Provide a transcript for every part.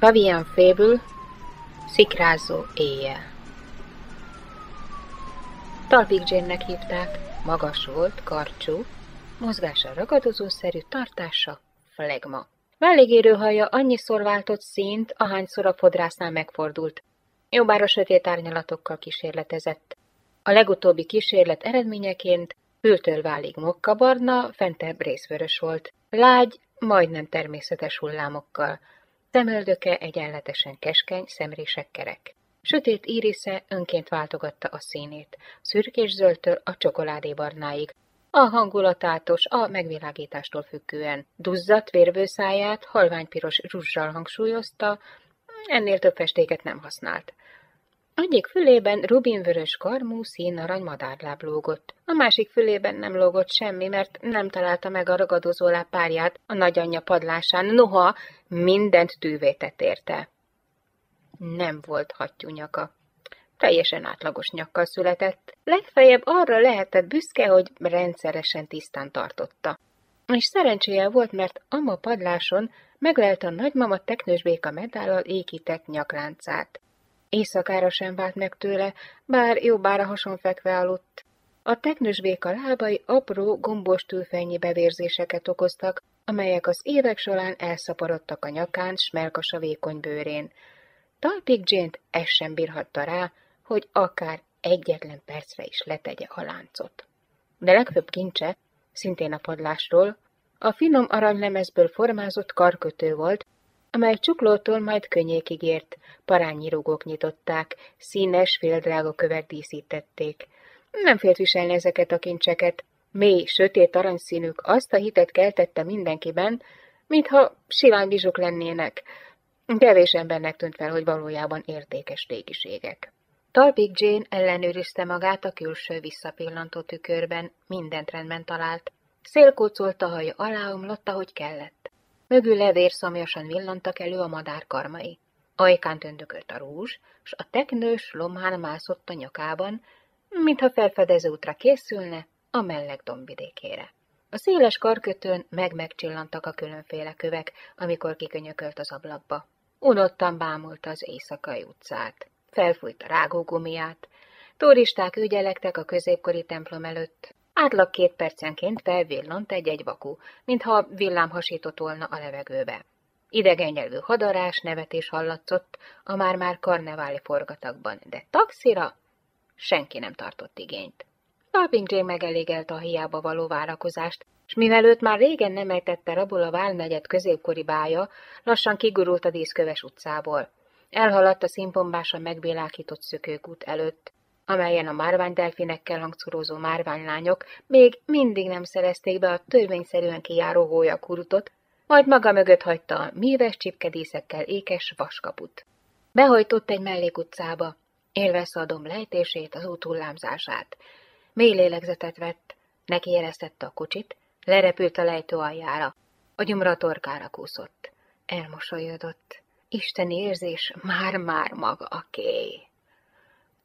Pavian Fable, Szikrázó éjjel. Talpig Jane-nek hívták, magas volt, karcsú, mozgása ragadozószerű, tartása flegma. Válligérő haja annyiszor váltott színt, ahányszor a fodrásznál megfordult. Jobbára sötét árnyalatokkal kísérletezett. A legutóbbi kísérlet eredményeként fültől válig mokkabarna, fentebb részvörös volt. Lágy, majdnem természetes hullámokkal. Szemöldöke egyenletesen keskeny, szemrések kerek. Sötét írisze önként váltogatta a színét, szürkés-zöldtől a csokoládébarnáig, a hangulatátos, a megvilágítástól függően. Duzzadt vérvőszáját halványpiros zsuzsal hangsúlyozta, ennél több festéket nem használt. Egyik fülében rubinvörös karmú szín-arany madárláb lógott. A másik fülében nem lógott semmi, mert nem találta meg a ragadozó párját a nagyanyja padlásán, noha mindent tűvétett érte. Nem volt hattyú nyaka. Teljesen átlagos nyakkal született. Legfeljebb arra lehetett büszke, hogy rendszeresen tisztán tartotta. És szerencséje volt, mert ama padláson meglelte a nagymama teknős béka medállal ékített nyakláncát. Éjszakára sem vált meg tőle, bár jobbára hasonfekve aludt. A teknős béka lábai apró, gombos tűfejnyi bevérzéseket okoztak, amelyek az évek során elszaporodtak a nyakán, s melkasa vékony bőrén. Talpig Jane-t ez sem bírhatta rá, hogy akár egyetlen percre is letegye a láncot. De legfőbb kincse, szintén a padlásról, a finom aranylemezből formázott karkötő volt, amely csuklótól majd könnyékig ért, parányi rugók nyitották, színes, féldrága kövek díszítették. Nem félt viselni ezeket a kincseket, mély, sötét aranyszínük azt a hitet keltette mindenkiben, mintha silány bizsuk lennének. Kevés embernek tűnt fel, hogy valójában értékes régiségek. Talpig Jane ellenőrizte magát a külső visszapillantó tükörben, mindent rendben talált. Szélkócolt a haja aláomlott, ahogy kellett. Mögül vérszomjasan villantak elő a madár karmai. Ajkán töndökölt a rúzs, s a teknős lomhán mászott a nyakában, mintha felfedező útra készülne a melleg dombidékére. A széles karkötőn meg-megcsillantak a különféle kövek, amikor kikönyökölt az ablakba. Unottan bámulta az éjszakai utcát. Felfújta rágógumiát. Turisták ügyelektek a középkori templom előtt. Átlag két percenként felvillant egy-egy vaku, mintha villám hasított volna a levegőbe. Idegen nyelvű hadarás, nevetés hallatszott a már-már karneváli forgatagban, de taxira senki nem tartott igényt. Talping Jane megelégelte a hiába való várakozást, s mivel őt már régen nem ejtette rabul a Várnegyed középkori bája, lassan kigurult a díszköves utcából. Elhaladt a színpombásan megvilágított szökőkút előtt, amelyen a márványdelfinekkel hangszorozó márványlányok még mindig nem szerezték be a törvényszerűen kijáró hólyakurutot, majd maga mögött hagyta a míves csipkedészekkel ékes vaskaput. Behajtott egy mellékutcába, élvezte a domb lejtését, az út. Mély lélegzetet vett, neki éreztette a kocsit, lerepült a lejtő aljára, a gyomra torkára kúszott. Elmosolyodott. Isteni érzés már-már maga a kéj.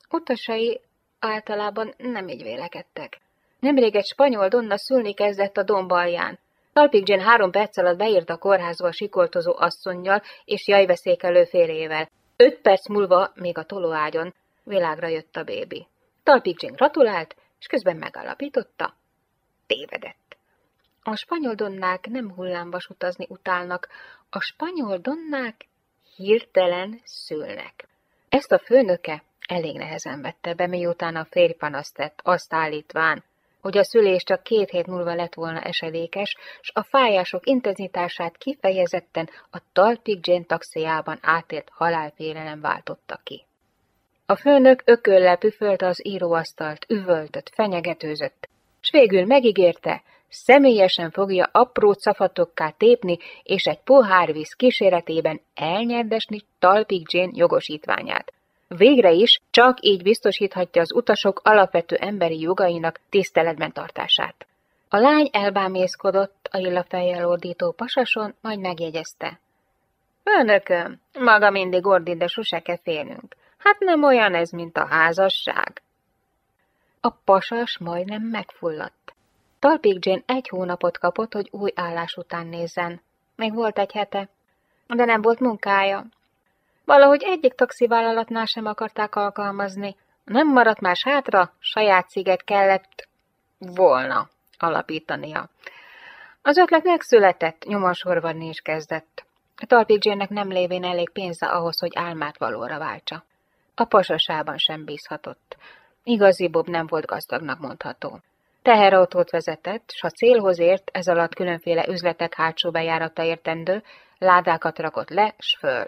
Utasai általában nem így vélekedtek. Nemrég egy spanyol donna szülni kezdett a dombalján. Talpig Jane három perc alatt beírt a kórházba a sikoltozó asszonnyal és jajveszékelő félével. Öt perc múlva, még a tolóágyon, világra jött a bébi. Talpig Jane gratulált, és közben megalapította. Tévedett. A spanyol donnák nem hullámvas utazni utálnak, a spanyol donnák hirtelen szülnek. Ezt a főnöke elég nehezen vette be, miután a férj panaszt tett, azt állítván, hogy a szülés csak két hét múlva lett volna esedékes, s a fájások intenzitását kifejezetten a Talpig Jane taxiában átért halálfélelem váltotta ki. A főnök ököllel püfölte az íróasztalt, üvöltött, fenyegetőzött, s végül megígérte, személyesen fogja apró cafatokká tépni, és egy pohár víz kíséretében elnyerdesni Talpig Jane jogosítványát. Végre is csak így biztosíthatja az utasok alapvető emberi jogainak tiszteletben tartását. A lány elbámészkodott a illafejjel ordító pasason, majd megjegyezte. Önököm, maga mindig ordít, de sose kell félnünk. Hát nem olyan ez, mint a házasság. A pasas majdnem megfulladt. Talpig Jane egy hónapot kapott, hogy új állás után nézzen. Még volt egy hete, de nem volt munkája. Valahogy egyik taxivállalatnál sem akarták alkalmazni. Nem maradt más hátra, saját céget kellett volna alapítania. Az ötlet megszületett, nyomasorvadni is kezdett. Talpig Jane-nek nem lévén elég pénze ahhoz, hogy álmát valóra váltsa. A pasasában sem bízhatott. Igazi Bob nem volt gazdagnak mondható. Teherautót vezetett, s a célhoz ért, ez alatt különféle üzletek hátsó bejárata értendő, ládákat rakott le, s föl.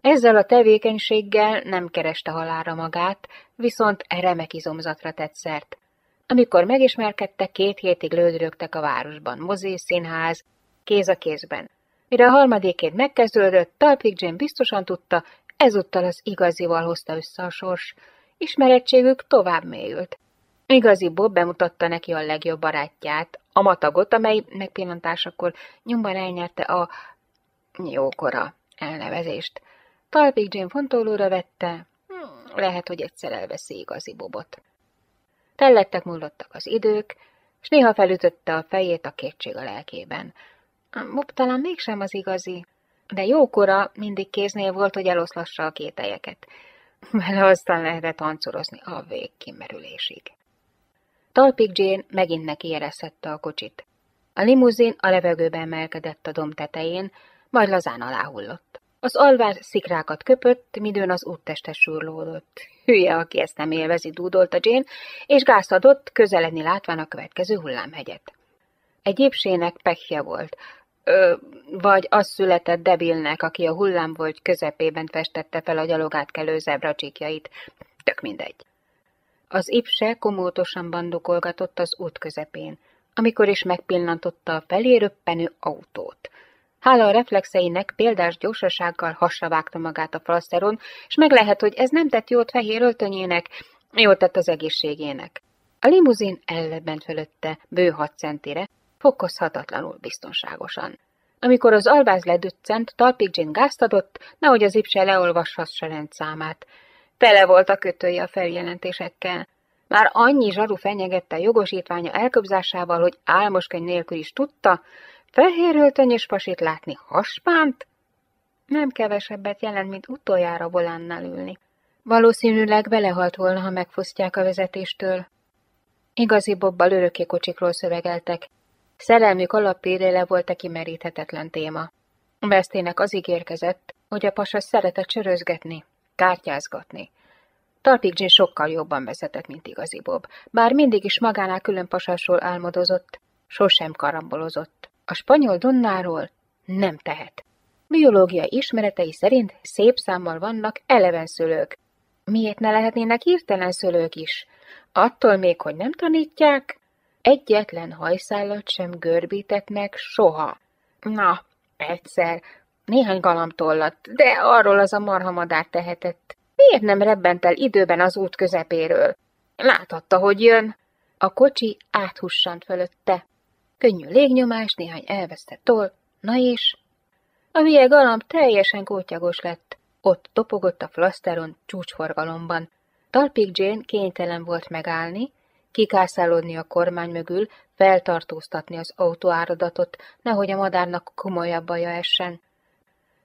Ezzel a tevékenységgel nem kereste halára magát, viszont remek izomzatra tett szert. Amikor megismerkedtek, két hétig lődrögtek a városban, mozi, színház, kéz a kézben. Mire a harmadikét megkezdődött, Talpig Jane biztosan tudta, ezúttal az igazival hozta össze a sors. Ismerettségük tovább mélyült. Igazi Bob bemutatta neki a legjobb barátját, a matagot, amely megpillantásakor nyomban elnyerte a jókora elnevezést. Talpig Jane fontolóra vette, hm, lehet, hogy egyszer elveszi igazi Bobot. Tellettek mullottak az idők, és néha felütötte a fejét a kétség a lelkében. Bob talán mégsem az igazi, de jókora mindig kéznél volt, hogy eloszlassa a kételyeket. Vele aztán lehetett tancorozni a vég kimerülésig. Talpig Jane megint neki érezhette a kocsit. A limuzin a levegőbe emelkedett a dom tetején, majd lazán aláhullott. Az alvár szikrákat köpött, midőn az útteste surlódott. Hülye, aki ezt nem élvezi, dúdolta Jane, és gázt adott, közeledni látván a következő hullámhegyet. Egy épsének pekje volt, Ö, vagy az született debilnek, aki a hullám volt közepében festette fel a gyalogátkelő zebracsíkjait. Tök mindegy. Az ipse komótosan bandukolgatott az út közepén, amikor is megpillantotta a felé autót. Hála a reflexeinek példás gyorsasággal hasra vágta magát a flaszteron, és meg lehet, hogy ez nem tett jót fehér öltönyének, jót tett az egészségének. A limuzin ellebent fölötte, bő hat centire, fokozhatatlanul biztonságosan. Amikor az alváz ledüccent, Talpig Jane gázt adott, nehogy az ipse leolvashassa rendszámát. Tele volt a kötője a feljelentésekkel. Már annyi zsaru fenyegette a jogosítványa elkobzásával, hogy álmoskönyv nélkül is tudta, fehér öltönyös pasit látni haspánt? Nem kevesebbet jelent, mint utoljára volánnál ülni. Valószínűleg belehalt volna, ha megfosztják a vezetéstől. Igazi bobbal örökké kocsikról szövegeltek, Szerelmük alapérele volt a kimeríthetetlen téma. Besztének az ígérkezett, hogy a pasa szeretett csörözgetni, kártyázgatni. Talpig sokkal jobban vezetett, mint igazi Bob, bár mindig is magánál külön pasasról álmodozott, sosem karambolozott. A spanyol donnáról nem tehet. Biológia ismeretei szerint szép számmal vannak eleven szülők. Miért ne lehetnének hirtelen szülők is? Attól még, hogy nem tanítják, Egyetlen hajszállat sem görbítetnek soha. Na, egyszer, néhány galamtollat, de arról az a marhamadár tehetett. Miért nem rebbent el időben az út közepéről? Láthatta, hogy jön. A kocsi áthussant fölötte. Könnyű légnyomás, néhány elvesztett toll, na és? A hülye galamb teljesen kótyagos lett. Ott topogott a flaszteron csúcsforgalomban. Talpig Jane kénytelen volt megállni, kikászálódni a kormány mögül, feltartóztatni az autóáradatot, nehogy a madárnak komolyabb baja essen.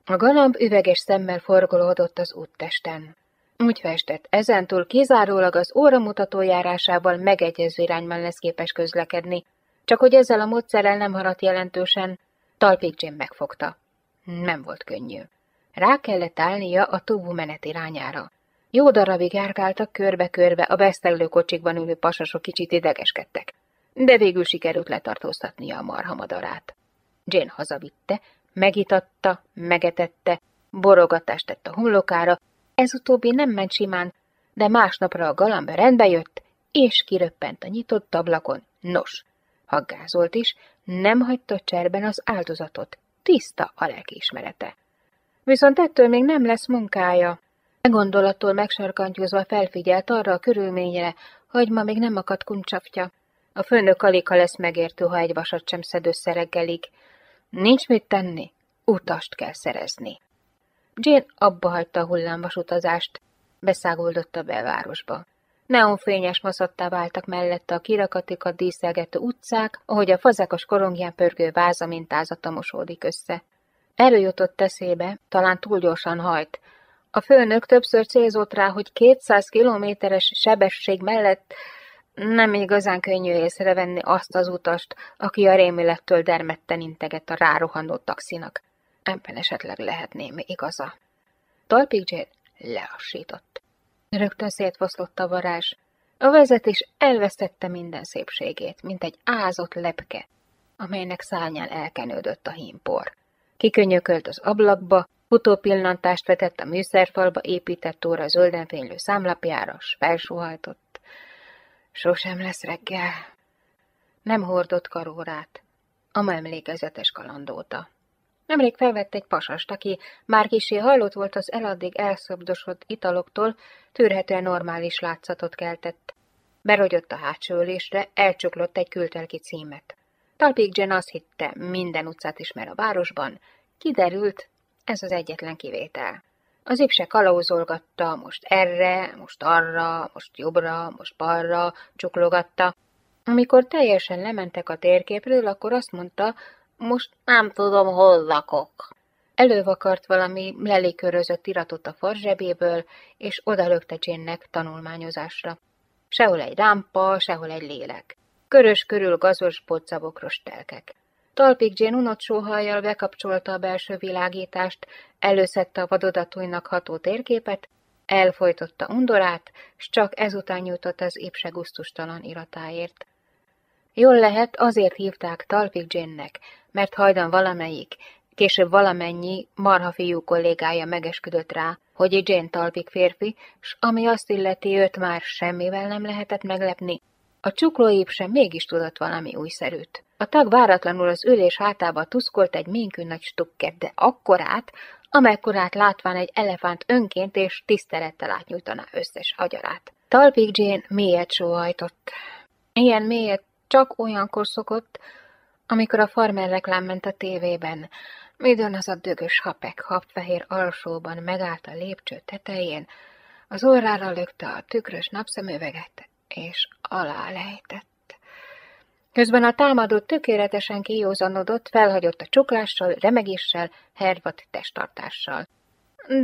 A galamb üveges szemmel forgolódott az úttesten. Úgy festett, ezentúl kizárólag az óramutató járásával megegyező irányban lesz képes közlekedni, csak hogy ezzel a módszerrel nem haradt jelentősen, Talpig Jim megfogta. Nem volt könnyű. Rá kellett állnia a túbú menet irányára. Jó darabig járkáltak körbe-körbe, a besztelő kocsikban ülő pasasok kicsit idegeskedtek, de végül sikerült letartóztatnia a marhamadarát. Jane hazavitte, megitatta, megetette, borogatást tett a homlokára, ez utóbbi nem ment simán, de másnapra a galamb rendbe jött, és kiröppent a nyitott ablakon. Nos, haggázolt is, nem hagyta cserben az áldozatot, tiszta a lelkiismerete. Viszont ettől még nem lesz munkája, E gondolattól megsarkantyúzva felfigyelt arra a körülményre, hogy ma még nem akadt kuncsapja. A főnök alig lesz megértő, ha egy vasat sem szed össze reggelig. Nincs mit tenni, utast kell szerezni. Jane abba hagyta a hullámvas utazást, beszágoldott a belvárosba. Neonfényes maszattá váltak mellette a kirakatikat díszelgető utcák, ahogy a fazekas korongján pörgő váza mintázata mosódik össze. Erő jutott eszébe, talán túl gyorsan hajt, A főnök többször célzott rá, hogy 200 kilométeres sebesség mellett nem igazán könnyű észrevenni azt az utast, aki a rémülettől dermedten integet a rárohanó taxinak. Ebben esetleg lehet némi igaza. Talpig Jade lelassított. Rögtön szétfoszlott a varázs. A vezetés elvesztette minden szépségét, mint egy ázott lepke, amelynek szárnyán elkenődött a hímpor. Kikönyökölt az ablakba, utópillantást vetett a műszerfalba épített óra zölden fénylő számlapjára, s felsuhajtott. Sosem lesz reggel. Nem hordott karórát, a emlékezetes kalandóta. Nemrég felvett egy pasast, aki már kisé hallott volt az eladdig elszabdosott italoktól, tűrhetően normális látszatot keltett. Berogyott a hátsó ülésre, elcsuklott egy kültelki címet. Talpig Jen azt hitte, minden utcát ismer a városban. Kiderült, ez az egyetlen kivétel. Az ipse kalauzolgatta, most erre, most arra, most jobbra, most balra, csuklogatta. Amikor teljesen lementek a térképről, akkor azt mondta, most nem tudom, hol lakok. Elővakart valami lelékörözött iratot a farzsebéből, és odalökte Jane-nek tanulmányozásra. Sehol egy rámpa, sehol egy lélek. Körös körül gazos bocabokros telkek. Talpig Jane unott sóhajjal bekapcsolta a belső világítást, előszedte a vadodatújnak ható térképet, elfolytotta undorát, s csak ezután nyújtott az épse gusztustalan iratáért. Jól lehet, azért hívták Talpig Jane-nek, mert hajdan valamelyik, később valamennyi marha fiú kollégája megesküdött rá, hogy Jane Talpig férfi, s ami azt illeti őt már semmivel nem lehetett meglepni, a csuklóép sem mégis tudott valami újszerűt. A tag váratlanul az ülés hátába tuszkolt egy ménkű nagy stukker, de akkorát, amekkorát látván egy elefánt önként és tisztelettel átnyújtaná összes agyarát. Talpig Jane mélyet sóhajtott. Ilyen mélyet csak olyankor szokott, amikor a farmer reklám ment a tévében. Midőn az a dögös hapek habfehér alsóban megállt a lépcső tetején, az orrára lökte a tükrös napszemüveget, és alá lejtett. Közben a támadó tökéletesen kijózanodott, felhagyott a csuklással, remegéssel, hervat testtartással.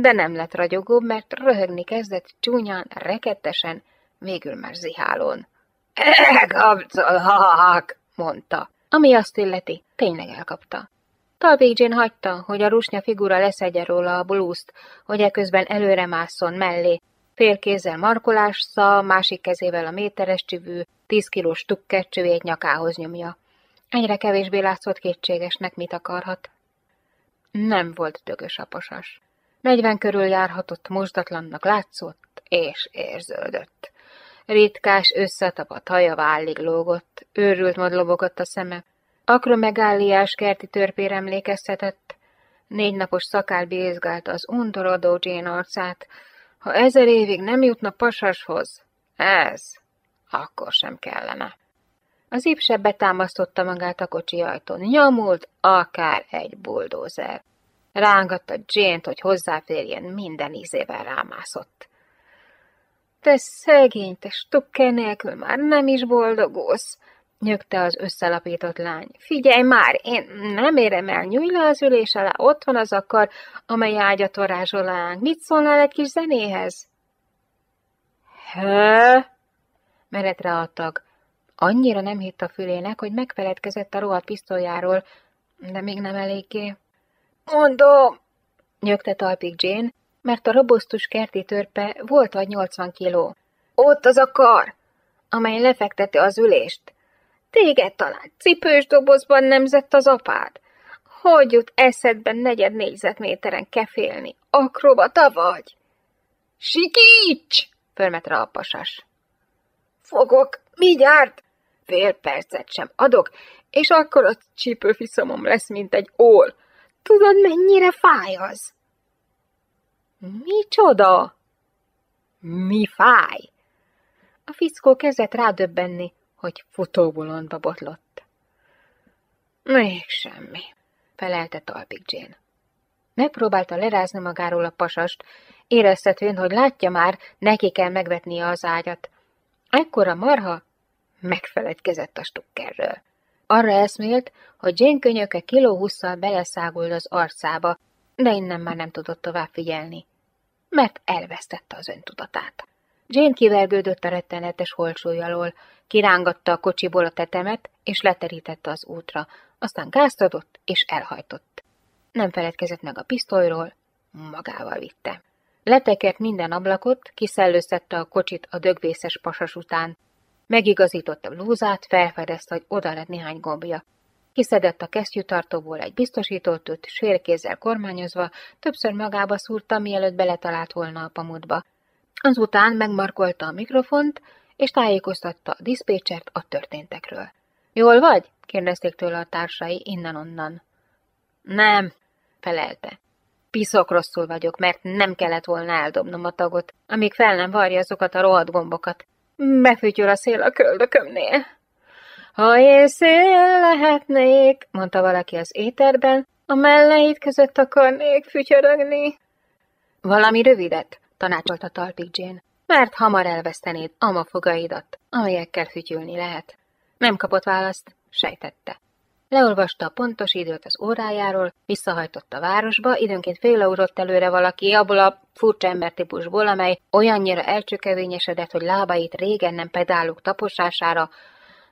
De nem lett ragyogóbb, mert röhögni kezdett csúnyán, rekettesen, végül már zihálón. Elkapcolhak, mondta. Ami azt illeti, tényleg elkapta. Talvégjén hagyta, hogy a rusnya figura leszedje róla a blúzt, hogy eközben előre másszon mellé, félkézzel markolásza, másik kezével a méteres csüvű, tíz kilós tukkercsövét nyakához nyomja. Egyre kevésbé látszott kétségesnek, mit akarhat. Nem volt dögös a pasas. Negyven körül járhatott, mosdatlannak látszott, és érződött. Ritkás, összetapadt haja vállig lógott, őrült modlobogott a szeme. Akromegáliás kerti törpére emlékeztetett. Négy napos szakál bézgált az undorodó Jane arcát, ha ezer évig nem jutna pasashoz, ez, akkor sem kellene. Az ipsebb betámasztotta magát a kocsi ajtón. Nyomult akár egy buldózer. Rángatta Jane-t, hogy hozzáférjen, minden ízével rámászott. Te szegény, te stukke nélkül már nem is boldogulsz, nyögte az összelapított lány. Figyelj már, én nem érem el, nyújj le az ülés alá, ott van az akar, amely ágyat varázsolánk. Mit szólnál egy kis zenéhez? Hő? Merett rá a tag. Annyira nem hitt a fülének, hogy megfeledkezett a rohadt pisztolyáról, de még nem eléggé. Mondom, nyögte talpig Jane, mert a robosztus kerti törpe volt vagy 80 kiló. Ott az a kar, amely lefektette az ülést. Téged talán cipős dobozban nemzett az apád? Hogy jut eszedben negyed négyzetméteren kefélni? Akrobata vagy? Sikíts! Fölmet a pasas. Fogok, mindjárt! Fél percet sem adok, és akkor a csípőfiszomom lesz, mint egy ól. Tudod, mennyire fáj az? Micsoda? Mi fáj? A fickó kezdett rádöbbenni, hogy futóbolondba botlott. Még semmi, felelte Talpig Jane. Megpróbálta lerázni magáról a pasast, éreztetvén, hogy látja már, neki kell megvetnie az ágyat. Ekkor a marha megfeledkezett a stukkerről. Arra eszmélt, hogy Jane könyöke kiló husszal beleszágult az arcába, de innen már nem tudott tovább figyelni. Mert elvesztette az öntudatát. Jane kivergődött a rettenetes holcsúly alól, kirángatta a kocsiból a tetemet, és leterítette az útra, aztán gázt adott, és elhajtott. Nem feledkezett meg a pisztolyról, magával vitte. Letekert minden ablakot, kiszellőztette a kocsit a dögvészes pasas után. Megigazította a blúzát, felfedezte, hogy oda lett néhány gombja. Kiszedett a kesztyűtartóból egy biztosítótőt, s félkézzel kormányozva, többször magába szúrta, mielőtt beletalált volna a pamutba. Azután megmarkolta a mikrofont, és tájékoztatta a diszpécsert a történtekről. Jól vagy? kérdezték tőle a társai innen-onnan. Nem, felelte. Piszok rosszul vagyok, mert nem kellett volna eldobnom a tagot, amíg fel nem varja azokat a rohadt gombokat. Befütyül a szél a köldökömnél. Ha én lehetnék, mondta valaki az éterben, a melleid között akarnék fütyörögni. Valami rövidet, tanácsolta Talpig Jane, mert hamar elvesztenéd amafogaidat, amelyekkel fütyülni lehet. Nem kapott választ, sejtette. Leolvasta a pontos időt az órájáról, visszahajtott a városba, időnként félreúrott előre valaki abból a furcsa embertípusból, amely olyannyira elcsökevényesedett, hogy lábait régen nem pedálok taposására,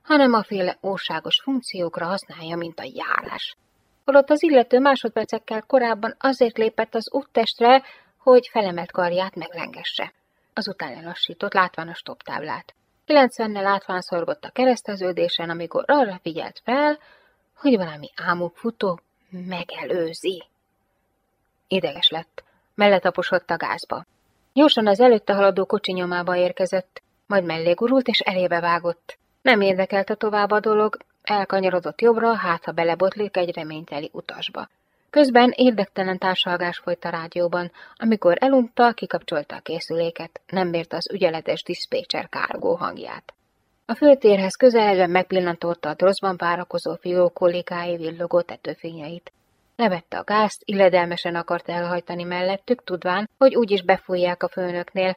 hanem a féle óságos funkciókra használja, mint a járás. Holott az illető másodpercekkel korábban azért lépett az úttestre, hogy felemelt karját meglengesse. Azután lelassított, látván a stop táblát. 90-nel látván szorgott a kereszteződésen, amikor arra figyelt fel, hogy valami futó megelőzi. Ideges lett, melletaposott a gázba. Gyorsan az előtte haladó kocsi nyomába érkezett, majd mellé gurult és elébe vágott. Nem érdekelte tovább a dolog, elkanyarodott jobbra, hát ha belebotlik egy reményteli utasba. Közben érdektelen társalgás folyt a rádióban, amikor elunta, kikapcsolta a készüléket, nem bírta az ügyeletes diszpécser kárgó hangját. A főtérhez közeledve megpillantotta a droszban várakozó fiók kolikái villogó tetőfényeit. Levette a gázt, illedelmesen akart elhajtani mellettük, tudván, hogy úgyis befújják a főnöknél.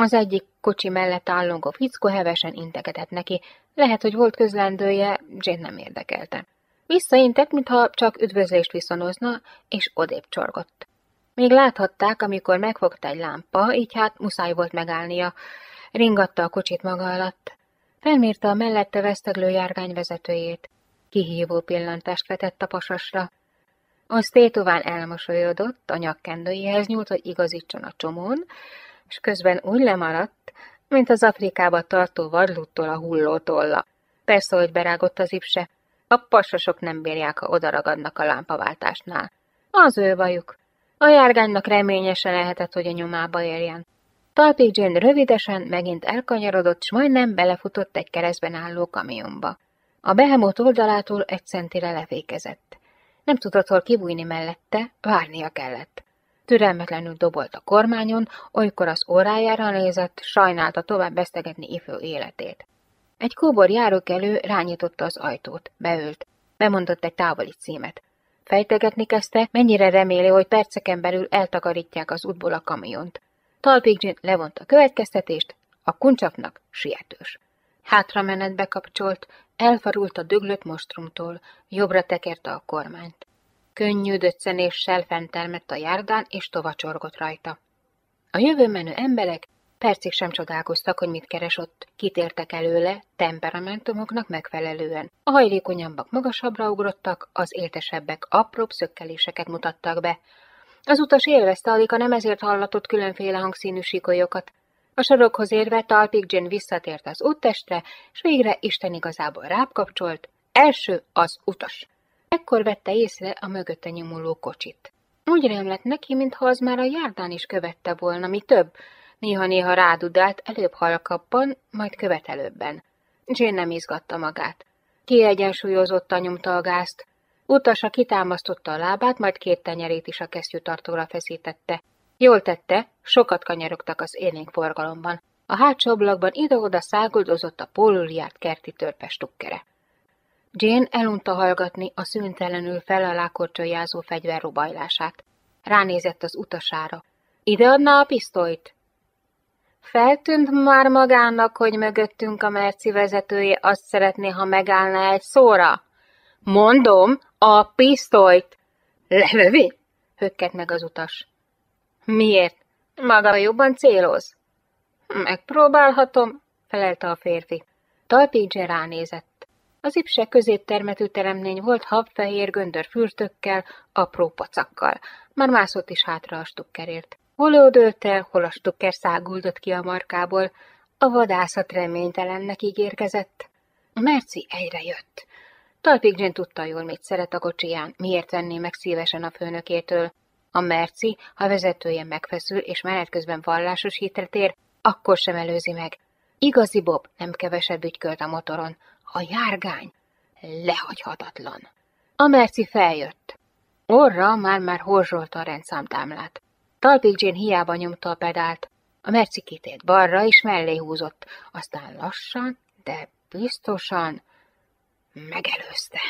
Az egyik kocsi mellett állongó fickó hevesen integetett neki, lehet, hogy volt közlendője, Jane nem érdekelte. Visszaintett, mintha csak üdvözlést viszonozna, és odébb csorgott. Még láthatták, amikor megfogta egy lámpa, így hát muszáj volt megállnia. Ringatta a kocsit maga alatt. Felmérte a mellette veszteglő járgány vezetőjét. Kihívó pillantást vetett a pasasra. Az tétován elmosolyodott, a nyakkendőjéhez nyúlt, hogy igazítson a csomón, és közben úgy lemaradt, mint az Afrikába tartó vadluttól a hulló tolla. Persze, hogy berágott az ipse. A pasasok nem bírják, ha odaragadnak a lámpaváltásnál. Az ő vajuk. A járgánynak reményesen lehetett, hogy a nyomába érjen. Talpig Jane rövidesen megint elkanyarodott, s majdnem belefutott egy keresztben álló kamionba. A behemót oldalától egy centire lefékezett. Nem tudott hol kibújni mellette, várnia kellett. Türelmetlenül dobolt a kormányon, olykor az órájára nézett, sajnálta tovább vesztegetni ifjú életét. Egy kóbor járókelő rányította az ajtót, beült, bemondott egy távoli címet. Fejtegetni kezdte, mennyire reméli, hogy perceken belül eltakarítják az útból a kamiont. Talpigjin levonta a következtetést, a kuncsapnak sietős. Hátra menetbe kapcsolt, elfarult a döglött mostrumtól, jobbra tekerte a kormányt. Könnyű döccenéssel fentelmett a járdán, és tovacsorgott rajta. A jövő menő emberek percig sem csodálkoztak, hogy mit keres ott. Kitértek előle, temperamentumoknak megfelelően. A hajlékonyabbak magasabbra ugrottak, az éltesebbek apróbb szökkeléseket mutattak be. Az utas élvezte, alig, nem ezért hallatott különféle hangszínű sikolyokat. A sorokhoz érve Talpig Jane visszatért az úttestre, s végre Isten igazából rábkapcsolt. Első az utas. Ekkor vette észre a mögötte nyomuló kocsit. Úgy rémlett neki, mintha az már a járdán is követte volna, mi több. Néha-néha rádudált, előbb halkabban, majd követelőbben. Jane nem izgatta magát. Kiegyensúlyozottan nyomta a gázt. Utasa kitámasztotta a lábát, majd két tenyerét is a kesztyűtartóra feszítette. Jól tette, sokat kanyarogtak az élénk forgalomban. A hátsó ablakban ide-oda száguldozott a pólóliárt kerti törpes tukkere. Jane elunta hallgatni a szüntelenül fel alá korcsolyázó fegyver robajlását. Ránézett az utasára. Ide adná a pisztolyt? Feltűnt már magának, hogy mögöttünk a merci vezetője azt szeretné, ha megállna egy szóra? Mondom, a pisztolyt! Lelövi? Hökket meg az utas. Miért? Maga jobban céloz? Megpróbálhatom, felelte a férfi. Talpígyzse ránézett. Az ipse középtermetű teremnény volt habfehér göndör fürtökkel, apró pacakkal. Már mászott is hátra a stukkerért. Hol ödölt el, hol a stukker száguldott ki a markából. A vadászat reménytelennek ígérkezett. Merci egyre jött. Talpig tudta jól, mit szeret a kocsiján, miért venné meg szívesen a főnökétől. A Merci, ha vezetője megfeszül és menet közben vallásos hitre tér, akkor sem előzi meg. Igazi Bob nem kevesebb ügykölt a motoron. A járgány lehagyhatatlan. A Merci feljött. Orra már-már horzsolta a rendszámtámlát. Talpig Jane hiába nyomta a pedált. A Merci kitért balra és mellé húzott, aztán lassan, de biztosan megelőzte.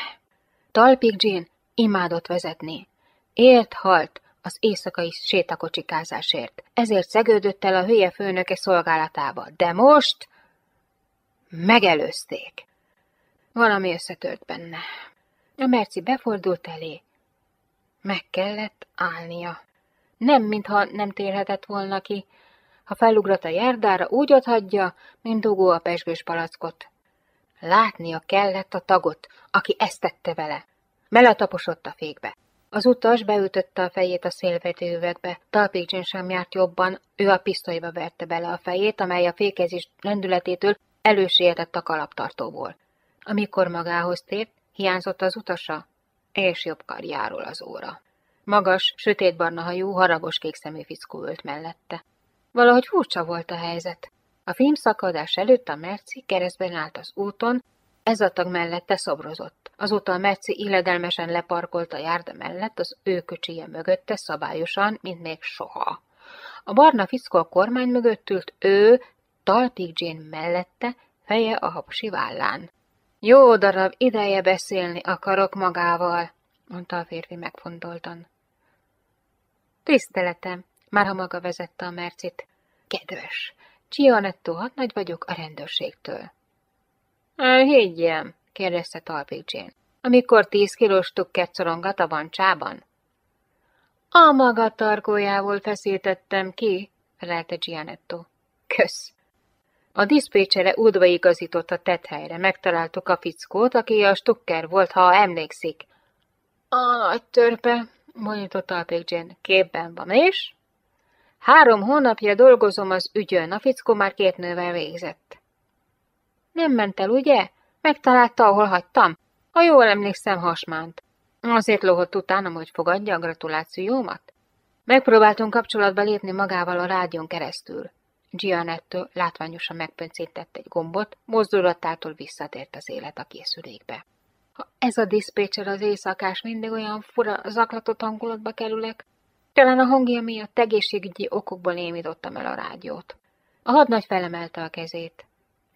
Talpig Jane imádott vezetni. Ért halt az éjszakai sétakocsikázásért, ezért szegődött el a hülye főnöke szolgálatába, de most megelőzték. Valami összetört benne. A Merci befordult elé. Meg kellett állnia. Nem, mintha nem térhetett volna ki. Ha felugrat a járdára, úgy hagyja, mint dugó a pesgős palackot. Látnia kellett a tagot, aki ezt tette vele. Meletaposott a fékbe. Az utas beütötte a fejét a szélvető üvegbe. Talpig sem járt jobban, ő a pisztolyba verte bele a fejét, amely a fékezés lendületétől elősietett a kalaptartóból. Amikor magához tért, hiányzott az utasa, és jobb karjáról az óra. Magas, sötétbarna hajú, haragos kékszemű fickó ült mellette. Valahogy furcsa volt a helyzet. A szakadás előtt a Merci keresztben állt az úton, ez a tag mellette szobrozott. Azóta a Merci illedelmesen leparkolt a járda mellett, az ő köcsije mögötte szabályosan, mint még soha. A barna fickó a kormány mögött ült, ő, Talpig Jane mellette, feje a hapsi vállán. Jó darab, ideje beszélni akarok magával, mondta a férfi megfontoltan. Tiszteletem, már ha maga vezette a mercit. Kedves, Gianetto hadnagy vagyok a rendőrségtől. Higgyem, kérdezte Talpig Jane. Amikor tíz kilós tukket szorongat a vancsában? A maga tarkójából feszítettem ki, felelte Gianetto. Kösz. A diszpécsere útba igazított a tethelyre. Megtaláltuk a fickót, aki a stukker volt, ha emlékszik. A nagy törpe, bonyított Alpék Jane. Képben van, és? Három hónapja dolgozom az ügyön, a fickó már két nővel végzett. Nem ment el, ugye? Megtalálta, ahol hagytam? Ha jól emlékszem, hasmánt. Azért lóhott utánam, hogy fogadja a gratulációmat. Megpróbáltunk kapcsolatba lépni magával a rádión keresztül. Gianetto látványosan megpöncített egy gombot, mozdulatától visszatért az élet a készülékbe. Ha ez a diszpécser az éjszakás mindig olyan fura, zaklatott hangulatba kerülek, talán a hangja miatt egészségügyi okokból émítottam el a rádiót. A hadnagy felemelte a kezét.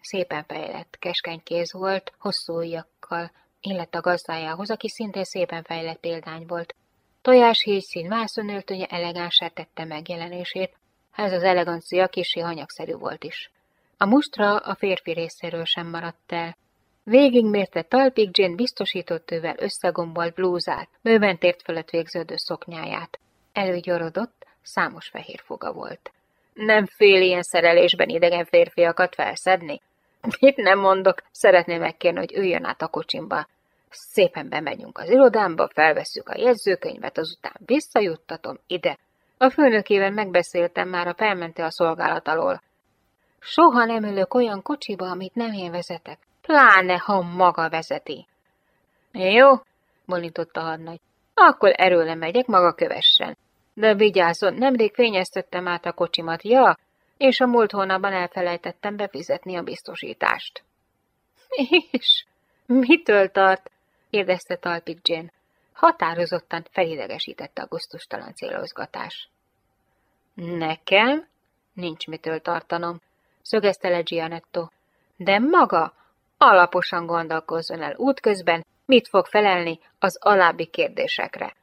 Szépen fejlett, keskeny kéz volt, hosszú ujjakkal, illett a gazdájához, aki szintén szépen fejlett példány volt. Tojás hígyszín vászonöltönye elegánsá tette megjelenését, ez az elegancia kisé hanyagszerű volt is. A mustra a férfi részéről sem maradt el. Végigmérte talpig Jane biztosítottővel összegombolt blúzát, bőven tért fölött végződő szoknyáját. Előgyorodott, számos fehér foga volt. Nem fél ilyen szerelésben idegen férfiakat felszedni? Mit nem mondok, szeretném megkérni, hogy üljön át a kocsimba. Szépen bemegyünk az irodámba, felvesszük a jegyzőkönyvet, azután visszajuttatom ide, a főnökével megbeszéltem már a felmente a szolgálat alól. Soha nem ülök olyan kocsiba, amit nem én vezetek, pláne, ha maga vezeti. Jó, bolította a hadnagy. Akkor erőle megyek, maga kövessen. De vigyázzon, nemrég fényeztettem át a kocsimat, ja, és a múlt hónapban elfelejtettem befizetni a biztosítást. És mitől tart? kérdezte Talpig Jane. Határozottan felidegesítette a guztustalan célozgatás. Nekem? Nincs mitől tartanom, szögezte le Gianetto. De maga alaposan gondolkozzon el útközben, mit fog felelni az alábbi kérdésekre.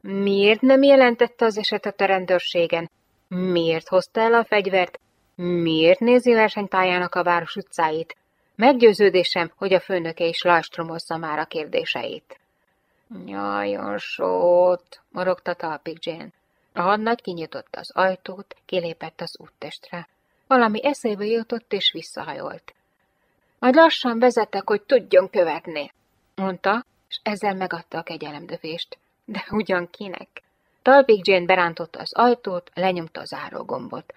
Miért nem jelentette az esetet a rendőrségen? Miért hozta el a fegyvert? Miért nézi versenypályának a város utcáit? Meggyőződésem, hogy a főnöke is lajstromozza már a kérdéseit. Nyajon sót, morogta Talpig Jane. A hadnagy kinyitotta az ajtót, kilépett az úttestre. Valami eszébe jutott és visszahajolt. Majd lassan vezetek, hogy tudjon követni, mondta, és ezzel megadta a kegyelemdövést. De ugyan kinek? Talpig Jane berántotta az ajtót, lenyomta az árógombot.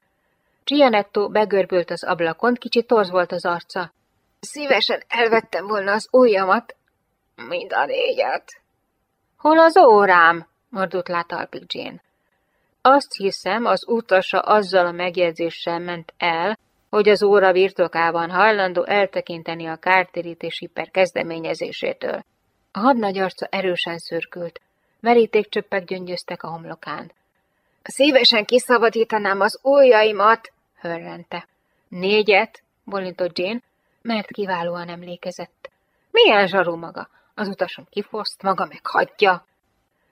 Gianetto begörbült az ablakon, kicsit torz volt az arca. Szívesen elvettem volna az ujjamat, mind a négyet. Hol az órám? mordult lát Talpig Jane. Azt hiszem, az utasa azzal a megjegyzéssel ment el, hogy az óra birtokában hajlandó eltekinteni a kártérítési per kezdeményezésétől. A hadnagy arca erősen szürkült, verítékcsöppek gyöngyöztek a homlokán. Szívesen kiszabadítanám az ujjaimat, hörrente. Négyet, bolintott Jane, mert kiválóan emlékezett. Milyen zsarú maga? Az utasom kifoszt, maga meghagyja.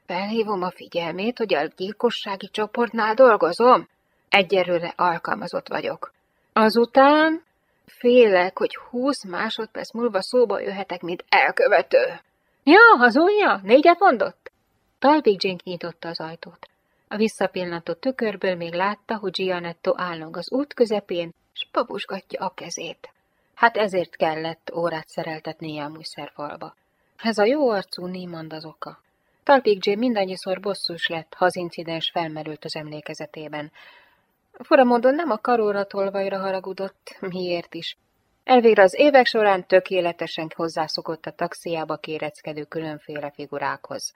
Felhívom a figyelmét, hogy a gyilkossági csoportnál dolgozom. Egyelőre alkalmazott vagyok. Azután félek, hogy húsz másodperc múlva szóba jöhetek, mint elkövető. Ja, az ujja? Négyet mondott? Talbig Jane nyitotta az ajtót. A visszapillantott tükörből még látta, hogy Gianetto állong az út közepén, s papusgatja a kezét. Hát ezért kellett órát szereltetnie a műszerfalba. Ez a jó arcú Niemand az oka. Talpig Jane mindannyiszor bosszus lett, ha az incidens felmerült az emlékezetében. Fura módon nem a karóra tolvajra haragudott, miért is. Elvégre az évek során tökéletesen hozzászokott a taxiába kéreckedő különféle figurákhoz.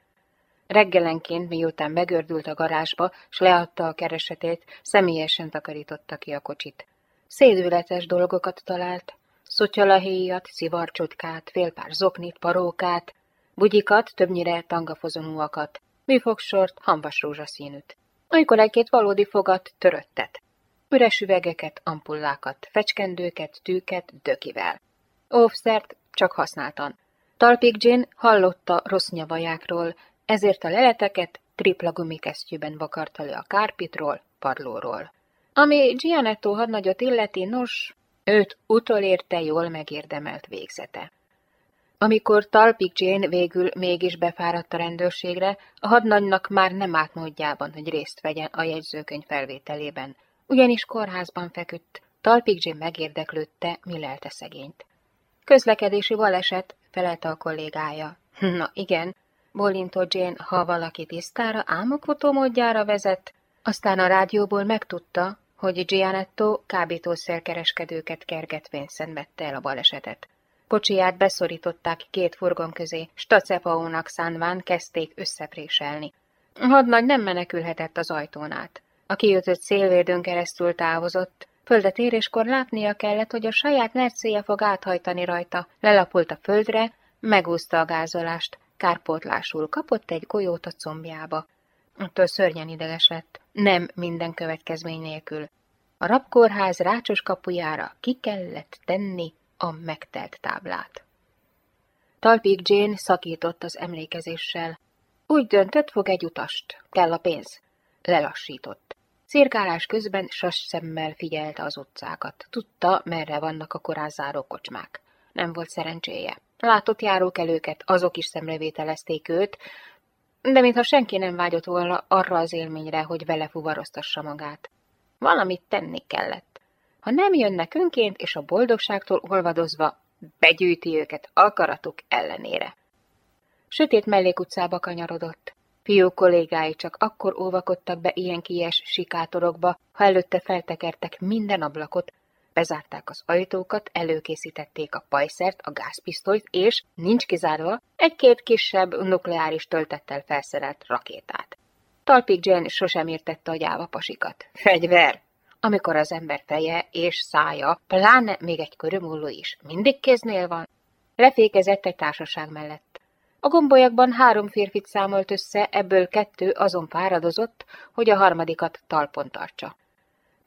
Reggelenként, miután begördült a garázsba, s leadta a keresetét, személyesen takarította ki a kocsit. Szédületes dolgokat talált, szotyalahéjat, szivarcsotkát, fél pár zoknit, parókát, bugyikat, többnyire tangafozonúakat, műfogsort, hamvas rózsaszínűt. Olykor egy-két valódi fogat, töröttet. Üres üvegeket, ampullákat, fecskendőket, tűket, dökivel. Óvszert csak használtan. Talpig Jane hallotta rossz nyavajákról, ezért a leleteket tripla gumikesztyűben vakarta le a kárpitról, padlóról. Ami Gianetto hadnagyot illeti, nos, őt utolérte jól megérdemelt végzete. Amikor Talpig Jane végül mégis befáradt a rendőrségre, a hadnagynak már nem állt módjában, hogy részt vegyen a jegyzőkönyv felvételében, ugyanis kórházban feküdt, Talpig Jane megérdeklődte, mi lelte szegényt. Közlekedési baleset, felelte a kollégája. Na igen, bólintott Jane, ha valaki tisztára, álmokfutó módjára vezet, aztán a rádióból megtudta, hogy Gianetto kábítószerkereskedőket kergetvén szenvedte el a balesetet. Kocsiját beszorították két furgon közé, Stacepaónak szánván kezdték összepréselni. Hadnagy nem menekülhetett az ajtón át. A kiütött szélvédőn keresztül távozott, földet éréskor látnia kellett, hogy a saját mercéje fog áthajtani rajta. Lelapult a földre, megúszta a gázolást, kárpótlásul kapott egy golyót a combjába. Attól szörnyen ideges lett, nem minden következmény nélkül. A rabkórház rácsos kapujára ki kellett tenni a megtelt táblát. Talpig Jane szakított az emlékezéssel. Úgy döntött, fog egy utast. Kell a pénz. Lelassított. Szirkálás közben sas szemmel figyelte az utcákat. Tudta, merre vannak a korázáró kocsmák. Nem volt szerencséje. Látott járókelőket, azok is szemrevételezték őt, de mintha senki nem vágyott volna arra az élményre, hogy vele fuvaroztassa magát. Valamit tenni kellett. Ha nem jönnek önként és a boldogságtól olvadozva, begyűjti őket akaratuk ellenére. Sötét mellékutcába kanyarodott. Fiú kollégái csak akkor óvakodtak be ilyen kies sikátorokba, ha előtte feltekertek minden ablakot, bezárták az ajtókat, előkészítették a pajszert, a gázpisztolyt, és, nincs kizárva, egy-két kisebb nukleáris töltettel felszerelt rakétát. Talpig Jane sosem értette a gyáva pasikat. Fegyver! Amikor az ember feje és szája, pláne még egy körömulló is, mindig kéznél van. Lefékezett egy társaság mellett. A gombolyakban három férfit számolt össze, ebből kettő azon fáradozott, hogy a harmadikat talpon tartsa.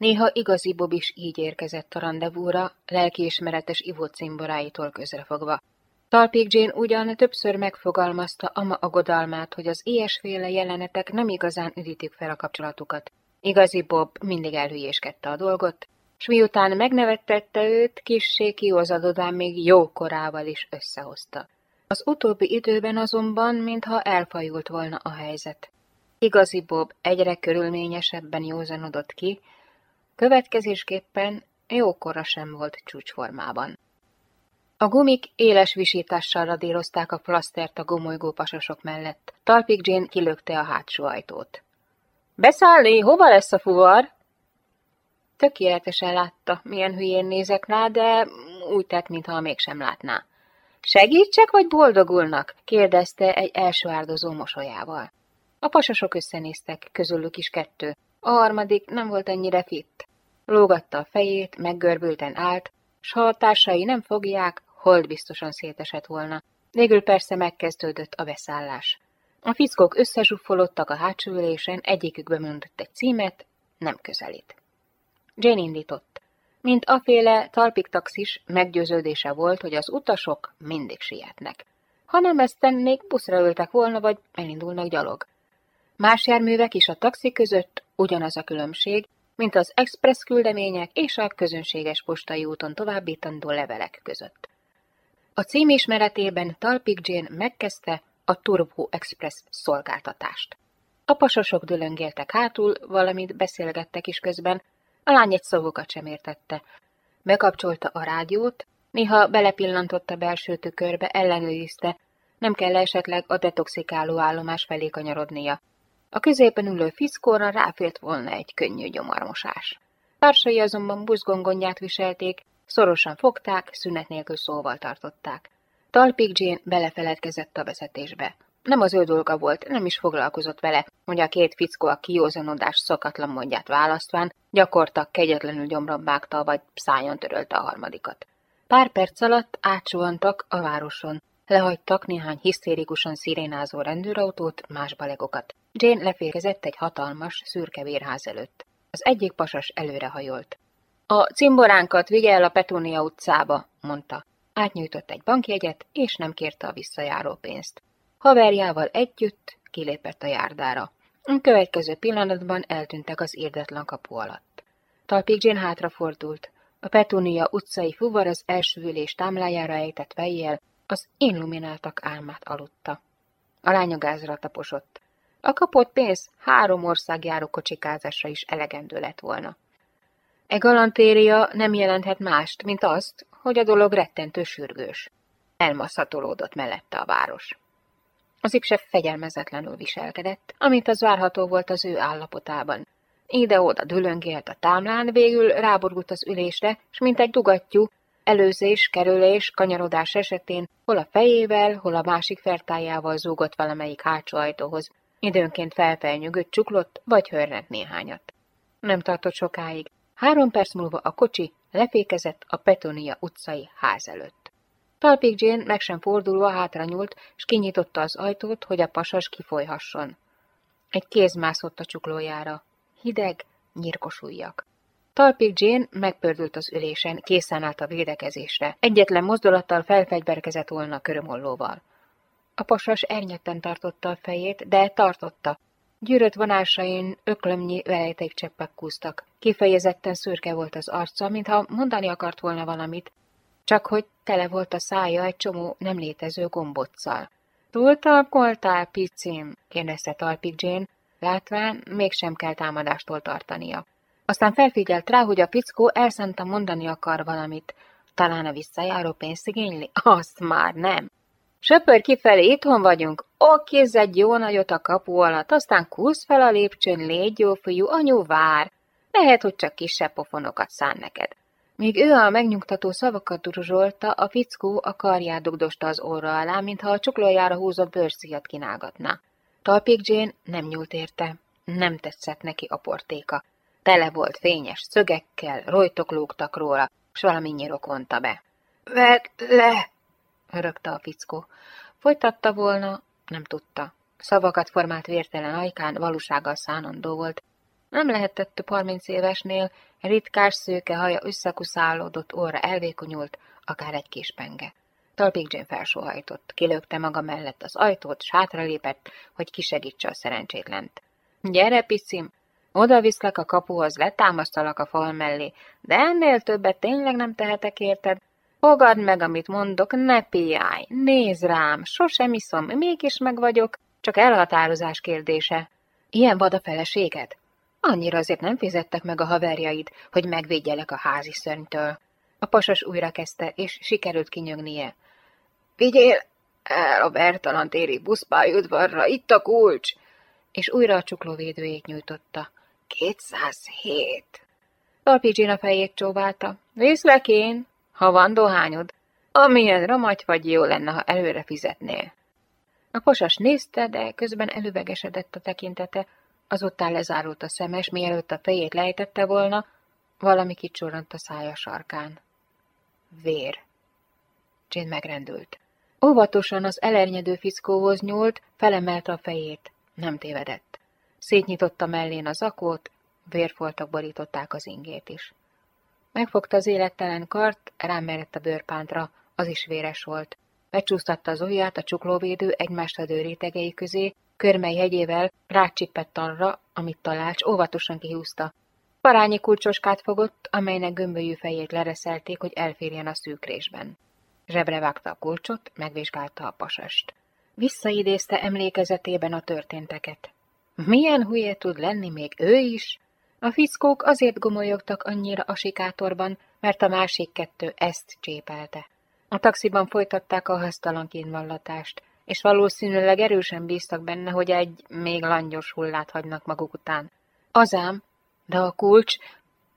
Néha igazi Bob is így érkezett a rendezvúra, lelkiismeretes ivócimboráitól közrefogva. Talpig Jane ugyan többször megfogalmazta ama aggodalmát, hogy az ilyesféle jelenetek nem igazán üdítik fel a kapcsolatukat. Igazi Bob mindig elhülyéskedte a dolgot, s miután megnevettette őt, kissé kiozadodán még jó korával is összehozta. Az utóbbi időben azonban, mintha elfajult volna a helyzet. igazi Bob egyre körülményesebben józanodott ki, következésképpen jókora sem volt csúcsformában. A gumik éles visítással radírozták a flasztert a gomolygó pasasok mellett. Talpig Jane kilökte a hátsó ajtót. Beszállni, hova lesz a fuvar? Tökéletesen látta, milyen hülyén nézek rá, de úgy tett, mintha mégsem látná. Segítsek, vagy boldogulnak? kérdezte egy első áldozó mosolyával. A pasasok összenéztek, közülük is kettő. A harmadik nem volt ennyire fit. Lógatta a fejét, meggörbülten állt, s ha a társai nem fogják, hold biztosan szétesett volna. Végül persze megkezdődött a beszállás. A fickók összezsuffolottak a hátsó ülésen, egyikükbe mondott egy címet, nem közelít. Jane indított. Mint aféle talpik taxis, meggyőződése volt, hogy az utasok mindig sietnek. Ha nem ezt tennék, buszra ültek volna, vagy elindulnak gyalog. Más járművek is a taxi között ugyanaz a különbség, mint az express küldemények és a közönséges postai úton továbbítandó levelek között. A cím ismeretében Talpik Jane megkezdte a Turbo Express szolgáltatást. A pasasok dölöngéltek hátul, valamit beszélgettek is közben, a lány egy szavukat sem értette. Bekapcsolta a rádiót, néha belepillantott a belső tükörbe, ellenőrizte, nem kell esetleg a detoxikáló állomás felé kanyarodnia. A középen ülő fiszkóra ráfért volna egy könnyű gyomarmosás. Társai azonban buszgongonját viselték, szorosan fogták, szünet nélkül szóval tartották. Talpig Jane belefeledkezett a vezetésbe. Nem az ő dolga volt, nem is foglalkozott vele, hogy a két fickó a kiózanodás szokatlan mondját választván, gyakorta kegyetlenül gyomron vágta, vagy szájon törölte a harmadikat. Pár perc alatt átsuhantak a városon, lehagytak néhány hisztérikusan szirénázó rendőrautót, más balegokat. Jane leférkezett egy hatalmas, szürke vérház előtt. Az egyik pasas előrehajolt. A cimboránkat vigye el a Petúnia utcába, mondta. Átnyújtott egy bankjegyet, és nem kérte a visszajáró pénzt. Haverjával együtt kilépett a járdára. A következő pillanatban eltűntek az érdetlen kapu alatt. Talpig Jane hátrafordult. A Petúnia utcai fuvar az első ülés támlájára ejtett vejjel az illumináltak álmát aludta. A lánya gázra taposott. A kapott pénz három országjáró kocsikázásra is elegendő lett volna. E galantéria nem jelenthet mást, mint azt, hogy a dolog rettentő sürgős. Elmaszatolódott mellette a város. Az ipse fegyelmezetlenül viselkedett, amint az várható volt az ő állapotában. Ide-oda dülöngélt a támlán, végül ráborult az ülésre, s mint egy dugattyú, előzés, kerülés, kanyarodás esetén hol a fejével, hol a másik fertájával zúgott valamelyik hátsó ajtóhoz, időnként felfelnyűgött csuklott, vagy hörrent néhányat. Nem tartott sokáig. Három perc múlva a kocsi lefékezett a Petonia utcai ház előtt. Talpig Jane meg sem fordulva hátra nyúlt, s kinyitotta az ajtót, hogy a pasas kifolyhasson. Egy kéz mászott a csuklójára. Hideg, nyírkos ujjak. Talpig Jane megpördült az ülésen, készen állt a védekezésre. Egyetlen mozdulattal felfegyverkezett volna körömollóval. A pasas ernyetten tartotta a fejét, de tartotta. Gyűrött vonásain öklömnyi cseppek kúztak. Kifejezetten szürke volt az arca, mintha mondani akart volna valamit, csak hogy tele volt a szája egy csomó nem létező gomboccal. Túltalkoltál, picim? kérdezte Talpig Jane, látván mégsem kell támadástól tartania. Aztán felfigyelt rá, hogy a fickó elszánta mondani akar valamit. Talán a visszajáró pénzt igényli? Azt már nem. Söpör kifelé, itthon vagyunk. Ó, kézz egy jó nagyot a kapu alatt, aztán kúsz fel a lépcsőn, légy jó fiú, anyu vár. Lehet, hogy csak kisebb pofonokat szán neked. Míg ő a megnyugtató szavakat duruzsolta, a fickó a karját dugdosta az orra alá, mintha a csuklójára húzott bőrszíjat kínálgatná. Talpig Jane nem nyúlt érte, nem tetszett neki a portéka. Tele volt fényes szögekkel, rojtok lógtak róla, s valami nyirok vonta be. Vedd le! Örögte a fickó. Folytatta volna, nem tudta. Szavakat formált vértelen ajkán valósággal szánandó volt. Nem lehetett több harminc évesnél, ritkás szőke haja összekuszálódott óra elvékonyult, akár egy kis penge. Talpig Jane felsóhajtott, kilökte maga mellett az ajtót, sátra lépett, hogy kisegítse a szerencsétlent. Gyere, piszim, oda viszlek a kapuhoz, letámasztalak a fal mellé, de ennél többet tényleg nem tehetek érted? Fogad meg, amit mondok, ne piáj, nézd rám, sosem iszom, mégis meg vagyok, csak elhatározás kérdése. Ilyen vad a feleséged? Annyira azért nem fizettek meg a haverjaid, hogy megvédjelek a házi szörnytől. A pasas újra kezdte, és sikerült kinyögnie. Vigyél el a Bertalan téri buszpályaudvarra, itt a kulcs! És újra a csuklóvédőjét nyújtotta. 207. Talpidzsin a fejét csóválta. Viszlek én, ha van dohányod. Amilyen ramagy vagy, jó lenne, ha előre fizetnél. A posas nézte, de közben elővegesedett a tekintete, azután lezárult a szemes, mielőtt a fejét lejtette volna, valami kicsorrant a szája sarkán. Vér. Jane megrendült. Óvatosan az elernyedő fiszkóhoz nyúlt, felemelte a fejét. Nem tévedett. Szétnyitotta mellén az akót, vérfoltak borították az ingét is. Megfogta az élettelen kart, rámerett a bőrpántra, az is véres volt. Becsúsztatta az ujját a csuklóvédő egymást adő rétegei közé, körmely hegyével rácsippett arra, amit talált, óvatosan kihúzta. Parányi kulcsoskát fogott, amelynek gömbölyű fejét lereszelték, hogy elférjen a szűkrésben. Zsebre vágta a kulcsot, megvizsgálta a pasast. Visszaidézte emlékezetében a történteket. Milyen hülye tud lenni még ő is? A fickók azért gomolyogtak annyira a sikátorban, mert a másik kettő ezt csépelte. A taxiban folytatták a hasztalan kínvallatást, és valószínűleg erősen bíztak benne, hogy egy még langyos hullát hagynak maguk után. Azám, de a kulcs,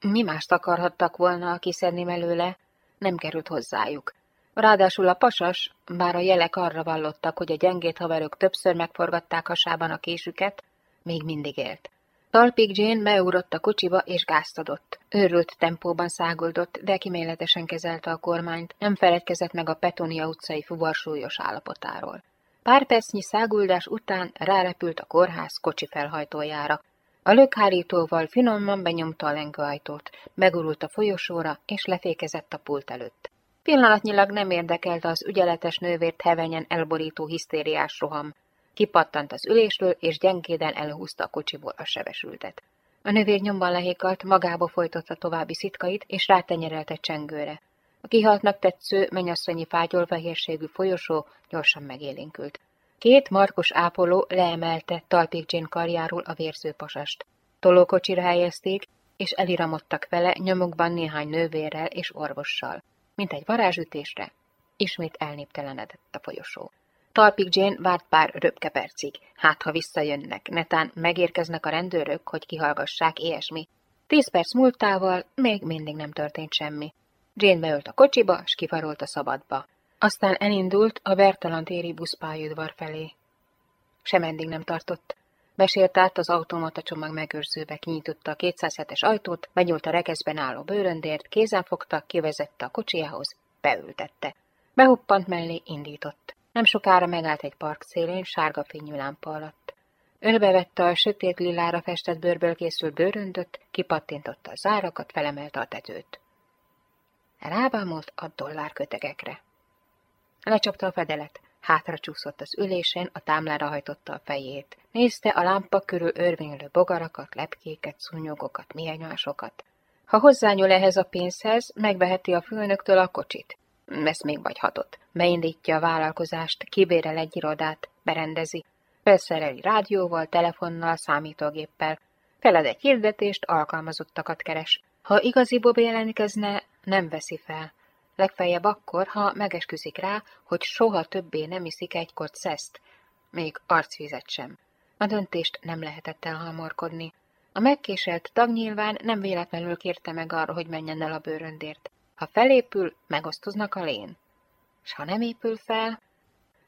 mi mást akarhattak volna kiszedni melőle, nem került hozzájuk. Ráadásul a pasas, bár a jelek arra vallottak, hogy a gyengét haverok többször megforgatták hasában a késüket, még mindig élt. Talpig Jane beugrott a kocsiba és gázt adott. Őrült tempóban száguldott, de kiméletesen kezelte a kormányt, nem feledkezett meg a Petonia utcai fuvar súlyos állapotáról. Pár percnyi száguldás után rárepült a kórház kocsi felhajtójára. A lökhárítóval finoman benyomta a lengőajtót, begurult a folyosóra és lefékezett a pult előtt. Pillanatnyilag nem érdekelte az ügyeletes nővért hevenyen elborító hisztériás roham. Kipattant az ülésről, és gyengéden elhúzta a kocsiból a sebesültet. A nővér nyomban lehékalt, magába folytotta további szitkait, és rátenyerelte csengőre. A kihaltnak tetsző, mennyasszonyi fágyolfehérségű folyosó gyorsan megélénkült. Két markos ápoló leemelte Talpik Jane karjáról a vérző pasast. Tolókocsira helyezték, és eliramodtak vele nyomukban néhány nővérrel és orvossal. Mint egy varázsütésre, ismét elnéptelenedett a folyosó. Talpik Jane várt pár röpke percig, hát ha visszajönnek, netán megérkeznek a rendőrök, hogy kihallgassák ilyesmi. Tíz perc múltával még mindig nem történt semmi. Jane beölt a kocsiba, s kifarolt a szabadba. Aztán elindult a Bertalan téri buszpályaudvar felé. Sem eddig nem tartott. Besért át az automata csomag megőrzőbe, kinyitotta a 207-es ajtót, benyúlt a rekeszben álló bőröndért, kézen fogta, kivezette a kocsiához, beültette. Behuppant mellé, indított. Nem sokára megállt egy park szélén, sárga fényű lámpa alatt. Önbevette a sötét lilára festett bőrből készült bőröndöt, kipattintotta a zárakat, felemelte a tetőt. Rábámolt a dollárkötegekre. Lecsapta a fedelet, hátra csúszott az ülésen, a támlára hajtotta a fejét. Nézte a lámpa körül örvénylő bogarakat, lepkéket, szúnyogokat, mianyásokat. Ha hozzányúl ehhez a pénzhez, megveheti a főnöktől a kocsit. Ezt még vagy hatott. Beindítja a vállalkozást, kibérel egy irodát, berendezi. Felszereli rádióval, telefonnal, számítógéppel. Feled egy hirdetést, alkalmazottakat keres. Ha igazi Bob jelentkezne, nem veszi fel. Legfeljebb akkor, ha megesküzik rá, hogy soha többé nem iszik egykor szeszt, még arcvizet sem. A döntést nem lehetett elhalmorkodni. A megkéselt tag nyilván nem véletlenül kérte meg arra, hogy menjen el a bőröndért. Ha felépül, megosztoznak a lén. S ha nem épül fel...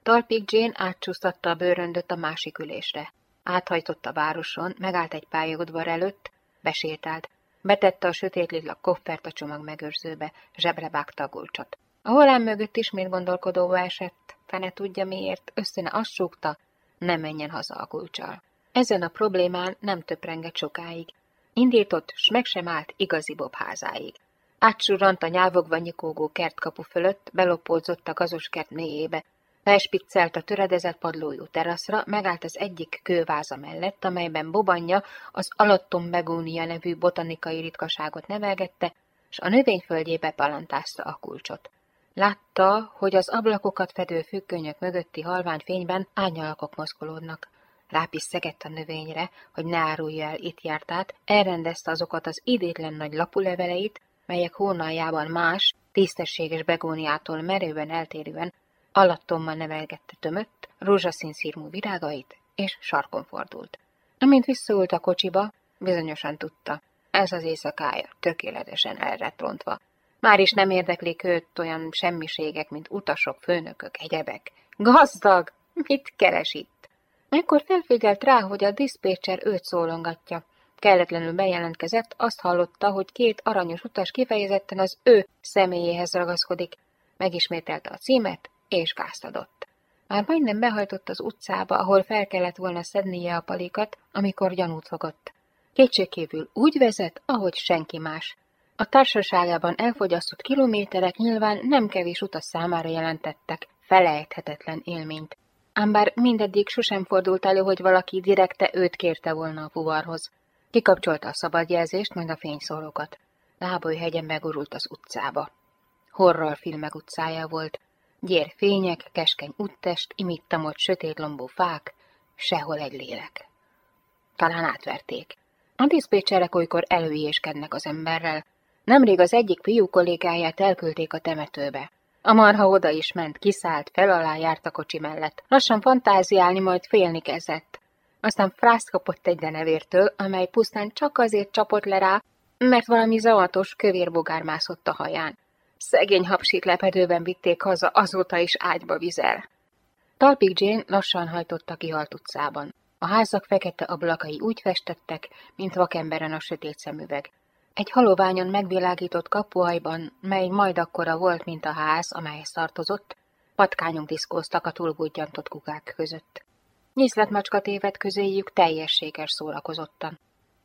Talpig Jane átcsúsztatta a bőröndöt a másik ülésre. Áthajtott a városon, megállt egy pályaudvar előtt, besétált, Betette a sötét lila koffert a csomag megőrzőbe, zsebre vágta a gulcsot. A holám mögött ismét gondolkodóba esett, fene tudja miért, összene azt súgta, ne menjen haza a kulcsal. Ezen a problémán nem töprengett sokáig. Indított, s meg sem állt igazi Bob házáig. Átsurrant a nyávogva nyikógó kertkapu fölött, belopódzott a gazos kert mélyébe, Felspiccelt a töredezett padlójú teraszra, megállt az egyik kőváza mellett, amelyben bobanja az alattom begónia nevű botanikai ritkaságot nevelgette, s a növényföldjébe palantázta a kulcsot. Látta, hogy az ablakokat fedő függönyök mögötti halvány fényben árnyalakok mozgolódnak. rápiszegett a növényre, hogy ne árulja el itt jártát, elrendezte azokat az idétlen nagy lapuleveleit, melyek hónaljában más, tisztességes begóniától merőben eltérően alattommal nevelgette tömött, rózsaszín szírmú virágait, és sarkon fordult. Amint visszaült a kocsiba, bizonyosan tudta, ez az éjszakája tökéletesen elretrontva. Már is nem érdeklik őt olyan semmiségek, mint utasok, főnökök, egyebek. Gazdag! Mit keres itt? Ekkor felfigyelt rá, hogy a diszpécser őt szólongatja. Kelletlenül bejelentkezett, azt hallotta, hogy két aranyos utas kifejezetten az ő személyéhez ragaszkodik. Megismételte a címet, és gázt adott. Már majdnem behajtott az utcába, ahol fel kellett volna szednie a palikat, amikor gyanút fogott. Kétségkívül úgy vezet, ahogy senki más. A társaságában elfogyasztott kilométerek nyilván nem kevés utas számára jelentettek felejthetetlen élményt. Ám bár mindeddig sosem fordult elő, hogy valaki direkte őt kérte volna a fuvarhoz. Kikapcsolta a szabadjelzést, majd a fényszórókat. Hegyen megurult az utcába. Horror filmek utcája volt. Gyér fények, keskeny úttest, imittamott sötét lombó fák, sehol egy lélek. Talán átverték. A diszpécserek olykor előjéskednek az emberrel. Nemrég az egyik fiú kollégáját elküldték a temetőbe. A marha oda is ment, kiszállt, fel alá járt a kocsi mellett. Lassan fantáziálni, majd félni kezdett. Aztán frászt kapott egy denevértől, amely pusztán csak azért csapott le rá, mert valami zavatos, kövér mászott a haján. Szegény hapsit lepedőben vitték haza, azóta is ágyba vizel. Talpig Jane lassan hajtott a kihalt utcában. A házak fekete ablakai úgy festettek, mint vakemberen a sötét szemüveg. Egy haloványon megvilágított kapuajban, mely majd akkora volt, mint a ház, amelyhez tartozott, patkányok diszkóztak a túlbudjantott kukák között. Nyiszletmacska téved közéjük teljességes szórakozottan.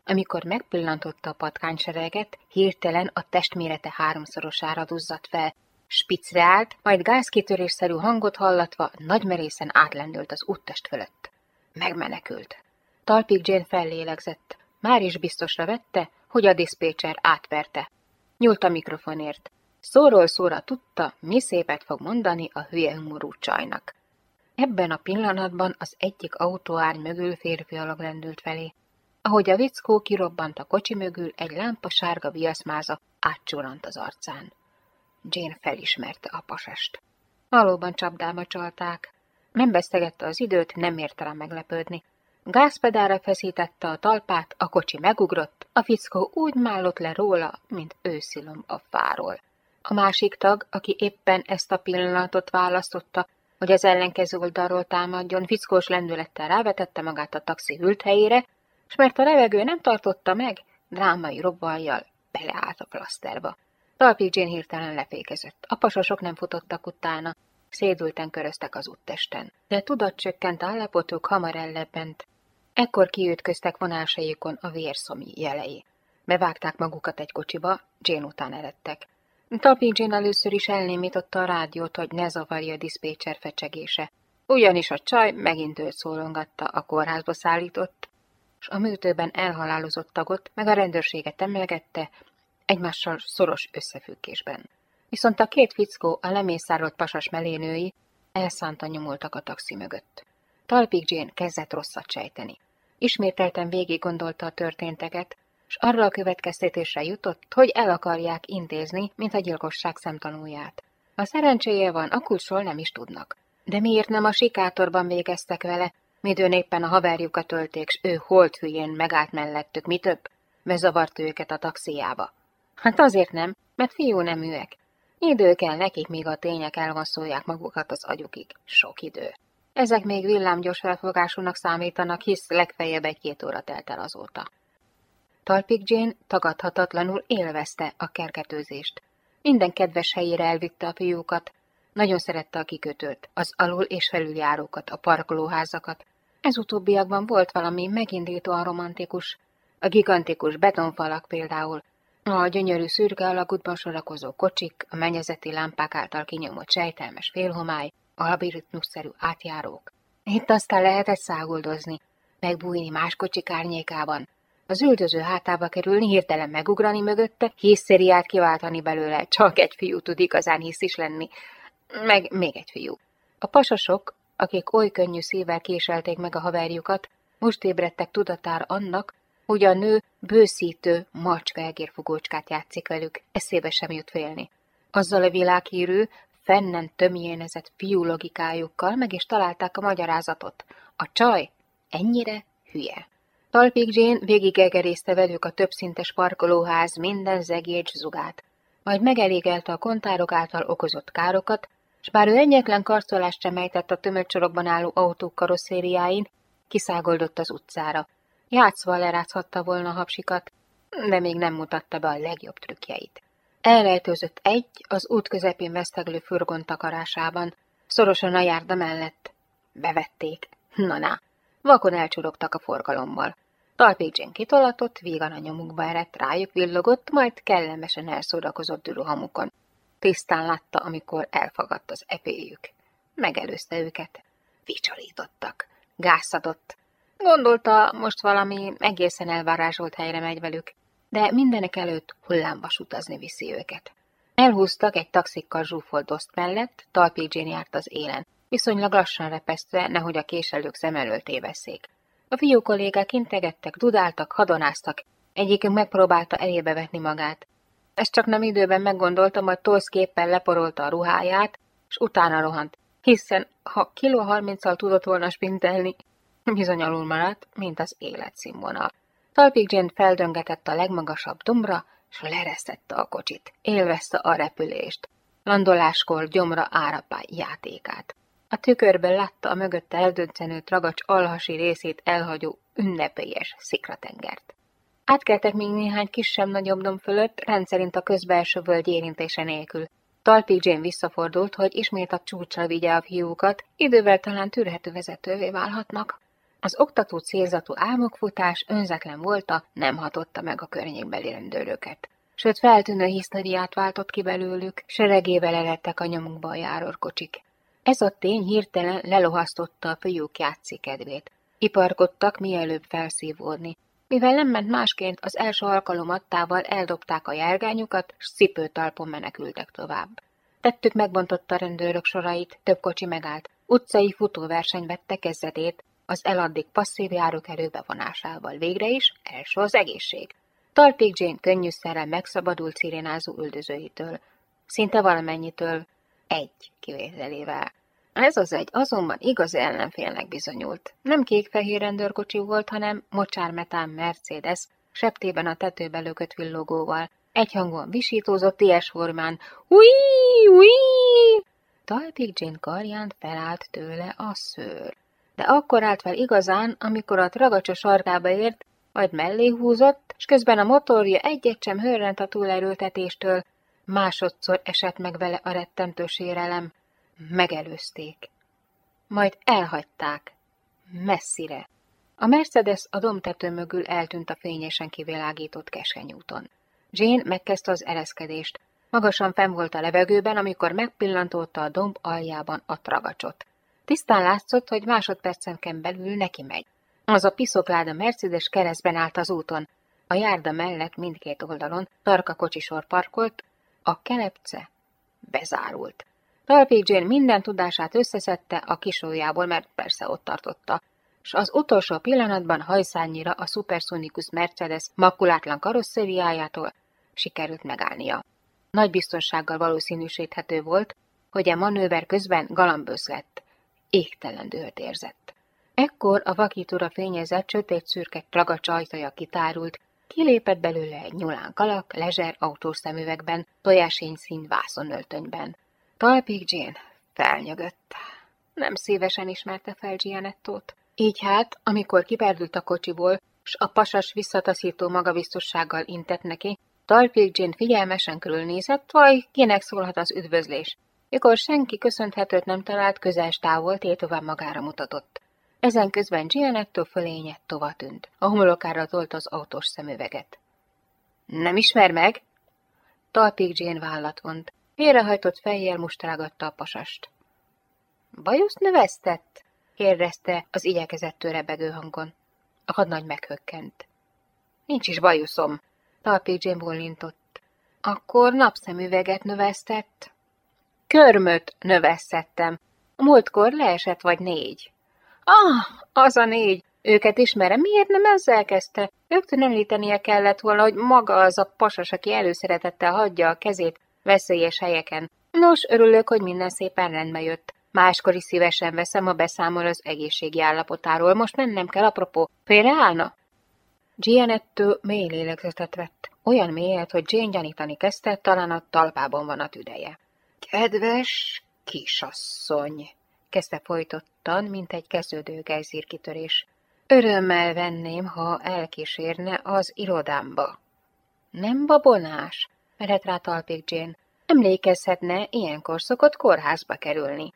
Amikor megpillantotta a patkánysereget, hirtelen a testmérete háromszorosára duzzadt fel, spicre állt, majd gázkitörésszerű hangot hallatva nagymerészen átlendült az úttest fölött. Megmenekült. Talpig Jane fellélegzett. Már is biztosra vette, hogy a diszpécser átverte. Nyúlt a mikrofonért. Szóról szóra tudta, mi szépet fog mondani a hülye humorú csajnak. Ebben a pillanatban az egyik autóárny mögül férfi alak lendült felé. Ahogy a vickó kirobbant a kocsi mögül, egy lámpa sárga viaszmáza átcsúrant az arcán. Jane felismerte a pasest. Valóban csapdába csalták. Nem vesztegette az időt, nem érte rá meglepődni. Gázpedára feszítette a talpát, a kocsi megugrott, a fickó úgy mállott le róla, mint őszilom a fáról. A másik tag, aki éppen ezt a pillanatot választotta, hogy az ellenkező oldalról támadjon, fickós lendülettel rávetette magát a taxi hűlt helyére, és mert a levegő nem tartotta meg, drámai robbanjal beleállt a klaszterba. Talpi Jane hirtelen lefékezett. A pasasok nem futottak utána, szédülten köröztek az úttesten. De tudatcsökkent állapotuk hamar ellebbent. Ekkor kiütköztek vonásaikon a vérszomi jelei. Bevágták magukat egy kocsiba, Jane után eredtek. Jane először is elnémította a rádiót, hogy ne zavarja a diszpécser fecsegése. Ugyanis a csaj megint őt szólongatta, a kórházba szállított, és a műtőben elhalálozott tagot, meg a rendőrséget emlegette, egymással szoros összefüggésben. Viszont a két fickó, a lemészárolt pasas melénői elszántan nyomultak a taxi mögött. Talpig Jane kezdett rosszat sejteni. Ismételten végig gondolta a történteket, és arra a következtetésre jutott, hogy el akarják intézni, mint a gyilkosság szemtanúját. A szerencséje van, a kulcsról nem is tudnak. De miért nem a sikátorban végeztek vele, midőn éppen a haverjukat ölték, s ő holt hülyén megállt mellettük, mi több? Bezavart őket a taxiába. Hát azért nem, mert fiú nem őek. Idő kell nekik, míg a tények elvasszolják magukat az agyukig. Sok idő. Ezek még villámgyors felfogásúnak számítanak, hisz legfeljebb egy-két óra telt el azóta. Talpik Jane tagadhatatlanul élvezte a kergetőzést. Minden kedves helyére elvitte a fiúkat. Nagyon szerette a kikötőt, az alul- és felüljárókat, a parkolóházakat. Ez utóbbiakban volt valami megindítóan romantikus. A gigantikus betonfalak például, a gyönyörű szürke alagútban sorakozó kocsik, a mennyezeti lámpák által kinyomott sejtelmes félhomály, a labiritmusszerű átjárók. Itt aztán lehetett száguldozni, megbújni más kocsik árnyékában, az üldöző hátába kerülni, hirtelen megugrani mögötte, hiszériát kiváltani belőle, csak egy fiú tud igazán hisz is lenni, meg még egy fiú. A pasasok, akik oly könnyű szívvel késelték meg a haverjukat, most ébredtek tudatára annak, hogy a nő bőszítő, macska egérfogócskát játszik velük, eszébe sem jut félni. Azzal a világhírű, fennen tömjénezett fiú logikájukkal meg is találták a magyarázatot. A csaj ennyire hülye. Talpig Jane végigegerészte velük a többszintes parkolóház minden zegécs zugát, majd megelégelte a kontárok által okozott károkat, s bár ő egyetlen karcolást sem ejtett a tömött álló autók karosszériáin, kiszágoldott az utcára. Játszva lerázhatta volna a hapsikat, de még nem mutatta be a legjobb trükkjeit. Elrejtőzött egy az út közepén veszteglő furgon takarásában, szorosan a járda mellett. Bevették. Na-na, vakon elcsurogtak a forgalommal. Jane kitolatott, vígan a nyomukba erett, rájuk villogott, majd kellemesen elszórakozott düruhamukon. Tisztán látta, amikor elfagadt az epéjük. Megelőzte őket. Vicsorítottak. Gászadott. Gondolta, most valami egészen elvarázsolt helyre megy velük, de mindenek előtt hullámvas utazni viszi őket. Elhúztak egy taxikkal zsúfolt oszt mellett, Jane járt az élen, viszonylag lassan repesztve, nehogy a késelők szem előtt téveszék. A fiú kollégák integettek, dudáltak, hadonáztak, egyikünk megpróbálta elébe vetni magát. Ezt csak nem időben meggondoltam, hogy tolszképpen leporolta a ruháját, és utána rohant, hiszen ha kiló harminccal tudott volna spintelni, bizony alul maradt, mint az életszínvonal. Talpig Jane feldöngetett a legmagasabb dombra, és leresztette a kocsit. Élvezte a repülést. Landoláskor gyomra árapály játékát. A tükörben látta a mögötte eldöncenő tragacs alhasi részét elhagyó ünnepélyes szikratengert. Átkeltek még néhány kisebb-nagyobb dom fölött, rendszerint a közbelső völgy érintése nélkül. Talpi Jane visszafordult, hogy ismét a csúcsra vigye a fiúkat, idővel talán tűrhető vezetővé válhatnak. Az oktató célzatú álmokfutás önzetlen volta, nem hatotta meg a környékbeli rendőröket. Sőt, feltűnő hiszteriát váltott ki belőlük, seregével elettek a nyomukba a járorkocsik. Ez a tény hirtelen lelohasztotta a fiúk játszik kedvét. Iparkodtak mielőbb felszívódni. Mivel nem ment másként, az első alkalom adtával eldobták a járgányukat, s cipőtalpon menekültek tovább. Tettük megbontotta a rendőrök sorait, több kocsi megállt. Utcai futóverseny vette kezdetét, az eladdig passzív járókerő bevonásával. Végre is első az egészség. Talpig Jane könnyűszerrel megszabadult szirénázó üldözőitől. Szinte valamennyitől, egy kivételével. Ez az egy azonban igaz ellenfélnek bizonyult. Nem kék-fehér rendőrkocsi volt, hanem mocsármetán Mercedes, septében a tetőbe lökött villogóval. Egyhangon visítózott ilyes formán. Ui, ui! Talpig Jane karján felállt tőle a szőr. De akkor állt fel igazán, amikor a tragacsos sarkába ért, majd mellé húzott, és közben a motorja egyet sem hörrent a túlerőltetéstől, Másodszor esett meg vele a rettentő sérelem. Megelőzték. Majd elhagyták. Messzire. A Mercedes a domtető mögül eltűnt a fényesen kivilágított keskenyúton. Jane megkezdte az ereszkedést. Magasan fenn volt a levegőben, amikor megpillantotta a domb aljában a tragacsot. Tisztán látszott, hogy másodpercenken belül neki megy. Az a piszokláda Mercedes keresztben állt az úton. A járda mellett mindkét oldalon tarka kocsisor parkolt, a kelepce bezárult. Talpig minden tudását összeszedte a kisójából, mert persze ott tartotta, és az utolsó pillanatban hajszányira a Supersonicus Mercedes makulátlan karosszériájától sikerült megállnia. Nagy biztonsággal valószínűsíthető volt, hogy a manőver közben galambösz lett, égtelen dühöt érzett. Ekkor a vakítóra fényezett sötét szürke ajtaja kitárult, Kilépett belőle egy nyulán kalak, lezser autós szemüvegben, tojásény szín vászonöltönyben. Talpig Jane felnyögött. Nem szívesen ismerte fel Gianettót. Így hát, amikor kiperdült a kocsiból, s a pasas visszataszító magabiztossággal intett neki, Talpig Jane figyelmesen körülnézett, vagy kinek szólhat az üdvözlés. Mikor senki köszönhetőt nem talált, közel távol tétován magára mutatott. Ezen közben Gianetto fölénye tova tűnt. A homlokára tolt az autós szemüveget. Nem ismer meg? Talpig Jane vállat vont. Félrehajtott fejjel mustrágatta a pasast. Bajuszt növesztett? kérdezte az igyekezettől rebegő hangon. A hadnagy meghökkent. Nincs is bajuszom, Talpig Jane bólintott. Akkor napszemüveget növesztett? Körmöt növesztettem, Múltkor leesett vagy négy. Ah, az a négy. Őket ismerem, miért nem ezzel kezdte? Rögtön említenie kellett volna, hogy maga az a pasas, aki előszeretettel hagyja a kezét veszélyes helyeken. Nos, örülök, hogy minden szépen rendbe jött. Máskor is szívesen veszem, a beszámol az egészségi állapotáról. Most mennem kell, apropó. Félreállna? Gianetto mély lélegzetet vett. Olyan mélyet, hogy Jane gyanítani kezdte, talán a talpában van a tüdeje. Kedves kisasszony, kezdte folytottan, mint egy kezdődő gejzírkitörés. Örömmel venném, ha elkísérne az irodámba. Nem babonás, merett rá talpig Jane. Emlékezhetne, ilyenkor szokott kórházba kerülni.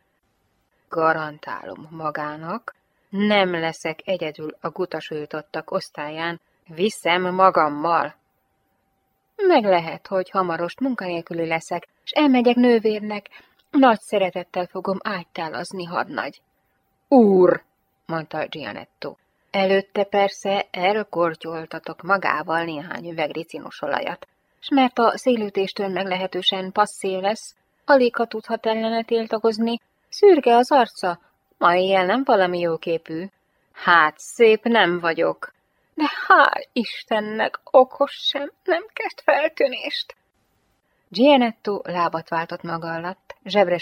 Garantálom magának, nem leszek egyedül a gutasültottak osztályán, viszem magammal. Meg lehet, hogy hamarost munkanélküli leszek, és elmegyek nővérnek, nagy szeretettel fogom ágytálazni hadnagy. Úr, mondta Gianetto. Előtte persze elkortyoltatok magával néhány üveg ricinos olajat, s mert a szélütéstől meglehetősen passzív lesz, alig ha tudhat ellene tiltakozni, szürke az arca, ma éjjel nem valami jóképű. Hát, szép nem vagyok, de hál' Istennek okos sem, nem kezd feltűnést. Gianetto lábat váltott maga alatt, zsebre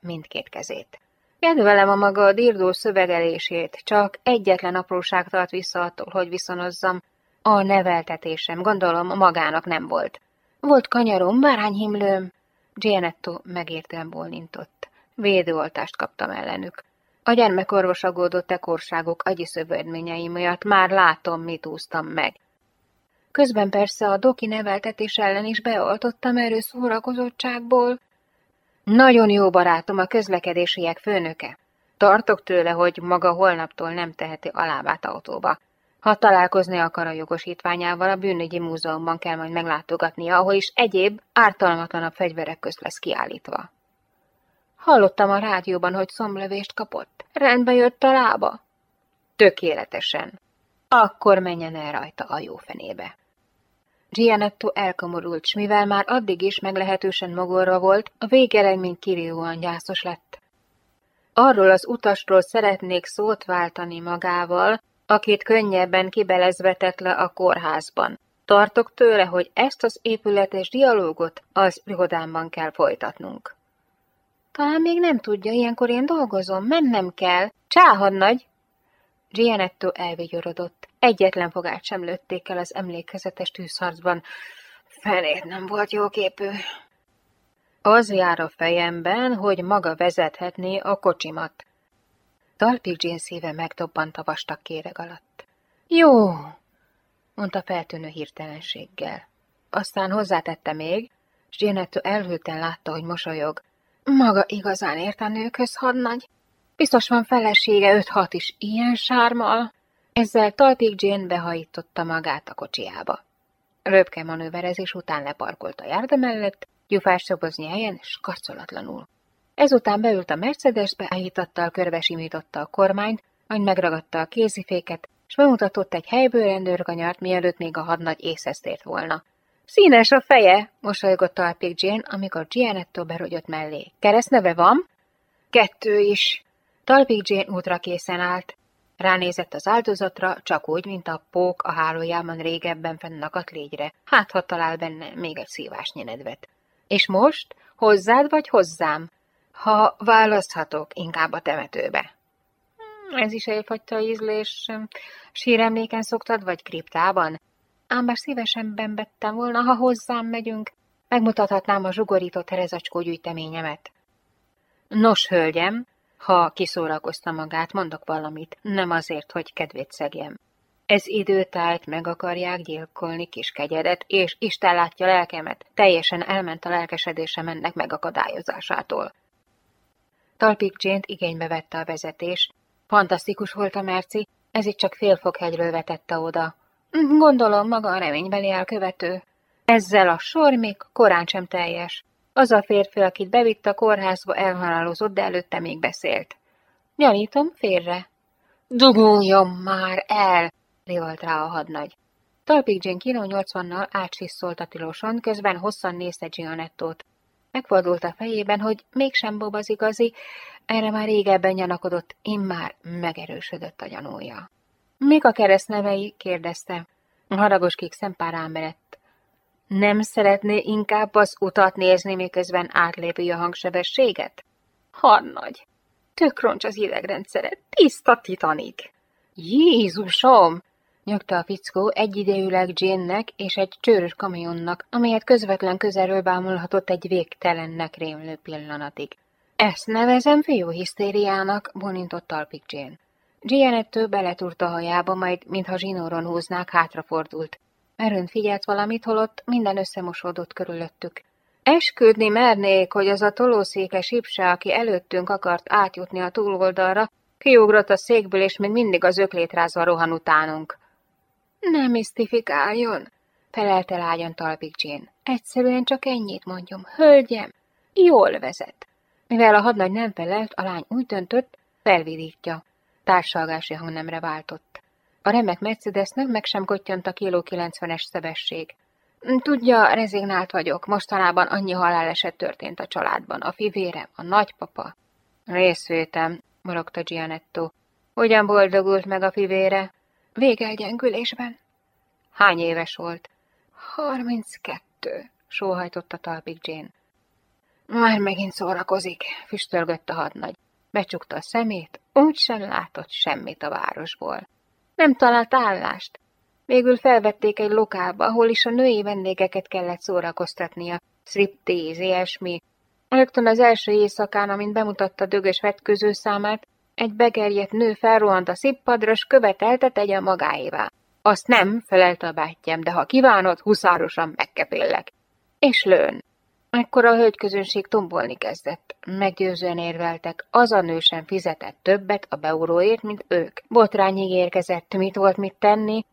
mindkét kezét. Kedvelem a maga a dirdó szövegelését, csak egyetlen apróság tart vissza attól, hogy viszonozzam. A neveltetésem, gondolom, magának nem volt. Volt kanyarom, bárányhimlőm. Gianetto megértően bólintott. Védőoltást kaptam ellenük. A gyermekorvos aggódott e korságok agyi szövődményei miatt már látom, mit úsztam meg. Közben persze a doki neveltetés ellen is beoltottam erő szórakozottságból. Nagyon jó barátom a közlekedésiek főnöke. Tartok tőle, hogy maga holnaptól nem teheti a lábát autóba. Ha találkozni akar a jogosítványával, a bűnügyi múzeumban kell majd meglátogatnia, ahol is egyéb, ártalmatlanabb fegyverek közt lesz kiállítva. Hallottam a rádióban, hogy szomlövést kapott. Rendbe jött a lába? Tökéletesen. Akkor menjen el rajta a jó fenébe. Gianetto elkomorult, s mivel már addig is meglehetősen magorva volt, a végeredmény kirívóan gyászos lett. Arról az utasról szeretnék szót váltani magával, akit könnyebben kibelezvetett le a kórházban. Tartok tőle, hogy ezt az épületes dialógot az irodámban kell folytatnunk. Talán még nem tudja, ilyenkor én dolgozom, mennem kell. Csáhadnagy! Gianetto elvigyorodott. Egyetlen fogát sem lőtték el az emlékezetes tűzharcban. Fenét nem volt jóképű. Az jár a fejemben, hogy maga vezethetné a kocsimat. Talpig Jane szíve megdobbant a vastag kéreg alatt. Jó, mondta feltűnő hirtelenséggel. Aztán hozzátette még, s Gianetto elhűlten látta, hogy mosolyog. Maga igazán ért a nőkhöz, hadnagy? Biztos van felesége öt-hat is ilyen sármal? Ezzel talpig Jane behajította magát a kocsiába. Röpke manőverezés után leparkolt a járda mellett, gyufás szobozni helyen, s. Ezután beült a Mercedesbe, állítattal körbesimította a kormányt, majd megragadta a kéziféket, s bemutatott egy helyből rendőrganyart, mielőtt még a hadnagy észhez tért volna. Színes a feje, mosolygott talpig Jane, amikor Gianetto berogyott mellé. Keresztneve van? Kettő is. Talpig Jane útra készen állt. Ránézett az áldozatra, csak úgy, mint a pók a hálójában régebben fennakadt légyre. Hát, ha talál benne még egy szívásnyi nedvet. És most? Hozzád vagy hozzám? Ha választhatok, inkább a temetőbe. Hmm, ez is egyfajta ízlés. Síremléken szoktad, vagy kriptában? ám bár szívesen bettem volna, ha hozzám megyünk, megmutathatnám a zsugorított herezacskó gyűjteményemet. Nos, hölgyem, ha kiszórakozta magát, mondok valamit, nem azért, hogy kedvét szegjem. Ez időtájt meg akarják gyilkolni kis kegyedet, és Isten látja lelkemet, teljesen elment a lelkesedésem ennek megakadályozásától. Talpik jane igénybe vette a vezetés. Fantasztikus volt a merci, ez itt csak félfokhegyről vetette oda. Gondolom maga a reménybeli elkövető. Ezzel a sor még korán sem teljes. Az a férfi, akit bevitt a kórházba, elhalálozott, de előtte még beszélt. Gyanítom, félre. Duguljon már el! rivalt rá a hadnagy. Talpig Jane kiló 80-nal átsisszolt a tiloson, közben hosszan nézte Gianettót. Megfordult a fejében, hogy mégsem Bob az igazi, erre már régebben gyanakodott, immár megerősödött a gyanúja. Mik a keresztnevei? kérdezte. Haragos kék szempár merett. Nem szeretné inkább az utat nézni, miközben átlépi a hangsebességet? Harnagy! Tök roncs az idegrendszere, tiszta titanik! Jézusom! nyögte a fickó egyidejűleg Jane-nek és egy csőrös kamionnak, amelyet közvetlen közelről bámulhatott egy végtelennek rémlő pillanatig. Ezt nevezem fiúhisztériának, bonintott talpik Jane. Gianettő beletúrt a hajába, majd, mintha zsinóron húznák, hátrafordult. Erőn figyelt valamit, holott minden összemosódott körülöttük. Esküdni mernék, hogy az a tolószékes ipse, aki előttünk akart átjutni a túloldalra, kiugrott a székből, és még mindig az öklétrázva rohan utánunk. Nem misztifikáljon, felelte lágyan talpik Jane. Egyszerűen csak ennyit mondjam, hölgyem, jól vezet. Mivel a hadnagy nem felelt, a lány úgy döntött, felvidítja. Társalgási hangnemre váltott. A remek Mercedesnek meg sem kottyant a kiló 90-es szebesség. Tudja, rezignált vagyok, mostanában annyi haláleset történt a családban. A fivérem, a nagypapa. Részvétem, morogta Gianetto. Hogyan boldogult meg a fivére? Végelgyengülésben. Hány éves volt? Harminckettő, sóhajtotta talpig Jane. Már megint szórakozik, füstölgött a hadnagy. Becsukta a szemét, úgy sem látott semmit a városból. Nem talált állást. Végül felvették egy lokálba, ahol is a női vendégeket kellett szórakoztatnia. Striptease, ilyesmi. Rögtön az első éjszakán, amint bemutatta dögös vetköző számát, egy begerjedt nő felrohant a szippadra, s követelte tegye magáévá. Azt nem, felelte a bátyám, de ha kívánod, huszárosan megkepéllek. És lőn. Ekkor a hölgyközönség tombolni kezdett. Meggyőzően érveltek, az a nő sem fizetett többet a beuróért, mint ők. Botrányig érkezett, mit volt mit tenni.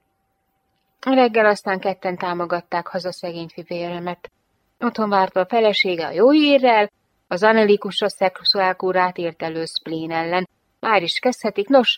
Reggel aztán ketten támogatták haza szegény fivéremet. Otthon várta a felesége a jó hírrel, az anelikus szexuálkúrát írt elő spleen ellen. Már is kezdhetik, nos,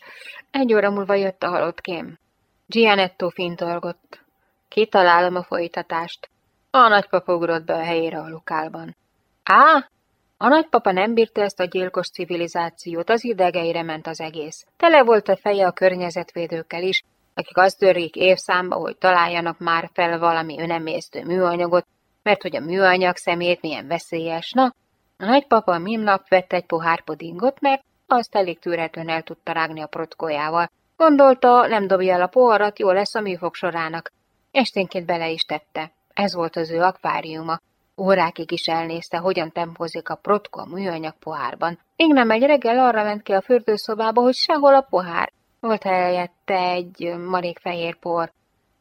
egy óra múlva jött a halottkém. Gianetto fintolgott. Kitalálom a folytatást. A nagypapa ugrott be a helyére a lokálban. Á, a nagypapa nem bírta ezt a gyilkos civilizációt, az idegeire ment az egész. Tele volt a feje a környezetvédőkkel is, akik azt törlik évszámba, hogy találjanak már fel valami önemésztő műanyagot, mert hogy a műanyag szemét milyen veszélyes. Na, a nagypapa nap vett egy pohár pudingot, mert azt elég tűretlen el tudta rágni a protkójával. Gondolta, nem dobja el a poharat, jó lesz a műfog sorának. Esténként bele is tette. Ez volt az ő akváriuma. Órákig is elnézte, hogyan tempozik a protko a műanyag pohárban. Nem egy reggel arra ment ki a fürdőszobába, hogy sehol a pohár. Volt helyette egy marék fehér por.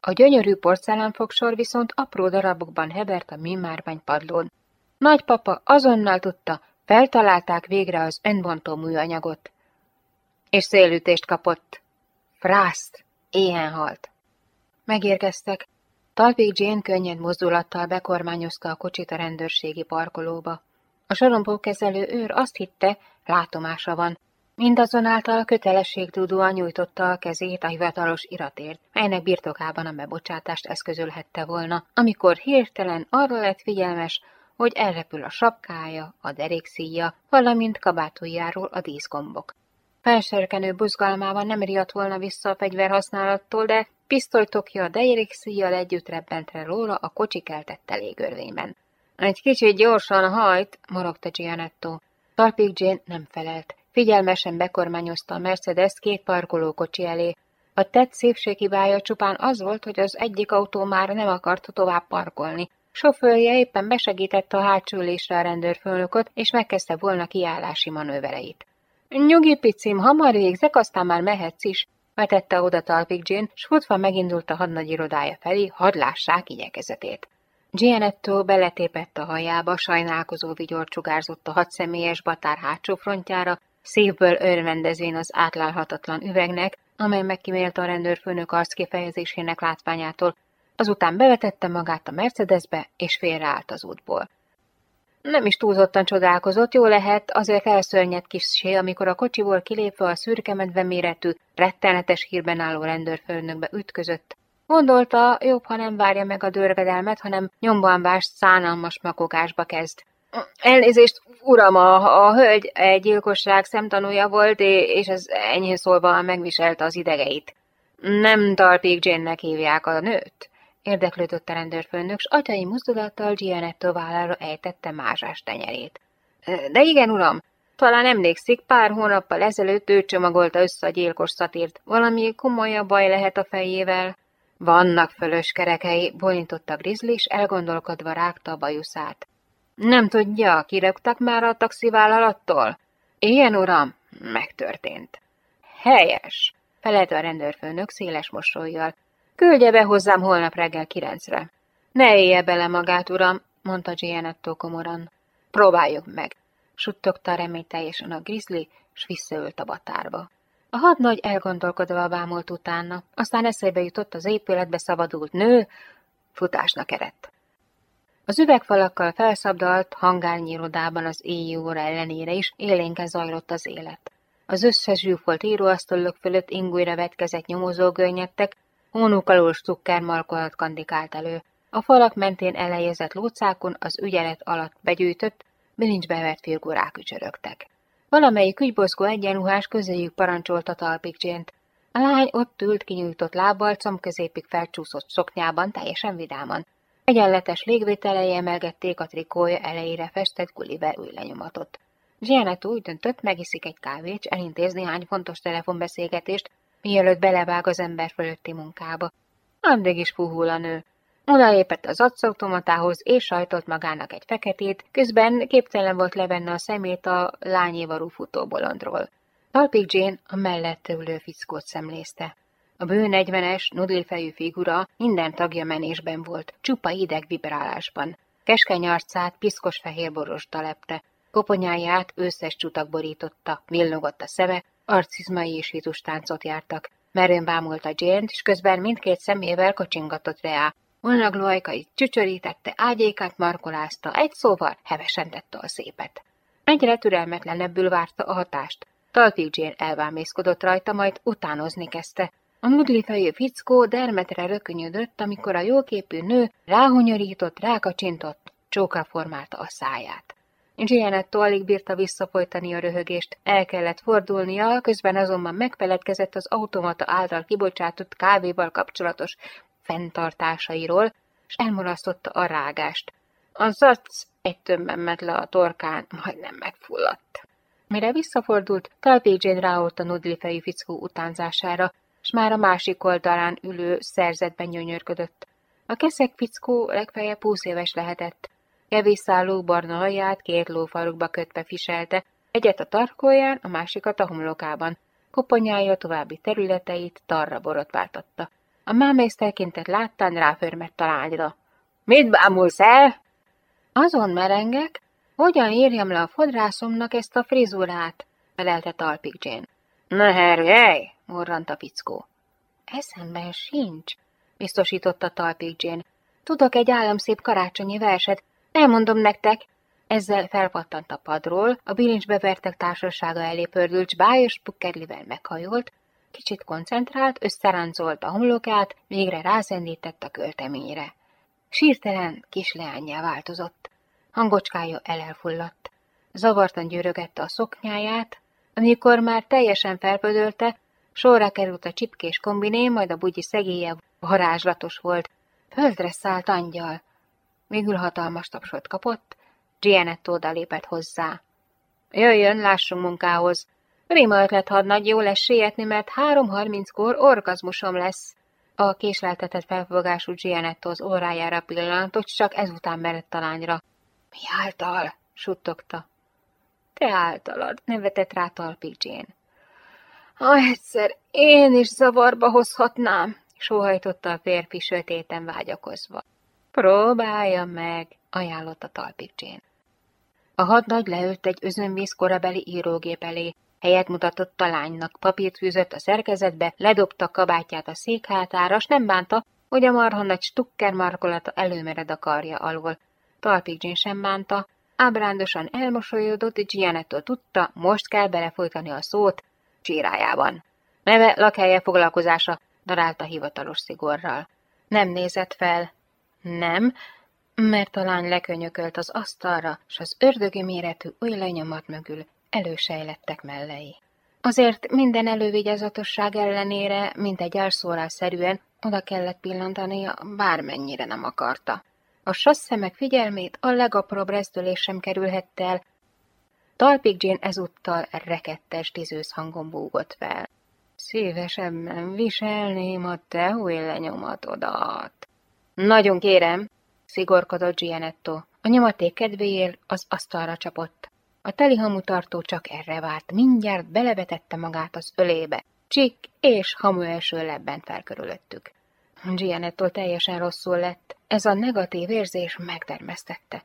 A gyönyörű porcelánfogsor viszont apró darabokban hebert a mimárvány padlón. Nagypapa azonnal tudta, feltalálták végre az önbontó műanyagot. És szélütést kapott. Frászt, éhen halt. Megérkeztek, Talpig Jane könnyed mozdulattal bekormányozta a kocsit a rendőrségi parkolóba. A sorompókezelő őr azt hitte, látomása van. Mindazonáltal kötelességtudóan nyújtotta a kezét a hivatalos iratért, melynek birtokában a bebocsátást eszközölhette volna, amikor hirtelen arra lett figyelmes, hogy elrepül a sapkája, a derékszíja, valamint kabátújáról a díszgombok. Felserkenő buzgalmában nem riadt volna vissza a fegyverhasználattól, de pisztolytokja a Deirikszíjjal együtt rebbentre róla a kocsi keltette légörvényben. Egy kicsit gyorsan hajt, morogta Gianetto. Talpig Jane nem felelt. Figyelmesen bekormányozta a Mercedes két parkolókocsi elé. A tett szépséghibája csupán az volt, hogy az egyik autó már nem akarta tovább parkolni. Sofőrje éppen besegítette a hátsó a rendőrfőnököt, és megkezdte volna kiállási manővereit. Nyugi, picim, hamar végzek, aztán már mehetsz is, vetette oda Talpig Jane, s futva megindult a hadnagy irodája felé, hadd lássák igyekezetét. Gianetto beletépett a hajába, sajnálkozó vigyor csugárzott a hadszemélyes batár hátsó frontjára, szívből örvendezvén az átlálhatatlan üvegnek, amely megkímélte a rendőrfőnök arc kifejezésének látványától, azután bevetette magát a Mercedesbe, és félreállt az útból. Nem is túlzottan csodálkozott, jó lehet, azért elszörnyedt kissé, amikor a kocsiból kilépve a szürke medve méretű, rettenetes hírben álló rendőrfőnökbe ütközött. Gondolta, jobb, ha nem várja meg a dörgedelmet, hanem nyomban vást szánalmas makogásba kezd. Elnézést, uram, a, a hölgy egy gyilkosság szemtanúja volt, és ez enyhén szólva megviselte az idegeit. Nem Talpig Jane-nek hívják a nőt? Érdeklődött a rendőrfőnök, s atyai mozdulattal Gianetto vállára ejtette mázsás tenyerét. De igen, uram, talán emlékszik, pár hónappal ezelőtt ő csomagolta össze a gyilkos szatírt. Valami komolyabb baj lehet a fejével. Vannak fölös kerekei, bolintotta Grizzly, és elgondolkodva rágta a bajuszát. Nem tudja, kiraktak már a taxivállalattól? Ilyen, uram, megtörtént. Helyes, felelte a rendőrfőnök széles mosolyjal. Küldje be hozzám holnap reggel kilencre. Ne élje bele magát, uram, mondta Gianetto komoran. Próbáljuk meg, suttogta reményteljesen a grizzly, s visszaült a batárba. A hadnagy elgondolkodva bámult utána, aztán eszébe jutott az épületbe szabadult nő, futásnak eredt. Az üvegfalakkal felszabdalt hangárnyirodában az éjjé óra ellenére is élénken zajlott az élet. Az összes zsúfolt íróasztalok fölött ingújra vetkezett nyomozógörnyedtek, hónuk alól markolat kandikált elő. A falak mentén elejezett lócákon az ügyelet alatt begyűjtött, bilincsbe vett figurák ücsörögtek. Valamelyik ügybozgó egyenruhás közéjük parancsolta talpikcsént. A lány ott ült kinyújtott lábbal, comközépig felcsúszott szoknyában, teljesen vidáman. Egyenletes légvételei emelgették a trikója elejére festett gulibe új lenyomatot. Gianetto úgy döntött, megiszik egy kávét, és elintéz néhány fontos telefonbeszélgetést, mielőtt belevág az ember fölötti munkába. Addig is puhul a nő. Odaépett az adszautomatához, és sajtolt magának egy feketét, közben képtelen volt levenni a szemét a lányévarú futóbolondról. Talpig Jane a mellette ülő fickót szemlézte. A bő negyvenes, nudlifejű figura minden tagja menésben volt, csupa ideg vibrálásban. Keskeny arcát piszkos fehér borosta lepte, koponyáját összes csutak borította, villogott a szeme, arcizmai és táncot jártak. Merőn bámulta Jane-t, és közben mindkét szemével kocsingatott rá. Volnagló ajkait csücsörítette, ágyékát markolázta, egy szóval hevesen tette a szépet. Egyre türelmetlenebbül várta a hatást. Talpig Jane elvámészkodott rajta, majd utánozni kezdte. A nudlifejű fickó dermetre rökönyödött, amikor a jóképű nő ráhonyorított, rákacsintott, csókra formálta a száját. Gianetto alig bírta visszafolytani a röhögést, el kellett fordulnia, közben azonban megfeledkezett az automata által kibocsátott kávéval kapcsolatos fenntartásairól, és elmulasztotta a rágást. A zac egy tömbben ment le a torkán, majdnem megfulladt. Mire visszafordult, Talpégyén ráolt a nudlifejű fickó utánzására, s már a másik oldalán ülő szerzetben nyönyörködött. A keszek fickó legfeljebb húsz éves lehetett. Kevés szálló barna haját két lófarukba kötve fiselte, egyet a tarkóján, a másikat a homlokában. Koponyája további területeit tarra borotváltatta. A mámész tekintet láttán ráförmett a lányra. Mit bámulsz el? Azon merengek, hogyan írjam le a fodrászomnak ezt a frizurát, felelte Talpig Jane. Ne hergelj, morrant a fickó. Eszemben sincs, biztosította Talpig Jane. Tudok egy államszép karácsonyi verset, elmondom nektek. Ezzel felpattant a padról, a bilincsbe vertek társasága elé pördült, s bájos pukkerlivel meghajolt, kicsit koncentrált, összeráncolt a homlokát, végre rázendített a költeményre. Sírtelen kisleányjá változott. Hangocskája elelfulladt. Zavartan gyűrögette a szoknyáját, amikor már teljesen felpödölte, sorra került a csipkés kombiné, majd a bugyi szegélye varázslatos volt. Földre szállt angyal. Végül hatalmas tapsot kapott, Gianetto lépett hozzá. Jöjjön, lássunk munkához. Prima ötlet hadnagy, jó lesz sietni, mert három harminckor orgazmusom lesz. A késleltetett felfogású Gianetto az órájára pillantott, csak ezután merett a lányra. Mi által? suttogta. Te általad, nevetett rá Talpig Jane. Ha egyszer én is zavarba hozhatnám, sóhajtotta a férfi sötéten vágyakozva. Próbálja meg, ajánlotta Talpig Jane. A hadnagy leült egy özönvíz korabeli írógép elé, Helyet mutatott a lánynak, papírt fűzött a szerkezetbe, ledobta kabátját a székhátára, s nem bánta, hogy a marha nagy stukker markolata előmered a karja alól. Talpig Jane sem bánta, ábrándosan elmosolyodott, Gianetto tudta, most kell belefolytani a szót csírájában. Neve, lakhelye, foglalkozása, darálta hivatalos szigorral. Nem nézett fel. Nem. mert a lány lekönyökölt az asztalra, s az ördögi méretű új lenyomat mögül elősejlettek mellei. Azért minden elővigyázatosság ellenére, mint egy elszólásszerűen, oda kellett pillantania, bármennyire nem akarta. A sasszemek figyelmét a legapróbb rezdülés sem kerülhette el, Talpig Jane ezúttal rekettes tizősz hangon búgott fel. Szívesebben viselném a te új lenyomatodat. Nagyon kérem, szigorkodott Gianetto. A nyomaték kedvéért az asztalra csapott. A teli hamutartó csak erre várt, mindjárt belevetette magát az ölébe. Csik és hamu első lebbent fel körülöttük. Teljesen rosszul lett, ez a negatív érzés megtermesztette.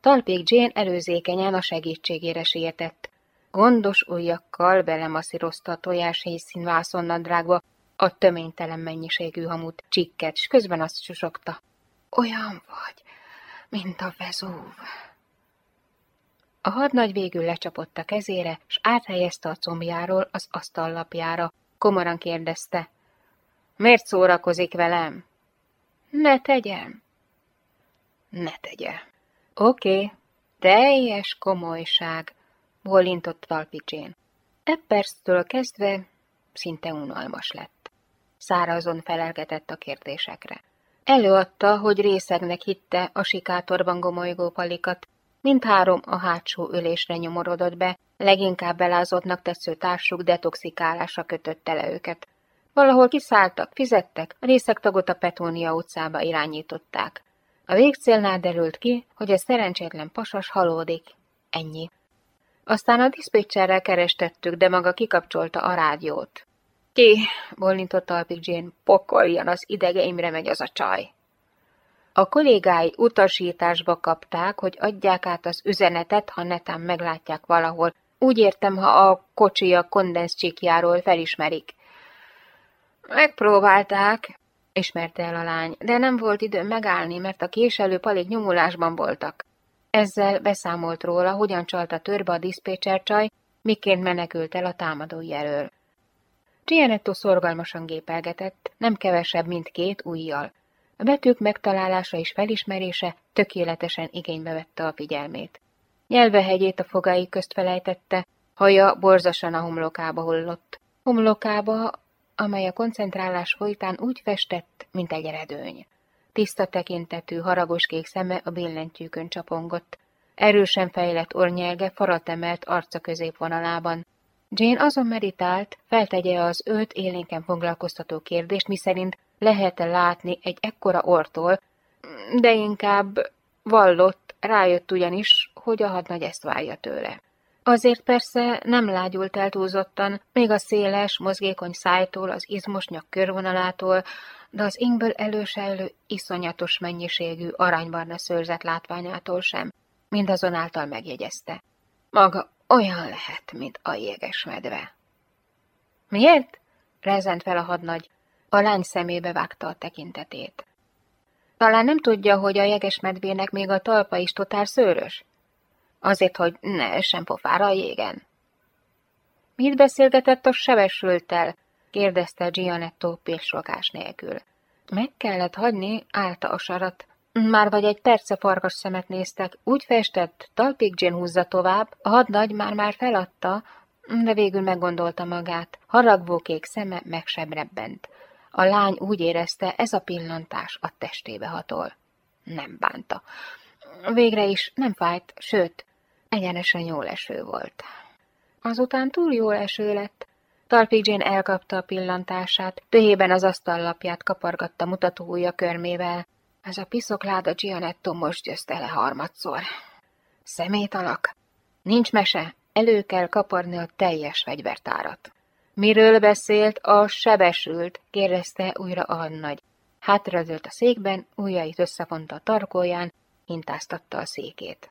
Talpék Jane előzékenyen a segítségére sietett. Gondos ujjakkal belemasszírozta a tojáshéjszín vászonnadrágba a töménytelen mennyiségű hamut csikket, s közben azt susogta. Olyan vagy, mint a vezúv. A hadnagy végül lecsapott a kezére, s áthelyezte a combjáról az asztallapjára. Komoran kérdezte. Miért szórakozik velem? Ne tegyem. Ne tegye. Oké, okay. teljes komolyság, bólintott Valpicsén. Eppersztől kezdve szinte unalmas lett. Szárazon felelgetett a kérdésekre. Előadta, hogy részegnek hitte a sikátorban gomolygó palikat, mindhárom a hátsó ülésre nyomorodott be, leginkább belázottnak tetsző társuk detoxikálása kötötte le őket. Valahol kiszálltak, fizettek, a részegtagot a Petónia utcába irányították. A végcélnál derült ki, hogy a szerencsétlen pasas halódik. Ennyi. Aztán a diszpécserrel kerestettük, de maga kikapcsolta a rádiót. Ki, bólintott Alpik Jane, pokoljan az idegeimre megy az a csaj. A kollégái utasításba kapták, hogy adják át az üzenetet, ha netán meglátják valahol. Úgy értem, ha a kocsi a kondenszcsikjáról felismerik. Megpróbálták, ismerte el a lány, de nem volt idő megállni, mert a késelő palig nyomulásban voltak. Ezzel beszámolt róla, hogyan csalta törbe a diszpécser csaj, miként menekült el a támadói elől. Gianetto szorgalmasan gépelgetett, nem kevesebb, mint két ujjal. A betűk megtalálása és felismerése tökéletesen igénybe vette a figyelmét. Nyelvehegyét a fogai közt felejtette, haja borzasan a homlokába hullott. Homlokába, amely a koncentrálás folytán úgy festett, mint egy redőny. Tiszta tekintetű, haragos kék szeme a billentyűkön csapongott. Erősen fejlett ornyelge farat emelt arca középvonalában. Jane azon meditált, feltegye az őt élénken foglalkoztató kérdést, miszerint lehet-e látni egy ekkora ortól, de inkább vallott, rájött ugyanis, hogy a hadnagy ezt várja tőle. Azért persze nem lágyult el túlzottan, még a széles, mozgékony szájtól, az izmos nyak körvonalától, de az ingből elősejlő iszonyatos mennyiségű aranybarna szőrzet látványától sem, mindazonáltal megjegyezte. Maga olyan lehet, mint a jéges medve. Miért? rezent fel a hadnagy. A lány szemébe vágta a tekintetét. Talán nem tudja, hogy a jeges medvének még a talpa is totál szőrös? Azért, hogy ne essen pofára a jégen. Mit beszélgetett a sebesültel? kérdezte Gianetto pénzsogás nélkül. Meg kellett hagyni, állta a sarat. Már vagy egy perce farkas szemet néztek, úgy festett, talpig Jane húzza tovább, a hadnagy már-már feladta, de végül meggondolta magát. Haragvó kék szeme megsebrebbent. A lány úgy érezte, ez a pillantás a testébe hatol. Nem bánta. Végre is nem fájt, sőt, egyenesen jó eső volt. Azután túl jó eső lett, Talpig Jane elkapta a pillantását, töhében az asztallapját kapargatta mutatója körmével. Ez a piszokláda Gianetto most győzte le harmadszor. Szemét alak. Nincs mese, elő kell kaparni a teljes fegyvertárat. Miről beszélt a sebesült? kérdezte újra a hadnagy. Hátradőlt a székben, ujjait összefonta a tarkóján, hintáztatta a székét.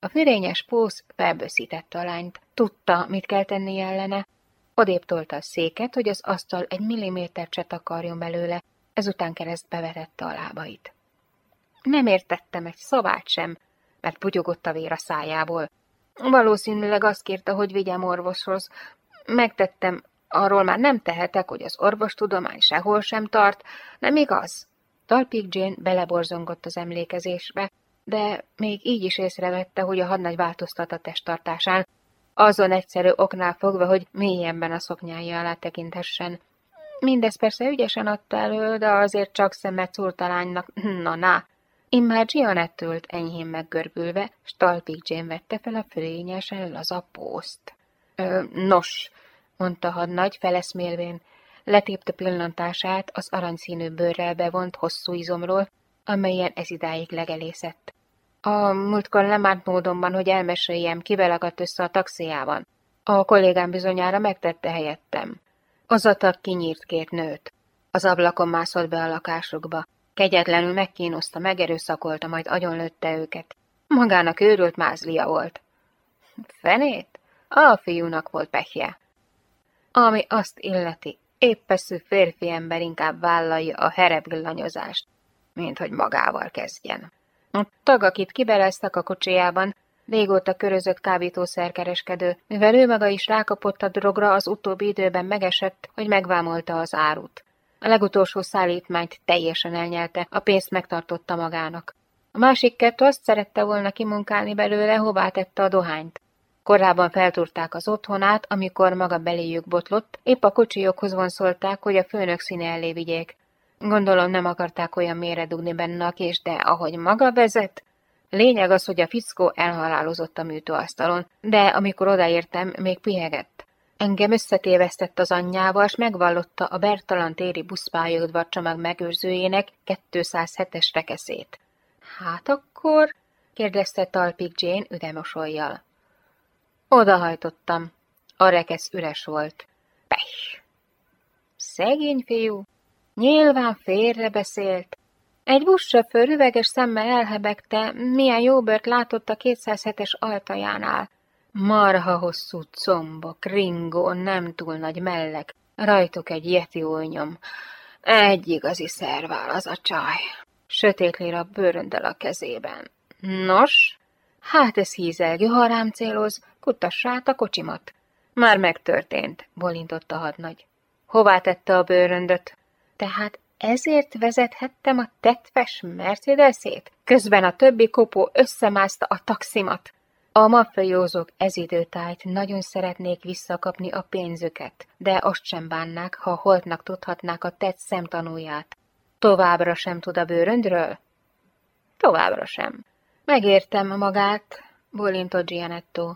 A fürényes pósz felbőszítette a lányt, tudta, mit kell tenni ellene, Odébb tolta a széket, hogy az asztal egy milliméter se takarjon belőle, ezután keresztbe vetette a lábait. Nem értettem egy szavát sem, mert putyogott a vér a szájából. Valószínűleg azt kérte, hogy vigyem orvoshoz. Megtettem, arról már nem tehetek, hogy az orvostudomány sehol sem tart, nem igaz? Talpig Jane beleborzongott az emlékezésbe, de még így is észrevette, hogy a hadnagy változtat a testtartásán, azon egyszerű oknál fogva, hogy mélyenben a szoknyája alá tekinthessen. Mindez persze ügyesen adta elő, de azért csak szemet szúrt a lánynak, na-na. Immár Gianett ült enyhén meggörbülve, s Talpig Jane vette fel a fölényesen laza pószt. nos, mondta hadnagy feleszmélvén, letépte pillantását az aranyszínű bőrrel bevont hosszú izomról, amelyen ez idáig legelészett. A múltkor lemárt módonban, hogy elmeséljem, kivel akadt össze a taxiában. A kollégám bizonyára megtette helyettem. Az a tag kinyírt két nőt. Az ablakon mászott be a lakásukba. Kegyetlenül megkínoszta, megerőszakolta, majd agyonlőtte őket. Magának őrült mázlia volt. Fenét? A fiúnak volt pehje. Ami azt illeti, éppeszű férfi ember inkább vállalja a herebglanyozást, mint hogy magával kezdjen. A tag, akit kibereztek a kocsijában, régóta körözött kábítószerkereskedő, mivel ő maga is rákapott a drogra, az utóbbi időben megesett, hogy megvámolta az árut. A legutolsó szállítmányt teljesen elnyelte, a pénzt megtartotta magának. A másik kettő azt szerette volna kimunkálni belőle, hová tette a dohányt. Korábban feltúrták az otthonát, amikor maga beléjük botlott, épp a kocsijokhoz vonszolták, hogy a főnök színe elé vigyék. Gondolom nem akarták olyan mélyre dugni benne a kés, de ahogy maga vezet... Lényeg az, hogy a fickó elhalálozott a műtőasztalon, de amikor odaértem, még pihegett. Engem összetévesztett az anyjával, s megvallotta a Bertalan téri buszpályaudvar csomag megőrzőjének 207-es rekeszét. Hát akkor? kérdezte Talpig Jane üdemosoljal. Odahajtottam. A rekesz üres volt. Pech! Szegény fiú! Nyilván félrebeszélt. Egy buszsofőr üveges szemmel elhebegte, milyen jó bört látott a 207-es altajánál. Marha hosszú combok, ringó, nem túl nagy mellek, rajtuk egy yeti újnyom. Egy igazi szervál az a csaj. Sötét a bőröndel a kezében. Nos, hát ez hízelgő, ha rám céloz, kutassát a kocsimat. Már megtörtént, bolintott a hadnagy. Hová tette a bőröndöt? Tehát ezért vezethettem a tetves Mercedesét? Közben a többi kopó összemászta a taximat. A maffiózók ez időtájt nagyon szeretnék visszakapni a pénzüket, de azt sem bánnák, ha holtnak tudhatnák a tett szemtanúját. Továbbra sem tud a bőröndről? Továbbra sem. Megértem magát, bolintott Gianetto.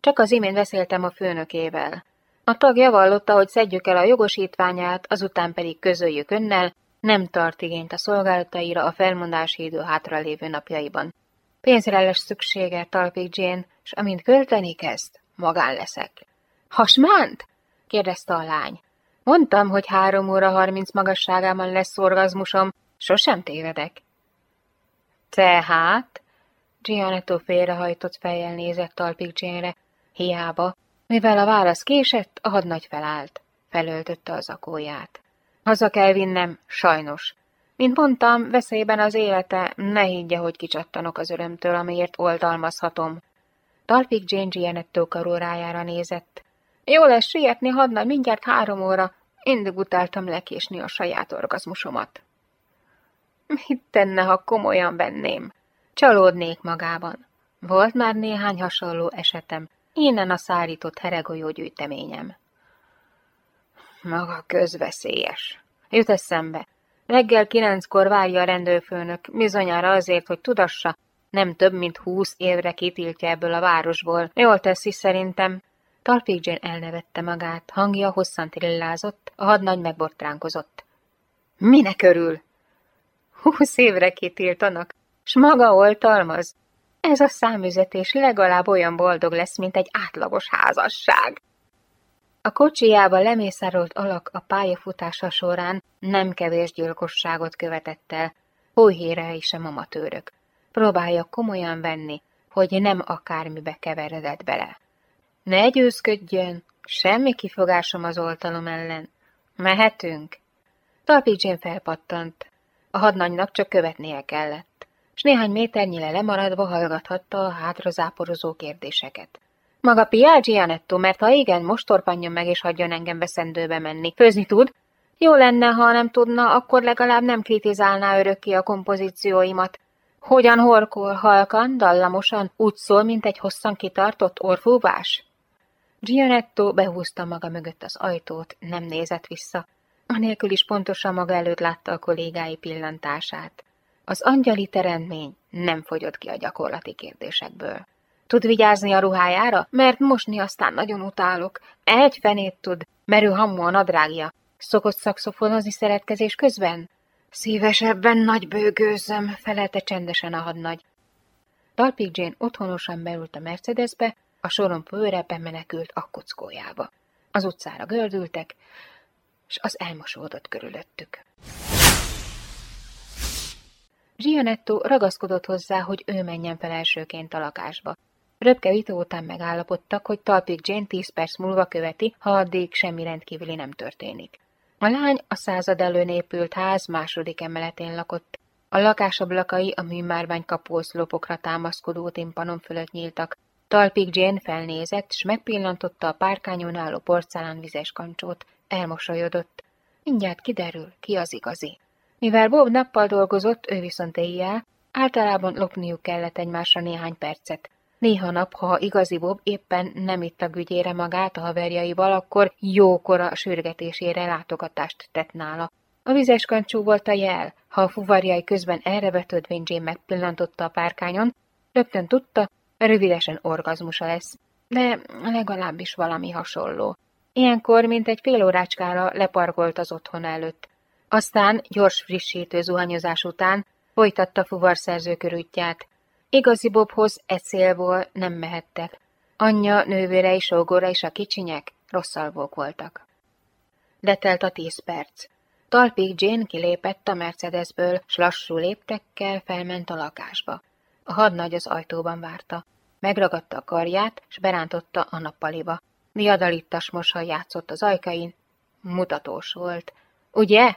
Csak az imént beszéltem a főnökével. A tagja vallotta, hogy szedjük el a jogosítványát, azután pedig közöljük önnel, nem tart igényt a szolgálataira a felmondási idő hátralévő napjaiban. Pénzre lesz szüksége, talpig Jane, és amint költeni kezd, magán leszek. Hasmánt? kérdezte a lány. Mondtam, hogy három óra harminc magasságában lesz orgazmusom, sosem tévedek. Tehát? Gianetto félrehajtott fejjel nézett talpig Jane-re. Hiába, mivel a válasz késett, a hadnagy felállt. Felöltötte az akóját. Haza kell vinnem, sajnos. Mint mondtam, veszélyben az élete, ne higgye, hogy kicsattanok az örömtől, amiért oldalmazhatom. Talpig Jane Gianetto karórájára nézett. Jó lesz sietni, hadnagy, mindjárt három óra. Indig utáltam lekésni a saját orgazmusomat. Mit tenne, ha komolyan venném? Csalódnék magában. Volt már néhány hasonló esetem, Innen a szárított heregolyó gyűjteményem. Maga közveszélyes. Jut eszembe. Reggel kilenckor várja a rendőrfőnök, bizonyára azért, hogy tudassa, nem több, mint húsz évre kitiltja ebből a városból. Jól teszi szerintem. Talpig Jane elnevette magát, hangja hosszan trillázott, a hadnagy megbortránkozott. Minek örül? Húsz évre kitiltanak, s maga oltalmaz. Ez a számüzetés legalább olyan boldog lesz, mint egy átlagos házasság. A kocsijába lemészárolt alak a pályafutása során nem kevés gyilkosságot követett el, hóhére sem amatőrök. Próbálja komolyan venni, hogy nem akármibe keveredett bele. Ne győzködjön, semmi kifogásom az oltalom ellen. Mehetünk? Talpidzsén felpattant. A hadnagynak csak követnie kellett s néhány méternyire lemaradva hallgathatta a hátra záporozó kérdéseket. Maga Pia Gianetto, mert ha igen, most torpanjon meg és hagyjon engem veszendőbe menni. Főzni tud? Jó lenne, ha nem tudna, akkor legalább nem kritizálná örökké a kompozícióimat. Hogyan horkol halkan, dallamosan, úgy szól, mint egy hosszan kitartott orfúvás? Gianetto behúzta maga mögött az ajtót, nem nézett vissza. Anélkül is pontosan maga előtt látta a kollégái pillantását. Az angyali teremtmény nem fogyott ki a gyakorlati kérdésekből. Tud vigyázni a ruhájára? Mert mosni aztán nagyon utálok. Egy fenét tud, merő hamu a nadrágja. Szokott szakszofonozni szeretkezés közben? Szívesebben nagy bőgőzöm, felelte csendesen a hadnagy. Talpig Jane otthonosan beült a Mercedesbe, a soron főre bemenekült a kockójába. Az utcára gördültek, és az elmosódott körülöttük. Gianetto ragaszkodott hozzá, hogy ő menjen fel elsőként a lakásba. Röpke vita után megállapodtak, hogy Talpig Jane tíz perc múlva követi, ha addig semmi rendkívüli nem történik. A lány a század előn épült ház második emeletén lakott. A lakásoblakai a műmárvány kapóoszlopokra támaszkodó timpanon fölött nyíltak. Talpig Jane felnézett, s megpillantotta a párkányon álló porcelánvizes kancsót. Elmosolyodott. Mindjárt kiderül, ki az igazi. Mivel Bob nappal dolgozott, ő viszont éjjel, általában lopniuk kellett egymásra néhány percet. Néha nap, ha igazi Bob éppen nem itt a gügyére magát a haverjaival, akkor jókora sürgetésére látogatást tett nála. A vizes kancsó volt a jel, ha a fuvarjai közben erre betödvén Jane megpillantotta a párkányon, rögtön tudta, rövidesen orgazmusa lesz, de legalábbis valami hasonló. Ilyenkor, mint egy fél órácskára leparkolt az otthon előtt. Aztán, gyors frissítő zuhanyozás után folytatta fuvarszerző körútját. Igazi Bobhoz célból nem mehettek. Anyja, nővére és ógóra és a kicsinyek rosszalvók voltak. Letelt a tíz perc. Talpig Jane kilépett a Mercedesből, s lassú léptekkel felment a lakásba. A hadnagy az ajtóban várta. Megragadta a karját, s berántotta a nappaliba. Diadalittas mosoly játszott az ajkain. Mutatós volt. Ugye?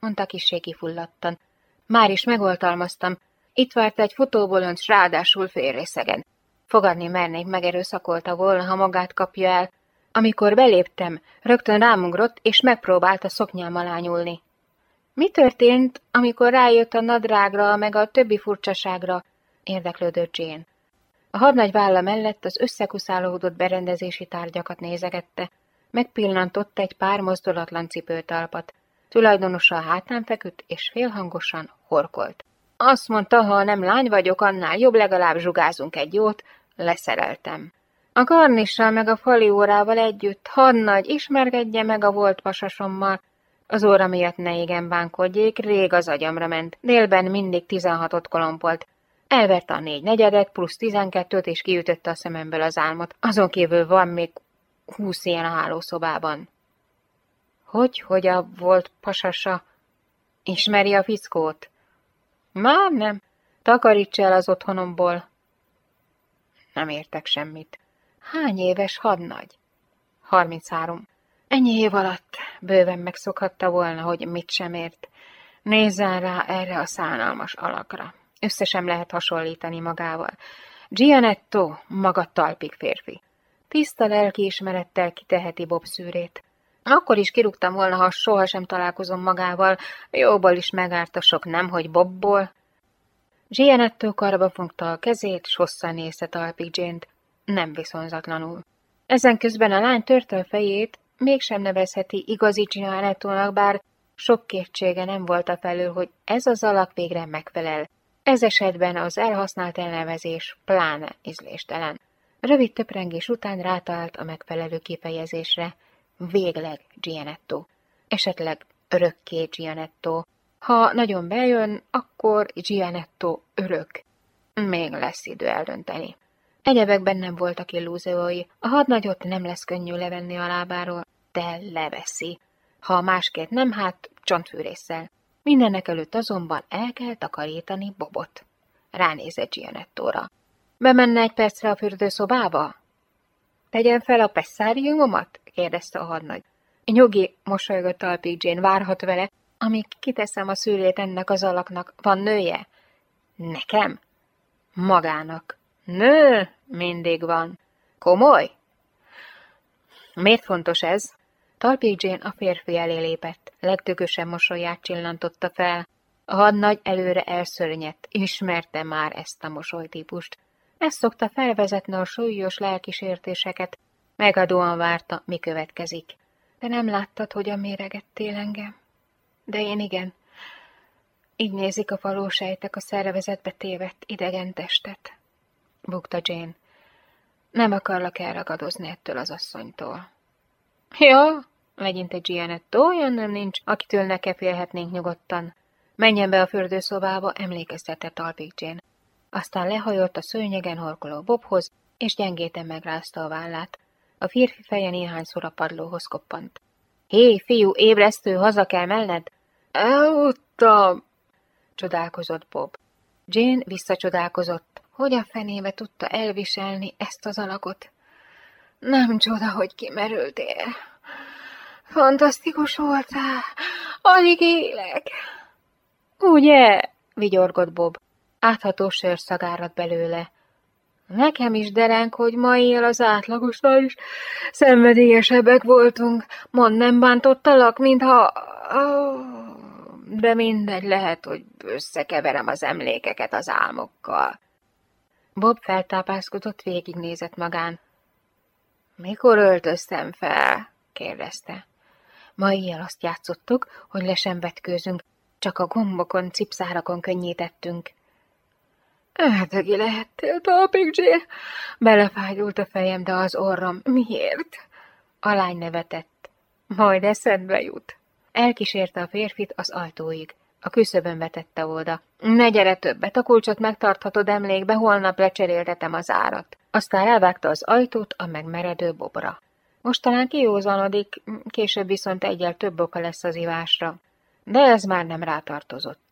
mondta kissé kifulladtan. Már is megoltalmaztam. Itt várt egy futóbolond, ráadásul félrészegen. Fogadni mernék megerőszakolta volna, ha magát kapja el. Amikor beléptem, rögtön rámugrott, és megpróbálta szoknyám alá. Mi történt, amikor rájött a nadrágra, meg a többi furcsaságra? érdeklődött Jane. A hadnagy válla mellett az összekuszálódott berendezési tárgyakat nézegette. Megpillantott egy pár mozdulatlan cipőtalpat. Tulajdonosa a hátán feküdt, és félhangosan horkolt. Azt mondta, ha nem lány vagyok, annál jobb, legalább zsugázunk egy jót, leszereltem. A karnissal meg a fali órával együtt, hadnagy, ismerkedje meg a volt pasasommal. Az óra miatt ne igen bánkodjék, rég az agyamra ment. Délben mindig tizenhatot kolompolt. Elverte a négy negyedet, plusz tizenkettőt, és kiütötte a szememből az álmot. Azon kívül van még húsz ilyen a hálószobában. Hogy, hogy a volt pasasa? Ismeri a fickót? Már nem. Takaríts el az otthonomból. Nem értek semmit. Hány éves hadnagy? Harminchárom. Ennyi év alatt bőven megszokhatta volna, hogy mit sem ért. Nézzen rá erre a szánalmas alakra. Össze sem lehet hasonlítani magával. Gianetto, maga talpig férfi. Tiszta lelkiismerettel kiteheti Bob szűrét. Akkor is kirúgtam volna, ha sohasem találkozom magával, jóból is megárt a sok nem, hogy Bobból. Gianetto karba fogta a kezét, s hosszan nézte talpig Jane-t, nem viszonzatlanul. Ezen közben a lány törte a fejét, mégsem nevezheti igazi Gianettónak, bár sok kétsége nem volt a felül, hogy ez az alak végre megfelel. Ez esetben az elhasznált elnevezés pláne ízléstelen. Rövid töprengés után rátalált a megfelelő kifejezésre, végleg Gianetto, esetleg örökké Gianetto. Ha nagyon bejön, akkor Gianetto örök. Még lesz idő eldönteni. Egyebekben nem voltak illúziói, a hadnagyot nem lesz könnyű levenni a lábáról, de leveszi. Ha másként nem, hát csontfűrészsel. Mindennek előtt azonban el kell takarítani Bobot. Ránézett Gianettóra. Bemenne egy percre a fürdőszobába? Tegyen fel a pesszáriumomat? Kérdezte a hadnagy. Nyugi, mosolygott Alpig Jane, várhat vele, amíg kiteszem a szűrét ennek az alaknak. Van nője? Nekem? Magának. Nő, mindig van. Komoly? Miért fontos ez? Talpig Jane a férfi elé lépett, legtökösen mosolyát csillantotta fel. A hadnagy előre elszörnyett, ismerte már ezt a mosolytípust. Ezt szokta felvezetni a súlyos lelkisértéseket, megadóan várta, mi következik. De nem láttad, hogyan méregettél engem? De én igen. Így nézik a valósejtek a szervezetbe tévedt idegen testet. Bukta Jane. Nem akarlak elragadozni ettől az asszonytól. Ja, megint egy Gianetto, olyan nem nincs, akitől ne kefélhetnénk nyugodtan. Menjen be a fürdőszobába, emlékeztetett Alpik Jane. Aztán lehajolt a szőnyegen horkoló Bobhoz, és gyengéten megrázta a vállát. A férfi feje néhányszor a padlóhoz koppant. Hé, fiú, ébresztő, haza kell menned? Eludtam, csodálkozott Bob. Jane visszacsodálkozott, hogy a fenébe tudta elviselni ezt az alakot. Nem csoda, hogy kimerültél. Fantasztikus voltál, alig élek. Ugye? vigyorgott Bob. Átható sör szagárad belőle. Nekem is dereng, hogy ma él az átlagosnál is szenvedélyesebbek voltunk. Mond, nem bántottalak, mintha... De mindegy, lehet, hogy összekeverem az emlékeket az álmokkal. Bob feltápászkodott, végignézett magán. Mikor öltöztem fel? kérdezte. Ma éjjel azt játszottuk, hogy le sem vetkőzünk, csak a gombokon, cipszárakon könnyítettünk. Ördögi lehettél, Talpig J. Belefájdult a fejem, de az orrom. Miért? A lány nevetett. Majd eszedbe jut. Elkísérte a férfit az ajtóig. A küszöbön vetette oda. Ne gyere többet, a kulcsot megtarthatod emlékbe, holnap lecseréltetem az árat. Aztán elvágta az ajtót a megmeredő bobra. Most talán kiózanodik, később viszont egyel több oka lesz az ivásra. De ez már nem rátartozott.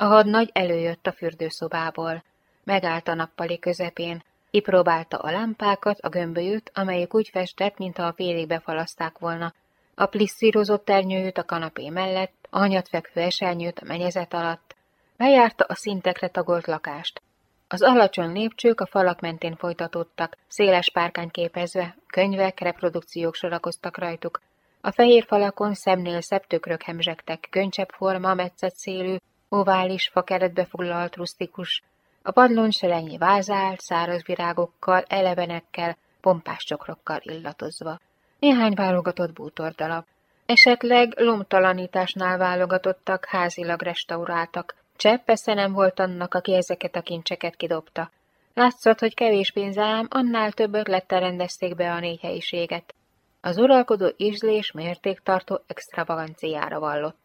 A hadnagy előjött a fürdőszobából. Megállt a nappali közepén. Kipróbálta a lámpákat, a gömbölyűt, amelyek úgy festett, mintha a félig befalaszták volna. A plisszírozott ernyőjűt a kanapé mellett, a hanyatfekvő esernyőt a menyezet alatt. Bejárta a szintekre tagolt lakást. Az alacsony lépcsők a falak mentén folytatódtak, széles párkány képezve, könyvek, reprodukciók sorakoztak rajtuk. A fehér falakon szemnél szebb tökrök hemzsegtek, könycsebb forma, metszett szélű, ovális, fakeretbe foglalt rustikus. A padlón selenyi vázált, száraz virágokkal, elevenekkel, pompás csokrokkal illatozva. Néhány válogatott bútordalap. Esetleg lomtalanításnál válogatottak, házilag restauráltak, Csepp persze nem volt annak, aki ezeket a kincseket kidobta. Látszott, hogy kevés pénz annál több ötlettel rendezték be a négy helyiséget. Az uralkodó ízlés mértéktartó extravaganciára vallott.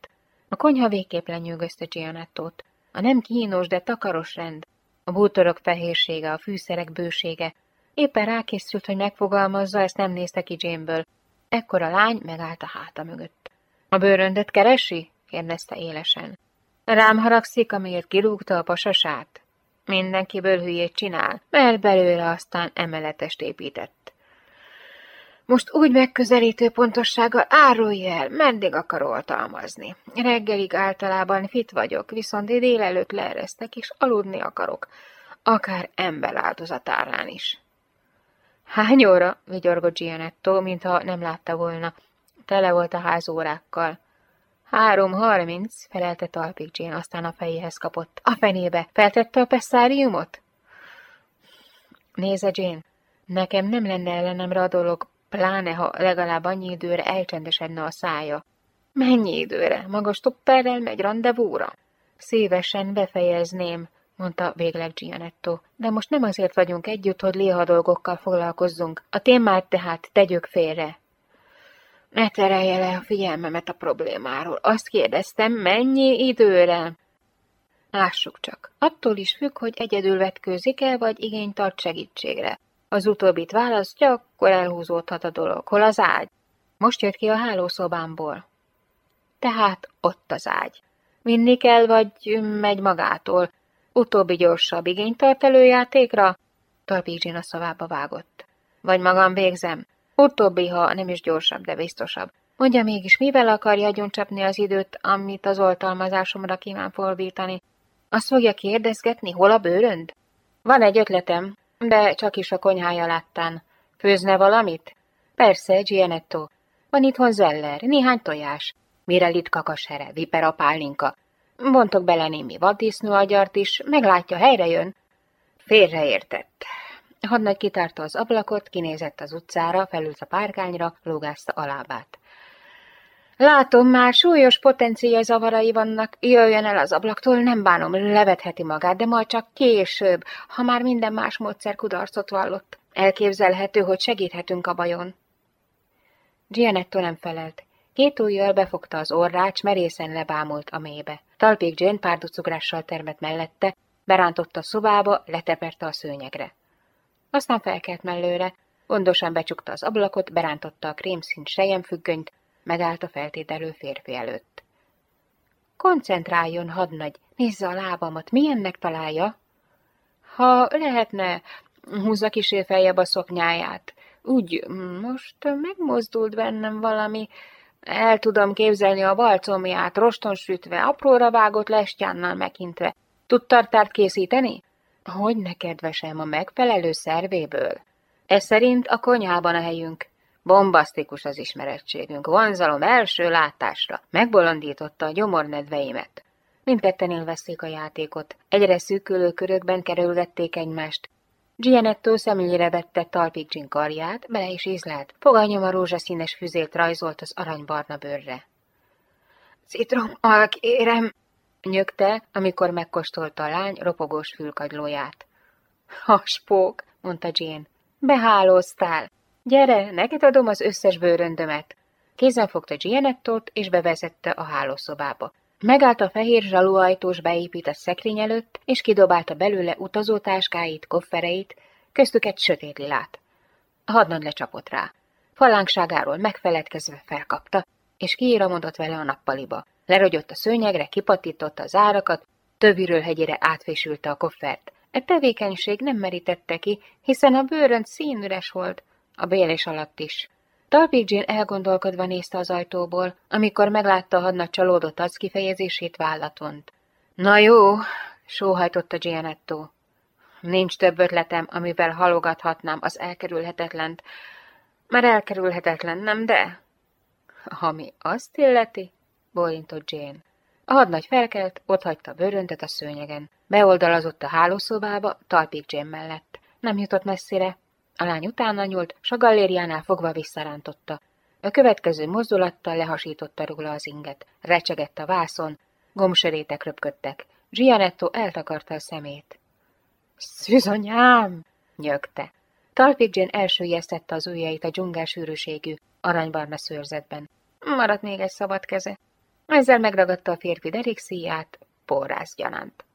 A konyha végképp lenyűgözte Gianettót. A nem kínos, de takaros rend, a bútorok fehérsége, a fűszerek bősége. Éppen rákészült, hogy megfogalmazza, ezt nem nézte ki Jane-ből. Ekkor a lány megállt a háta mögött. A bőröndöt keresi? kérdezte élesen. Rám haragszik, amiért kirúgta a pasasát? Mindenkiből hülyét csinál, mert belőle aztán emeletest épített. Most úgy megközelítő pontossággal árulj el, meddig akar oltalmazni. Reggelig általában fit vagyok, viszont délelőtt leeresztek, és aludni akarok, akár ember áldozatárán is. Hány óra? vigyorgott Gianetto, mintha nem látta volna. Tele volt a ház órákkal. Három harminc, felelte Talpik Jane, aztán a fejéhez kapott. A fenébe, feltette a pesszáriumot? Nézze, Jane, nekem nem lenne ellenemre a dolog, pláne ha legalább annyi időre elcsendesedne a szája. Mennyi időre? Magas topperrel megy rendezvúra? Szívesen befejezném, mondta végleg Gianetto, de most nem azért vagyunk együtt, hogy léha dolgokkal foglalkozzunk. A témát tehát tegyük félre. Ne terelje le a figyelmemet a problémáról. Azt kérdeztem, mennyi időre? Lássuk csak. Attól is függ, hogy egyedül vetkőzik el, vagy igény tart segítségre. Az utóbbit választja, akkor elhúzódhat a dolog. Hol az ágy? Most jött ki a hálószobámból. Tehát ott az ágy. Vinni kell, vagy megy magától. Utóbbi gyorsabb igényt tart előjátékra? Tarpízsin a szavába vágott. Vagy magam végzem. Utóbbi, ha nem is gyorsabb, de biztosabb. Mondja mégis, mivel akarja agyoncsapni az időt, amit az oltalmazásomra kíván fordítani? Azt fogja kérdezgetni, hol a bőrönd? Van egy ötletem, de csak is a konyhája láttán. Főzne valamit? Persze, Gianetto. Van itthon zeller, néhány tojás, mirelit kakashere, vipera pálinka. Bontok bele némi vaddisznó agyart is, meglátja, helyre jön. Félreértett. Hadnagy kitárta az ablakot, kinézett az utcára, felült a párkányra, lógázta a lábát. Látom, már súlyos potenciál zavarai vannak, jöjjön el az ablaktól, nem bánom, levetheti magát, de majd csak később, ha már minden más módszer kudarcot vallott. Elképzelhető, hogy segíthetünk a bajon. Gianetto nem felelt. Két ujjal befogta az orrát, merészen lebámult a mélybe. Talpék Jane párducugrással termett mellette, berántotta a szobába, leteperte a szőnyegre. Aztán felkelt mellőre, gondosan becsukta az ablakot, berántotta a krémszín sejemfüggönyt, megállt a feltételő férfi előtt. Koncentráljon, hadnagy, nézze a lábamat, milyennek találja? Ha lehetne, húzza kisé feljebb a szoknyáját. Úgy, most megmozdult bennem valami, el tudom képzelni a balcomját, roston sütve, apróra vágott lestjánnal megintve. Tud tartárt készíteni? Hogy ne kedvesem, a megfelelő szervéből. Ez szerint a konyhában a helyünk. Bombasztikus az ismerettségünk, vonzalom első látásra. Megbolondította a gyomornedveimet. Mindketten élvezték a játékot. Egyre szűkülő körökben kerülgették egymást. Gianetto szemügyre vette Talpig Jean karját, bele is ízlelt. Foganyom a rózsaszínes füzét rajzolt az aranybarna bőrre. Citrom, kérem, nyögte, amikor megkóstolta a lány ropogós fülkagylóját. Haspók, mondta Jane. Behálóztál. Gyere, neked adom az összes bőröndömet. Kézen fogta Gianettot, és bevezette a hálószobába. Megállt a fehér zsaluajtós beépített szekrény előtt, és kidobálta belőle utazótáskáit, koffereit, köztük egy sötét lilát. A hadnad lecsapott rá. Falánkságáról megfeledkezve felkapta, és kiíramodott vele a nappaliba. Lerogyott a szőnyegre, kipattította az árakat, többről hegyére átfésülte a koffert. E tevékenység nem merítette ki, hiszen a bőrönt színüres volt, a bélés alatt is. Talpig Jane elgondolkodva nézte az ajtóból, amikor meglátta a hadnagy csalódott az kifejezését vállatont. Na jó, sóhajtotta Gianetto. Nincs több ötletem, amivel halogathatnám az elkerülhetetlent. Már elkerülhetetlen, nem de? Ami azt illeti, bólintott Jane. A hadnagy felkelt, otthagyta bőröntet a szőnyegen. Beoldalazott a hálószobába, Talpig Jane mellett. Nem jutott messzire, a lány utána nyúlt, s a gallériánál fogva visszarántotta. A következő mozdulattal lehasította róla az inget. Recsegett a vászon, gomsörétek röpködtek. Gianetto eltakarta a szemét. Szűzanyám! nyögte. Talpig Jane elsőjeztette az ujjait a dzsungel sűrűségű, aranybarna szőrzetben. Maradt még egy szabad keze. Ezzel megragadta a férfi derékszíját, porrász gyanánt.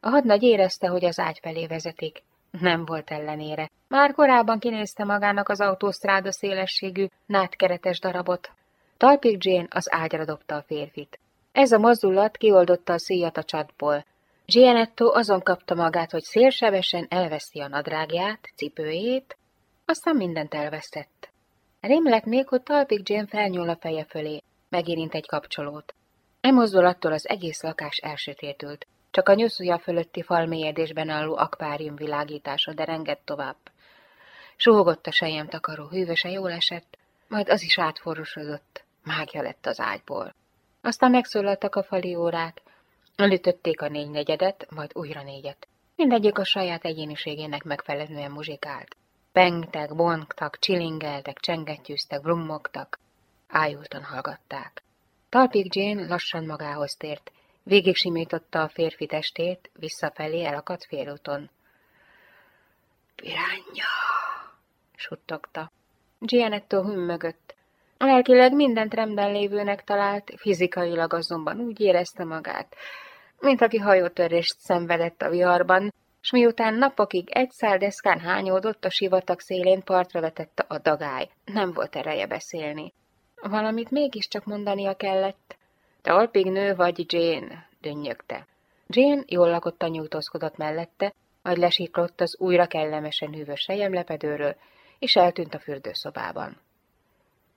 A hadnagy érezte, hogy az ágy felé vezetik. Nem volt ellenére. Már korábban kinézte magának az autósztráda szélességű, nátkeretes darabot. Talpig Jane az ágyra dobta a férfit. Ez a mozdulat kioldotta a szíjat a csatból. Gianetto azon kapta magát, hogy szélsebesen elveszi a nadrágját, cipőjét, aztán mindent elvesztett. Rémlek még, hogy Talpig Jane felnyúl a feje fölé, megérint egy kapcsolót. E mozdulattól az egész lakás elsötétült. Csak a nyuszúja fölötti falmélyedésben álló akvárium világítása derengett tovább. Suhogott a sejem takaró, hűvöse jól esett, majd az is átforrosodott, mágia lett az ágyból. Aztán megszólaltak a fali órák, elütötték a négy negyedet, majd újra négyet. Mindegyik a saját egyéniségének megfelelően muzsikált. Pengtek, bonktak, csilingeltek, csengettyűztek, brummogtak, ájultan hallgatták. Talpig Jane lassan magához tért, Végig simította a férfi testét, visszafelé elakadt félúton. Piránya! suttogta. Gianetto hümmögött. Lelkileg mindent rendben lévőnek talált, fizikailag azonban úgy érezte magát, mint aki hajótörést szenvedett a viharban, s miután napokig egy száldeszkán hányódott a sivatag szélén partra vetette a dagály. Nem volt ereje beszélni. Valamit mégiscsak mondania kellett. Te alpig nő vagy, Jane, dönnyögte. Jane jól lakottan nyújtózkodott mellette, majd lesiklott az újra kellemesen hűvös lepedőről, és eltűnt a fürdőszobában.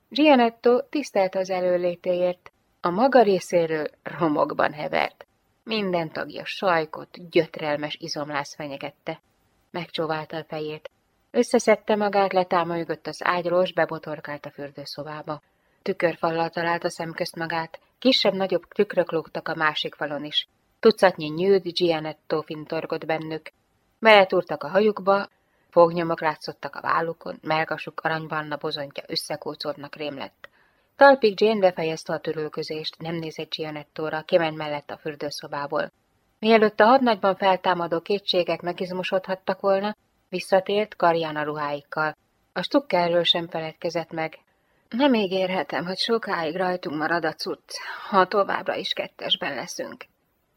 Gianetto tisztelte az előlétéért, a maga részéről romokban hevert. Minden tagja sajkot, gyötrelmes izomlász fenyegette. Megcsóválta a fejét. Összeszedte magát, letámolygott az ágyról, s bebotorkált a fürdőszobába. Tükörfallal találta szemközt magát, kisebb-nagyobb tükrök lógtak a másik falon is. Tucatnyi nyűd Gianetto fintorgott bennük. Beletúrtak a hajukba, fognyomok látszottak a vállukon, melkasuk aranybarna bozontja összekócoltnak rémlett. Talpig Jane befejezte a törülközést, nem nézett Gianettóra, kiment mellett a fürdőszobából. Mielőtt a hadnagyban feltámadó kétségek megizmosodhattak volna, visszatért karján a ruháikkal. A stukkerről sem feledkezett meg. Nem ígérhetem, hogy sokáig rajtunk marad a cucc, ha továbbra is kettesben leszünk,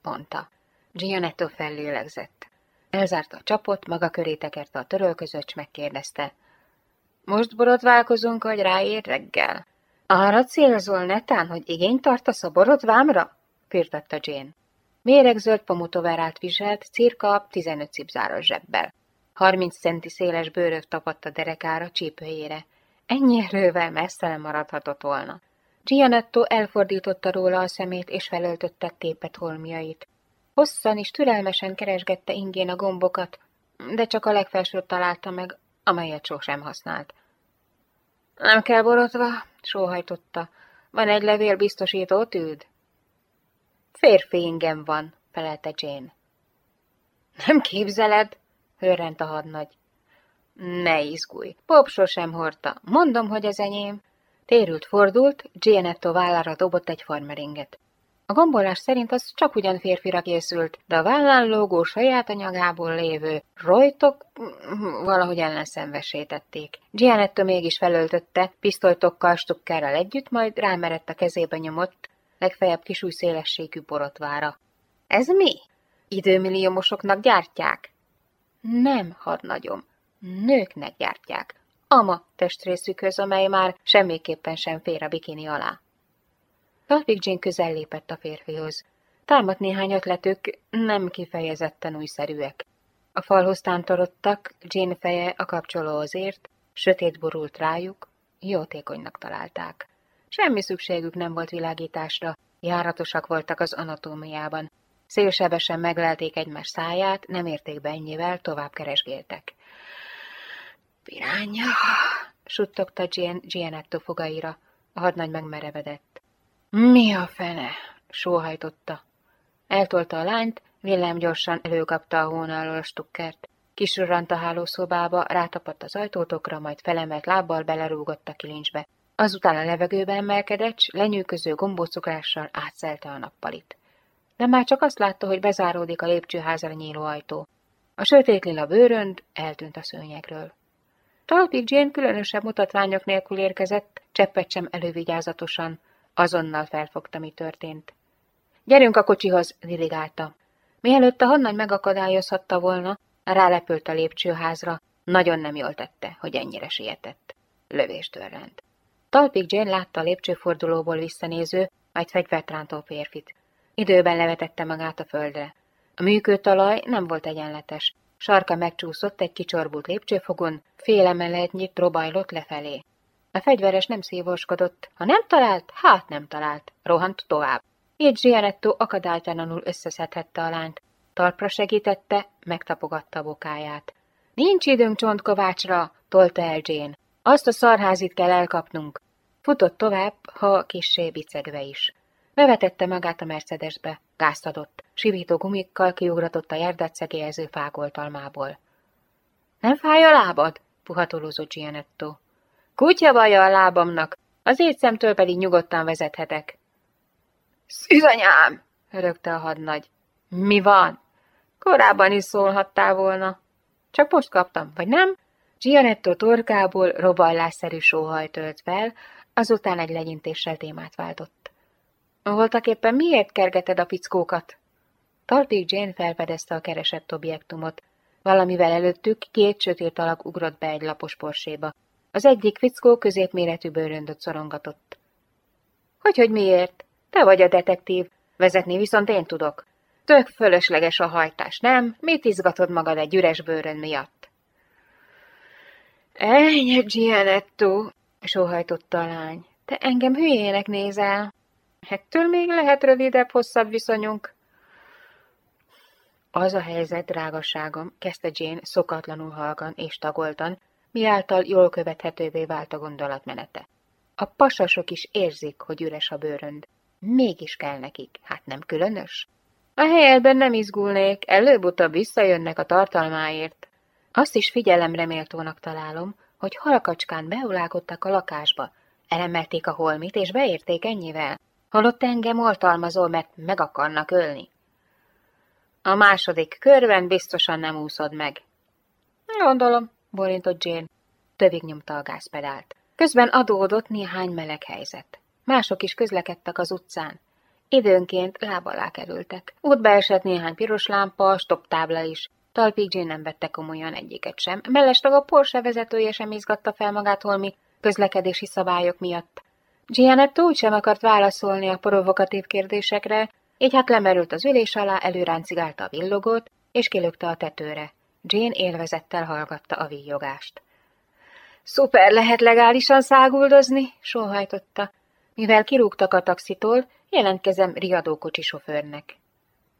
mondta. Gianetto fellélegzett. Elzárta a csapot, maga köré tekerte a törölközött, megkérdezte. Most borotválkozunk, vagy ráér reggel? Arra célzol netán, hogy igényt tartasz a borotvámra? firtatta Jane. Méregzöld pamutoverát viselt, cirka 15 cipzáros zsebbel. 30 centi széles bőrök tapadt a derekára csípőjére. Ennyi erővel messze maradhatott volna. Gianetto elfordította róla a szemét, és felöltötte tépet holmiait. Hosszan és türelmesen keresgette ingén a gombokat, de csak a legfelsőt találta meg, amelyet sosem használt. Nem kell borotva, sóhajtotta. Van egy levél biztosító tűd? Férfi ingem van, felelte Jane. Nem képzeled? hörrent a hadnagy. Ne izgulj, Bob sosem hordta. Mondom, hogy az enyém. Térült fordult, Gianetto vállára dobott egy farmeringet. A gombolás szerint az csak ugyan férfira készült, de a vállán lógó saját anyagából lévő rojtok valahogy ellenszenvesítették. Gianetto mégis felöltötte, pisztolytokkal stukkárral együtt, majd rámerett a kezébe nyomott, legfeljebb kisúj szélességű borotvára. Ez mi? Időmilliómosoknak gyártják? Nem, hadnagyom. Nőknek gyártják. Ama testrészükhöz, amely már semmiképpen sem fér a bikini alá. Talvik Jane közel lépett a férfihoz. Támadt néhány ötletük, nem kifejezetten újszerűek. A falhoz tántorodtak, Jane feje a kapcsolóhoz ért, sötét borult rájuk, jótékonynak találták. Semmi szükségük nem volt világításra, járatosak voltak az anatómiában. Szélsebesen meglelték egymás száját, nem érték be ennyivel, tovább keresgéltek. Piránya, suttogta Gian, Gianetto fogaira. A hadnagy megmerevedett. Mi a fene? sóhajtotta. Eltolta a lányt, villámgyorsan előkapta a hóna a stukkert. Kisrant a hálószobába, rátapadt az ajtótokra, majd felemelt lábbal belerúgott a kilincsbe. Azután a levegőbe emelkedett, s lenyűköző gombócukrással átszelte a nappalit. De már csak azt látta, hogy bezáródik a lépcsőházra nyíló ajtó. A sötét lila bőrönd eltűnt a szőnyegről. Talpig Jane különösebb mutatványok nélkül érkezett, cseppet sem elővigyázatosan, Azonnal felfogta, mi történt. Gyerünk a kocsihoz, dirigálta. Mielőtt a hadnagy megakadályozhatta volna, rálepült a lépcsőházra, nagyon nem jól tette, hogy ennyire sietett. Lövés törrent. Talpig Jane látta a lépcsőfordulóból visszanéző, majd fegyvert rántó férfit. Időben levetette magát a földre. A műkőtalaj nem volt egyenletes. Sarka megcsúszott egy kicsorbult lépcsőfogon, fél emeletnyit robajlott lefelé. A fegyveres nem szívóskodott. Ha nem talált, hát nem talált. Rohant tovább. Így Gianetto akadálytalanul összeszedhette a lányt. Talpra segítette, megtapogatta bokáját. Nincs időnk csontkovácsra, tolta el Jane. Azt a szarházit kell elkapnunk. Futott tovább, ha kissé bicegve is. Bevetette magát a Mercedesbe, gázt adott, sivító gumikkal kiugratott a járdát szegélyező fágoltalmából. Nem fáj a lábad? Puhatolózott Gianetto. Kutya baja a lábamnak, az étszemtől pedig nyugodtan vezethetek. Szűzanyám! hörögte a hadnagy. Mi van? Korábban is szólhattál volna. Csak most kaptam, vagy nem? Gianetto torkából robajlásszerű sóhaj tölt fel, azután egy legyintéssel témát váltott. Voltak éppen miért kergeted a pickókat? Talpig Jane felfedezte a keresett objektumot. Valamivel előttük két sötét alak ugrott be egy lapos porséba. Az egyik fickó középméretű bőröndöt szorongatott. Hogy, hogy miért? Te vagy a detektív, vezetni viszont én tudok. Tök fölösleges a hajtás, nem? Mit izgatod magad egy üres bőrön miatt? Ennyi, Gianetto, sóhajtotta a lány. Te engem hülyének nézel. Ettől még lehet rövidebb, hosszabb viszonyunk. Az a helyzet, drágaságom, kezdte Jane szokatlanul halkan és tagoltan, miáltal jól követhetővé vált a gondolatmenete. A pasasok is érzik, hogy üres a bőrönd. Mégis kell nekik, hát nem különös? A helyedben nem izgulnék, előbb-utóbb visszajönnek a tartalmáért. Azt is figyelemre méltónak találom, hogy halkacskán beulálkodtak a lakásba, elemelték a holmit, és beérték ennyivel. Holott engem oltalmazol, mert meg akarnak ölni. A második körben biztosan nem úszod meg. Gondolom, borintott Jane. Tövig nyomta a gázpedált. Közben adódott néhány meleg helyzet. Mások is közlekedtek az utcán. Időnként láb alá kerültek. Útba esett néhány piros lámpa, stop tábla is. Talpig Jane nem vette komolyan egyiket sem. Mellesleg a Porsche vezetője sem izgatta fel magát holmi közlekedési szabályok miatt. Gianetto úgy sem akart válaszolni a provokatív kérdésekre, így hát lemerült az ülés alá, előráncigálta a villogót, és kilökte a tetőre. Jane élvezettel hallgatta a víjogást. Szuper, lehet legálisan száguldozni, sóhajtotta. Mivel kirúgtak a taxitól, jelentkezem riadókocsi sofőrnek.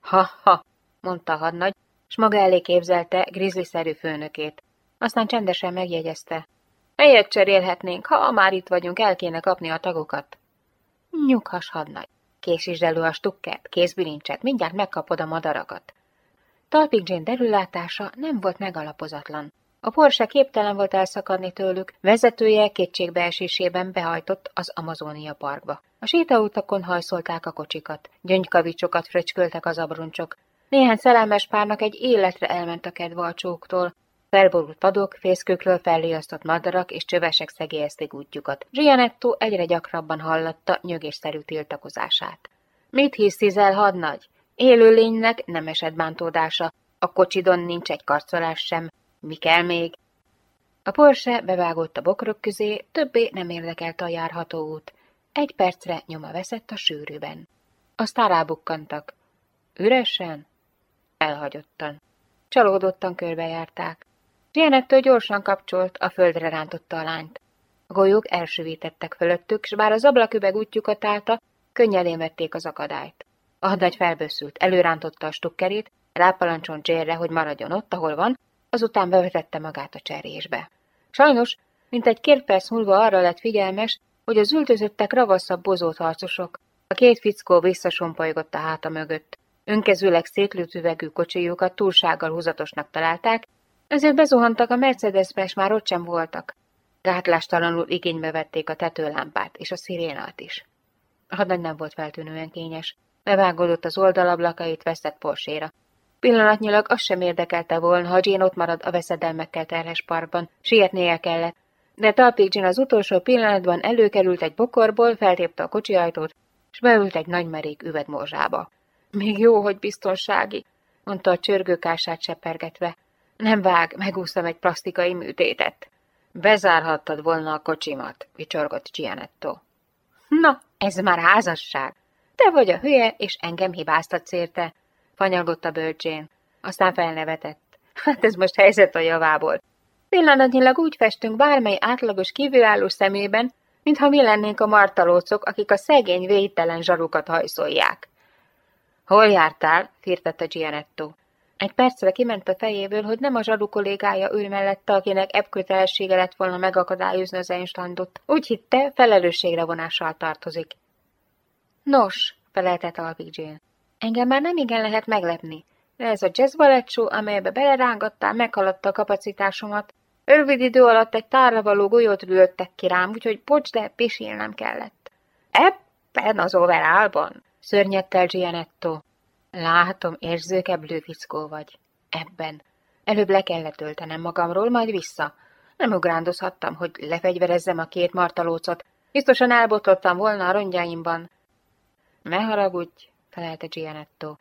Ha-ha, mondta a hadnagy, s maga elé képzelte grizzly-szerű főnökét. Aztán csendesen megjegyezte. Helyet cserélhetnénk, ha már itt vagyunk, el kéne kapni a tagokat. Nyughas hadnagy. Készítsd elő a stukkert, kézbilincset, mindjárt megkapod a madarakat. Talpig Jane derülátása nem volt megalapozatlan. A Porsche képtelen volt elszakadni tőlük, vezetője kétségbeesésében behajtott az Amazónia parkba. A sétautakon hajszolták a kocsikat, gyöngykavicsokat fröcsköltek az abroncsok. Néhány szerelmes párnak egy életre elment a kedve a csóktól. Felborult padok, fészkőkről felriasztott madarak és csövesek szegélyezték útjukat. Gianetto egyre gyakrabban hallatta nyögésszerű tiltakozását. Mit hisz, el, hadnagy? Élőlénynek nem esett bántódása. A kocsidon nincs egy karcolás sem. Mi kell még? A Porsche bevágott a bokrok közé, többé nem érdekelte a járható út. Egy percre nyoma veszett a sűrűben. Aztán rábukkantak. Üresen? Elhagyottan. Csalódottan körbejárták. Zsienettől gyorsan kapcsolt, a földre rántotta a lányt. A golyók elsüvítettek fölöttük, s bár az ablaküveg útjukat állta, könnyedén vették az akadályt. A hadnagy felbőszült, előrántotta a stukkerét, rápalancson Jérre, hogy maradjon ott, ahol van, azután bevetette magát a cserésbe. Sajnos, mint egy két perc múlva arra lett figyelmes, hogy az ültözöttek ravaszabb bozót harcosok. A két fickó visszasompolygott a háta mögött. Önkezőleg szétlőtt üvegű kocsijukat túlsággal húzatosnak találták, ezért bezuhantak a Mercedesbe, és már ott sem voltak. Gátlástalanul igénybe vették a tetőlámpát és a szirénát is. A hadnagy nem volt feltűnően kényes. Bevágódott az oldalablakait veszett porséra. Pillanatnyilag az sem érdekelte volna, ha Jane ott marad a veszedelmekkel terhes parkban. Sietnie kellett. De Talpig Jane az utolsó pillanatban előkerült egy bokorból, feltépte a kocsi ajtót, és beült egy nagymerék üvedmorzsába. Még jó, hogy biztonsági, mondta a csörgőkását sepergetve. Nem vág, megúsztam egy plastikai műtétet. Bezárhattad volna a kocsimat, vicsorgott Gianetto. Na, ez már házasság. Te vagy a hülye, és engem hibáztatsz érte, fanyalgott a bölcsén. Aztán felnevetett. Hát ez most helyzet a javából. Pillanatnyilag úgy festünk bármely átlagos kívülálló szemében, mintha mi lennénk a martalócok, akik a szegény, védtelen zsarukat hajszolják. Hol jártál? firtette Gianetto. Egy percre kiment a fejéből, hogy nem a zsaru kollégája ül mellette, akinek ebb kötelessége lett volna megakadályozni az Einstandot. Úgy hitte, felelősségre vonással tartozik. Nos, feleltett Alvik Jane. Engem már nem igen lehet meglepni, de ez a jazz show, amelybe belerángattál, meghaladta a kapacitásomat. Rövid idő alatt egy tárra való golyót rülöttek ki rám, úgyhogy bocs, de pisilnem kellett. Ebben az overálban, szörnyedt el Gianetto. Látom, érzőkeblő fickó vagy. Ebben. Előbb le kellett töltenem magamról, majd vissza. Nem ugrándozhattam, hogy lefegyverezzem a két martalócot. Biztosan elbotlottam volna a rongyáimban. Ne haragudj, felelte Gianetto.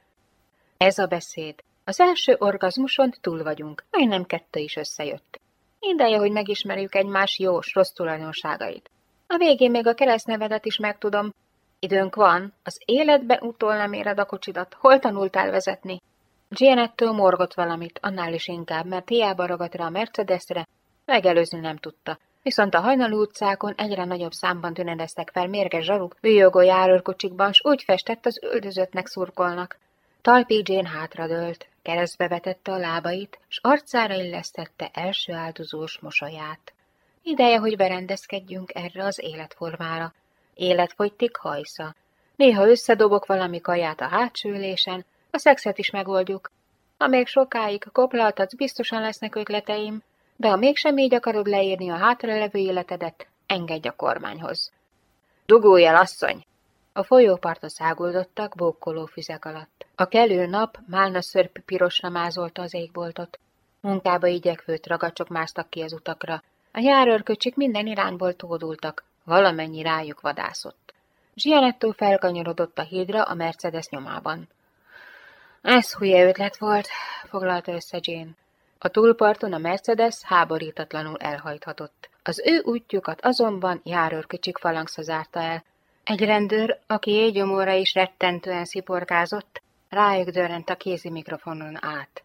Ez a beszéd. Az első orgazmuson túl vagyunk, majdnem kettő is összejött. Ideje, hogy megismerjük egymás jó rossz tulajdonságait. A végén még a keresztnevedet is megtudom, Időnk van, az életben utol nem éred a kocsidat. Hol tanultál vezetni? Gianetto morgott valamit, annál is inkább, mert hiába ragadt rá a Mercedesre, megelőzni nem tudta. Viszont a hajnalú utcákon egyre nagyobb számban tünedeztek fel mérges zsaruk, bűjogó járőrkocsikban, s úgy festett az üldözöttnek szurkolnak. Talpi Jane hátradőlt, keresztbe vetette a lábait, s arcára illesztette első áldozós mosolyát. Ideje, hogy berendezkedjünk erre az életformára. Életfogytik hajsza. Néha összedobok valami kaját a hátsülésen, a szexet is megoldjuk. Ha még sokáig koplaltatsz, biztosan lesznek ötleteim, de ha mégsem így akarod leírni a hátralevő életedet, engedj a kormányhoz. Dugulj el, asszony! A folyóparton száguldottak bókoló füzek alatt. A kelő nap málna szörp pirosra mázolta az égboltot. Munkába igyekvőt ragacsok másztak ki az utakra. A járőrköcsik minden irányból tódultak, valamennyi rájuk vadászott. Gianetto felkanyarodott a hídra a Mercedes nyomában. Ez hülye ötlet volt, foglalta össze Jane. A túlparton a Mercedes háborítatlanul elhajthatott. Az ő útjukat azonban járőrköcsik falangsza zárta el. Egy rendőr, aki égyomóra is rettentően sziporkázott, rájuk dörrent a kézi mikrofonon át.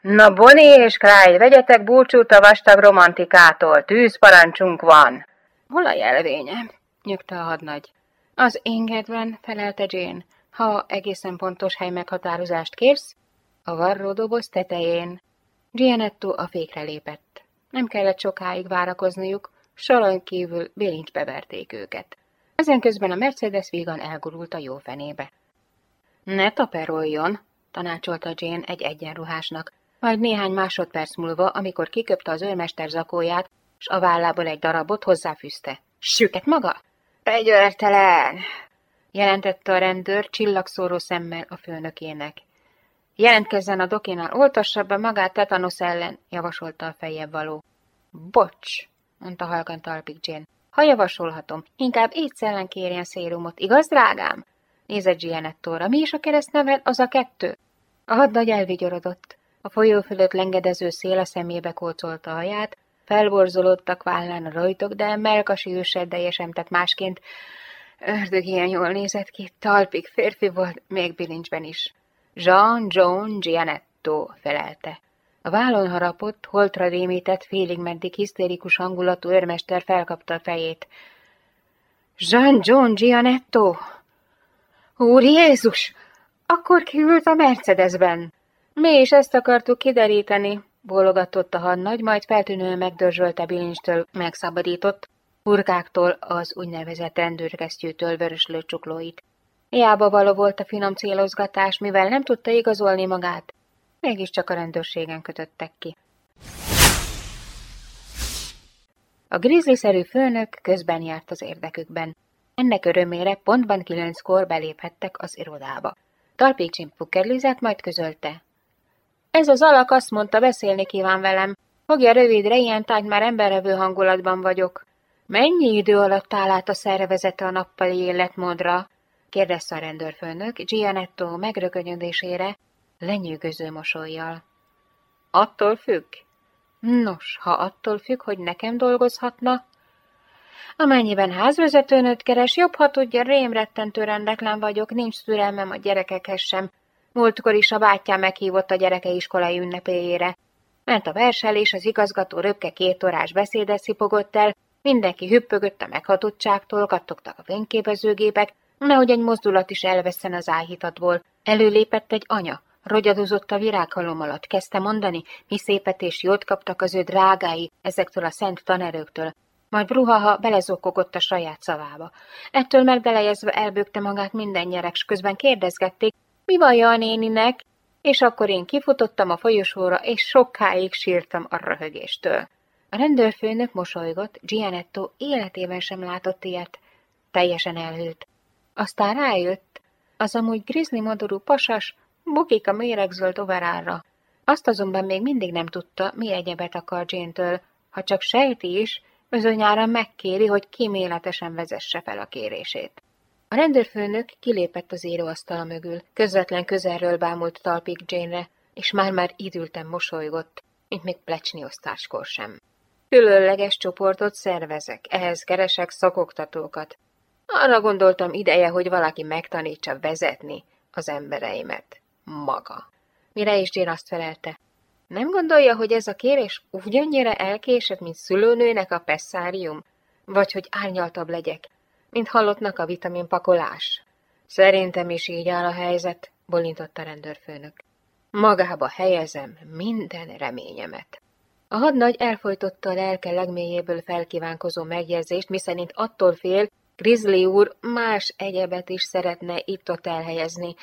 Na, Boni és Clyde, vegyetek búcsút a vastag romantikától, tűzparancsunk van! Hol a jelvénye? nyögte a hadnagy. Az ingedben, felelte Jane. Ha egészen pontos hely meghatározást kérsz, a varró doboz tetején. Gianetto a fékre lépett. Nem kellett sokáig várakozniuk, soron kívül bilincsbe verték őket. Ezen közben a Mercedes vígan elgurult a jó fenébe. Ne taperoljon, tanácsolta Jane egy egyenruhásnak, majd néhány másodperc múlva, amikor kiköpte az őrmester zakóját, s a vállából egy darabot hozzáfűzte. Süket maga? Fegyvertelen! jelentette a rendőr csillagszóró szemmel a főnökének. Jelentkezzen a dokinál, oltassa be magát tetanusz ellen, javasolta a fejjel való. Bocs, mondta halkan talpig Jane. Ha javasolhatom, inkább étszellen kérjen szérumot, igaz, drágám? Nézett Gianettóra. Mi is a keresztneved? Az a kettő? A hadnagy elvigyorodott. A folyó fölött lengedező szél a szemébe a haját, felborzolódtak vállán a rajtok, de melkasi őseddejesen tett másként. Ördög ilyen jól nézett ki, talpig férfi volt, még bilincsben is. Jean John Gianetto felelte. A vállon harapott, holtra rémített, félig meddig hisztérikus hangulatú őrmester felkapta a fejét. Jean John Gianetto! Úr Jézus! Akkor kiült a Mercedesben! Mi is ezt akartuk kideríteni, bólogatott a hadnagy, majd feltűnően megdörzsölte bilincstől megszabadított, hurkáktól az úgynevezett rendőrkesztyűtől vöröslő csuklóit. Hiába való volt a finom célozgatás, mivel nem tudta igazolni magát, mégiscsak a rendőrségen kötöttek ki. A grizliszerű főnök közben járt az érdekükben. Ennek örömére pontban kilenckor beléphettek az irodába. Talpécsin pukkerlizett, majd közölte. Ez az alak azt mondta, beszélni kíván velem. Fogja rövidre, ilyen tájt már emberevő hangulatban vagyok. Mennyi idő alatt áll át a szervezete a nappali életmódra? kérdezte a rendőrfőnök Gianetto megrökönyödésére, lenyűgöző mosolyjal. Attól függ? Nos, ha attól függ, hogy nekem dolgozhatna, Amennyiben házvezetőnőt keres, jobb, ha tudja, rémrettentő rendeklen vagyok, nincs türelmem a gyerekekhez sem. Múltkor is a bátyám meghívott a gyereke iskolai ünnepéjére. Ment a verselés, az igazgató röpke két órás beszédet szipogott el, mindenki hüppögött a meghatottságtól, kattogtak a fényképezőgépek, nehogy egy mozdulat is elveszen az áhítatból. Előlépett egy anya, rogyadozott a virághalom alatt, kezdte mondani, mi szépet és jót kaptak az ő drágái ezektől a szent tanerőktől. Majd Bruhaha belezokogott a saját szavába. Ettől megdelejezve elbőgte magát minden gyerek, s közben kérdezgették, mi baja a néninek, és akkor én kifutottam a folyosóra, és sokáig sírtam a röhögéstől. A rendőrfőnök mosolygott, Gianetto életében sem látott ilyet. Teljesen elhűlt. Aztán rájött, az amúgy grizzly modorú pasas bukik a méregzöld overára. Azt azonban még mindig nem tudta, mi egyebet akar Jane-től, ha csak sejti is, Özönyára megkéri, hogy kíméletesen vezesse fel a kérését. A rendőrfőnök kilépett az íróasztala mögül, közvetlen közelről bámult talpig Jane-re, és már-már idülten mosolygott, mint még plecsni osztáskor sem. Különleges csoportot szervezek, ehhez keresek szakoktatókat. Arra gondoltam ideje, hogy valaki megtanítsa vezetni az embereimet. Maga. Mire is Jane azt felelte. Nem gondolja, hogy ez a kérés ugyannyira elkésett, mint szülőnőnek a pesszárium? Vagy hogy árnyaltabb legyek, mint hallottnak a vitaminpakolás? Szerintem is így áll a helyzet, bolintott a rendőrfőnök. Magába helyezem minden reményemet. A hadnagy elfolytotta a lelke legmélyéből felkívánkozó megjegyzést, miszerint attól fél, Grizzly úr más egyebet is szeretne itt-ott elhelyezni.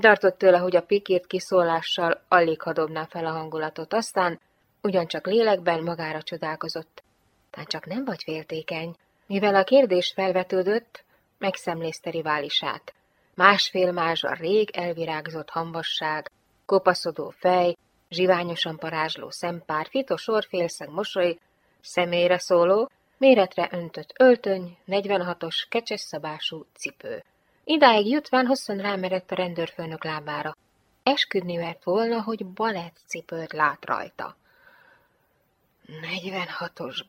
Tartott tőle, hogy a pikírt kiszólással alig hadobná fel a hangulatot, aztán ugyancsak lélekben magára csodálkozott. Tán csak nem vagy féltékeny. Mivel a kérdés felvetődött, megszemlézte riválisát. Másfél más a rég elvirágzott hamvasság, kopaszodó fej, zsiványosan parázsló szempár, fitos orfélszeg mosoly, személyre szóló, méretre öntött öltöny, 46-os, kecses szabású cipő. Idáig jutván hosszan rámerett a rendőrfőnök lábára. Esküdni mert volna, hogy balett cipőt lát rajta. 46-os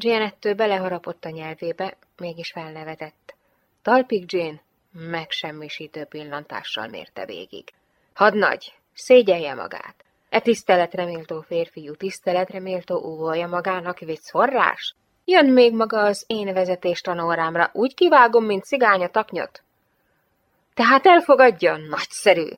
Gianettől beleharapott a nyelvébe, mégis felnevetett. Talpig Jane megsemmisítő pillantással mérte végig. Hadnagy, szégyelje magát! E tiszteletre méltó férfiú tiszteletre méltó óvolja magának vicc forrás? Jön még maga az én vezetés tanórámra, úgy kivágom, mint cigány a taknyot? Tehát elfogadja? Nagyszerű!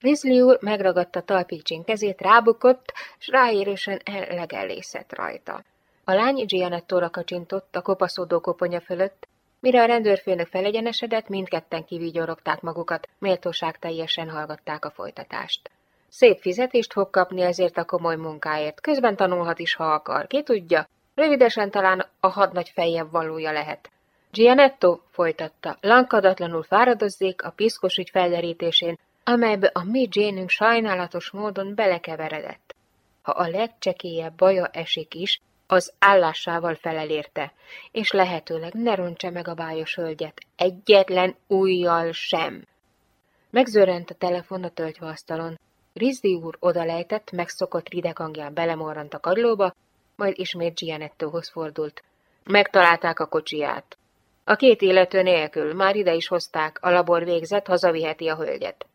Rizli úr megragadta talpícsén kezét, rábukott, s ráérősen legellészett rajta. A lány Gianettóra kacsintott a kopaszódó koponya fölött, mire a rendőrfőnök felegyenesedett, mindketten kivigyorogták magukat, méltóság teljesen hallgatták a folytatást. Szép fizetést fog kapni ezért a komoly munkáért, közben tanulhat is, ha akar, ki tudja, rövidesen talán a hadnagy fejjebb valója lehet. Gianetto folytatta, lankadatlanul fáradozzék a piszkos ügy felderítésén, amelybe a mi Jane-ünk sajnálatos módon belekeveredett. Ha a legcsekélyebb baja esik is, az állásával felelérte, és lehetőleg ne rontsa meg a bájos hölgyet, egyetlen újjal sem. Megzörrent a telefon a töltőasztalon. Rizzi úr odalejtett, megszokott rideg hangján belemorrant a kadlóba, majd ismét Gianettohoz fordult. Megtalálták a kocsiját. A két illető nélkül már ide is hozták, a labor végzett, hazaviheti a hölgyet.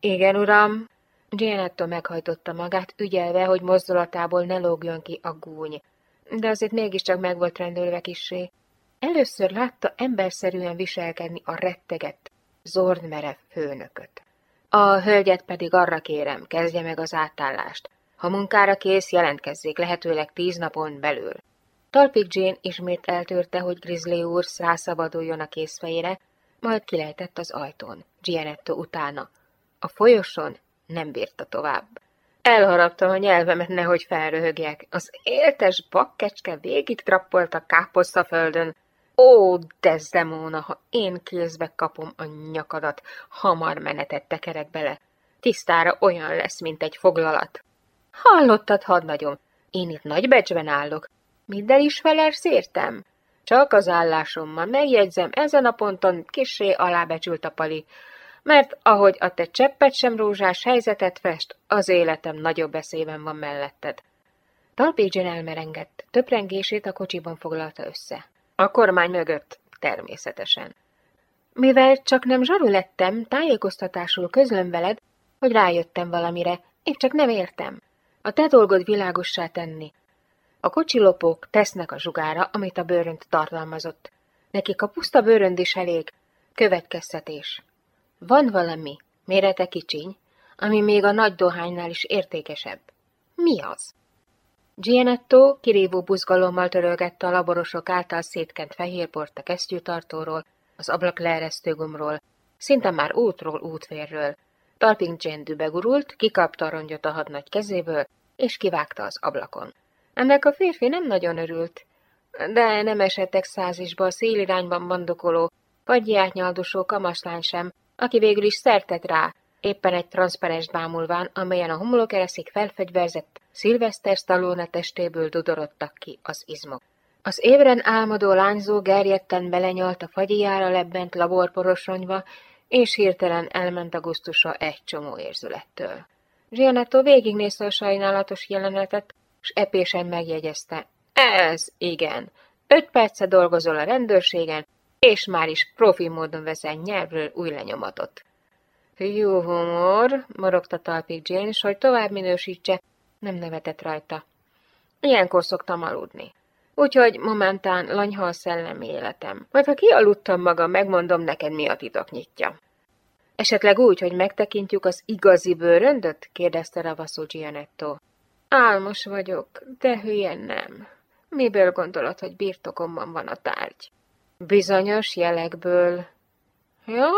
Igen, uram. Gianetto meghajtotta magát, ügyelve, hogy mozdulatából ne lógjon ki a gúny. De azért mégiscsak meg volt rendőrve kissé. Először látta emberszerűen viselkedni a rettegett, zordmerev főnököt. A hölgyet pedig arra kérem, kezdje meg az átállást. Ha munkára kész, jelentkezzék lehetőleg tíz napon belül. Talpik Jane ismét eltörte, hogy Grizzly úr rászabaduljon a készfejére, majd kilejtett az ajtón, Gianetto utána. A folyoson nem bírta tovább. Elharaptam a nyelvemet, nehogy felröhögjek. Az éltes bakkecske végig trappolt a káposztaföldön. Ó, Dezdemóna, ha én kézbe kapom a nyakadat, hamar menetet tekerek bele. Tisztára olyan lesz, mint egy foglalat. Hallottad, hadnagyom? Én itt nagy becsben állok. Minden is felersz értem? Csak az állásommal megjegyzem, ezen a ponton kisé alábecsült a pali mert ahogy a te cseppet sem rózsás helyzetet fest, az életem nagyobb eszében van melletted. Talpégen elmerengett, töprengését a kocsiban foglalta össze. A kormány mögött, természetesen. Mivel csak nem zsaru lettem, tájékoztatásul közlöm veled, hogy rájöttem valamire, én csak nem értem. A te dolgod világossá tenni. A kocsilopók tesznek a zsugára, amit a bőrönt tartalmazott. Nekik a puszta bőrönd is elég. Következtetés. Van valami, mérete kicsiny, ami még a nagy dohánynál is értékesebb. Mi az? Gianetto kirívó buzgalommal törölgette a laborosok által szétkent fehérport a kesztyűtartóról, az ablak leeresztőgumról, szinte már útról útvérről. Talping Jane dübegurult, kikapta a rongyot a hadnagy kezéből, és kivágta az ablakon. Ennek a férfi nem nagyon örült, de nem esettek százisba a szélirányban bandokoló, vagy átnyaldusó kamaslány sem, aki végül is szertett rá, éppen egy transzparens bámulván, amelyen a homlokereszig felfegyverzett Szilveszter Stallone testéből dudorodtak ki az izmok. Az évren álmodó lányzó gerjedten belenyalt a fagyijára lebbent laborporosonyba, és hirtelen elment a gusztusa egy csomó érzülettől. Gianetto végignézte a sajnálatos jelenetet, s epésen megjegyezte. Ez, igen. Öt perce dolgozol a rendőrségen, és már is profi módon veszel nyelvről új lenyomatot. Jó humor, morogta talpig Jane, s hogy tovább minősítse, nem nevetett rajta. Ilyenkor szoktam aludni. Úgyhogy momentán lanyha a szellemi életem. Majd ha kialudtam magam, megmondom neked, mi a titok nyitja. Esetleg úgy, hogy megtekintjük az igazi bőröndöt? kérdezte ravaszul Gianetto. Álmos vagyok, de hülyen nem. Miből gondolod, hogy birtokomban van a tárgy? Bizonyos jelekből. Ja,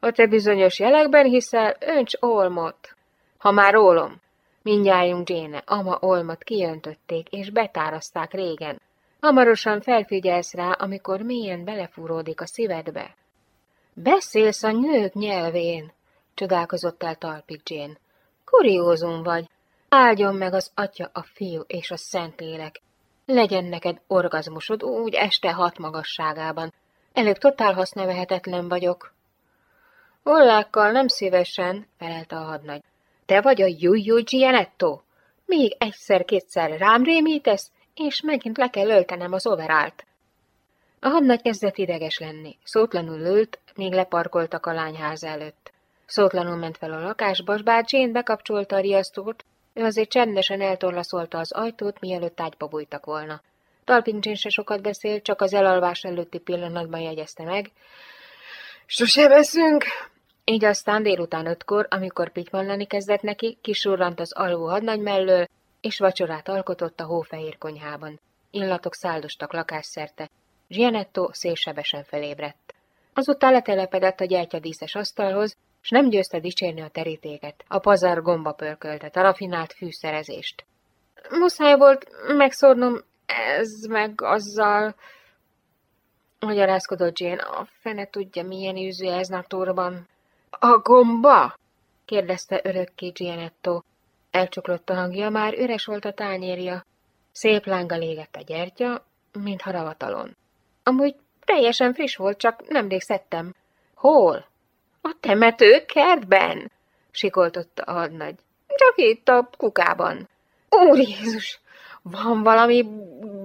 a te bizonyos jelekben hiszel, önts olmot. Ha már ólom, mindjájunk Jane, ama olmot kiöntötték és betárazták régen. Hamarosan felfigyelsz rá, amikor mélyen belefúródik a szívedbe. Beszélsz a nők nyelvén, csodálkozott el talpig Jane. Kuriózum vagy. Áldjon meg az atya, a fiú és a szentlélek. Legyen neked orgazmusod úgy este hat magasságában. Előbb totál hasznavehetetlen vagyok. Ollákkal nem szívesen, felelte a hadnagy. Te vagy a Juju Gianetto? Még egyszer-kétszer rám rémítesz, és megint le kell öltenem az overált. A hadnagy kezdett ideges lenni. Szótlanul ült, míg leparkoltak a lányház előtt. Szótlanul ment fel a lakásba, bár Jane bekapcsolta a riasztót, ő azért csendesen eltorlaszolta az ajtót, mielőtt ágyba bújtak volna. Talping Jane se sokat beszélt, csak az elalvás előtti pillanatban jegyezte meg. Sose veszünk! Így aztán délután ötkor, amikor pitymallani kezdett neki, kisurrant az alvó hadnagy mellől, és vacsorát alkotott a hófehér konyhában. Illatok száldostak lakásszerte. Gianetto szélsebesen felébredt. Azután letelepedett a gyertyadíszes asztalhoz, s nem győzte dicsérni a terítéket, a pazar gombapörköltet, a rafinált fűszerezést. Muszáj volt megszórnom ez meg azzal, magyarázkodott Jane, a fene tudja, milyen űző ez naturban. A gomba? kérdezte örökké Gianetto. Elcsuklott a hangja, már üres volt a tányérja. Szép lánga légett a gyertya, mintha ravatalon. Amúgy teljesen friss volt, csak nemrég szedtem. Hol? A temetőkertben, sikoltotta a hadnagy. Csak itt a kukában. Úr Jézus, van valami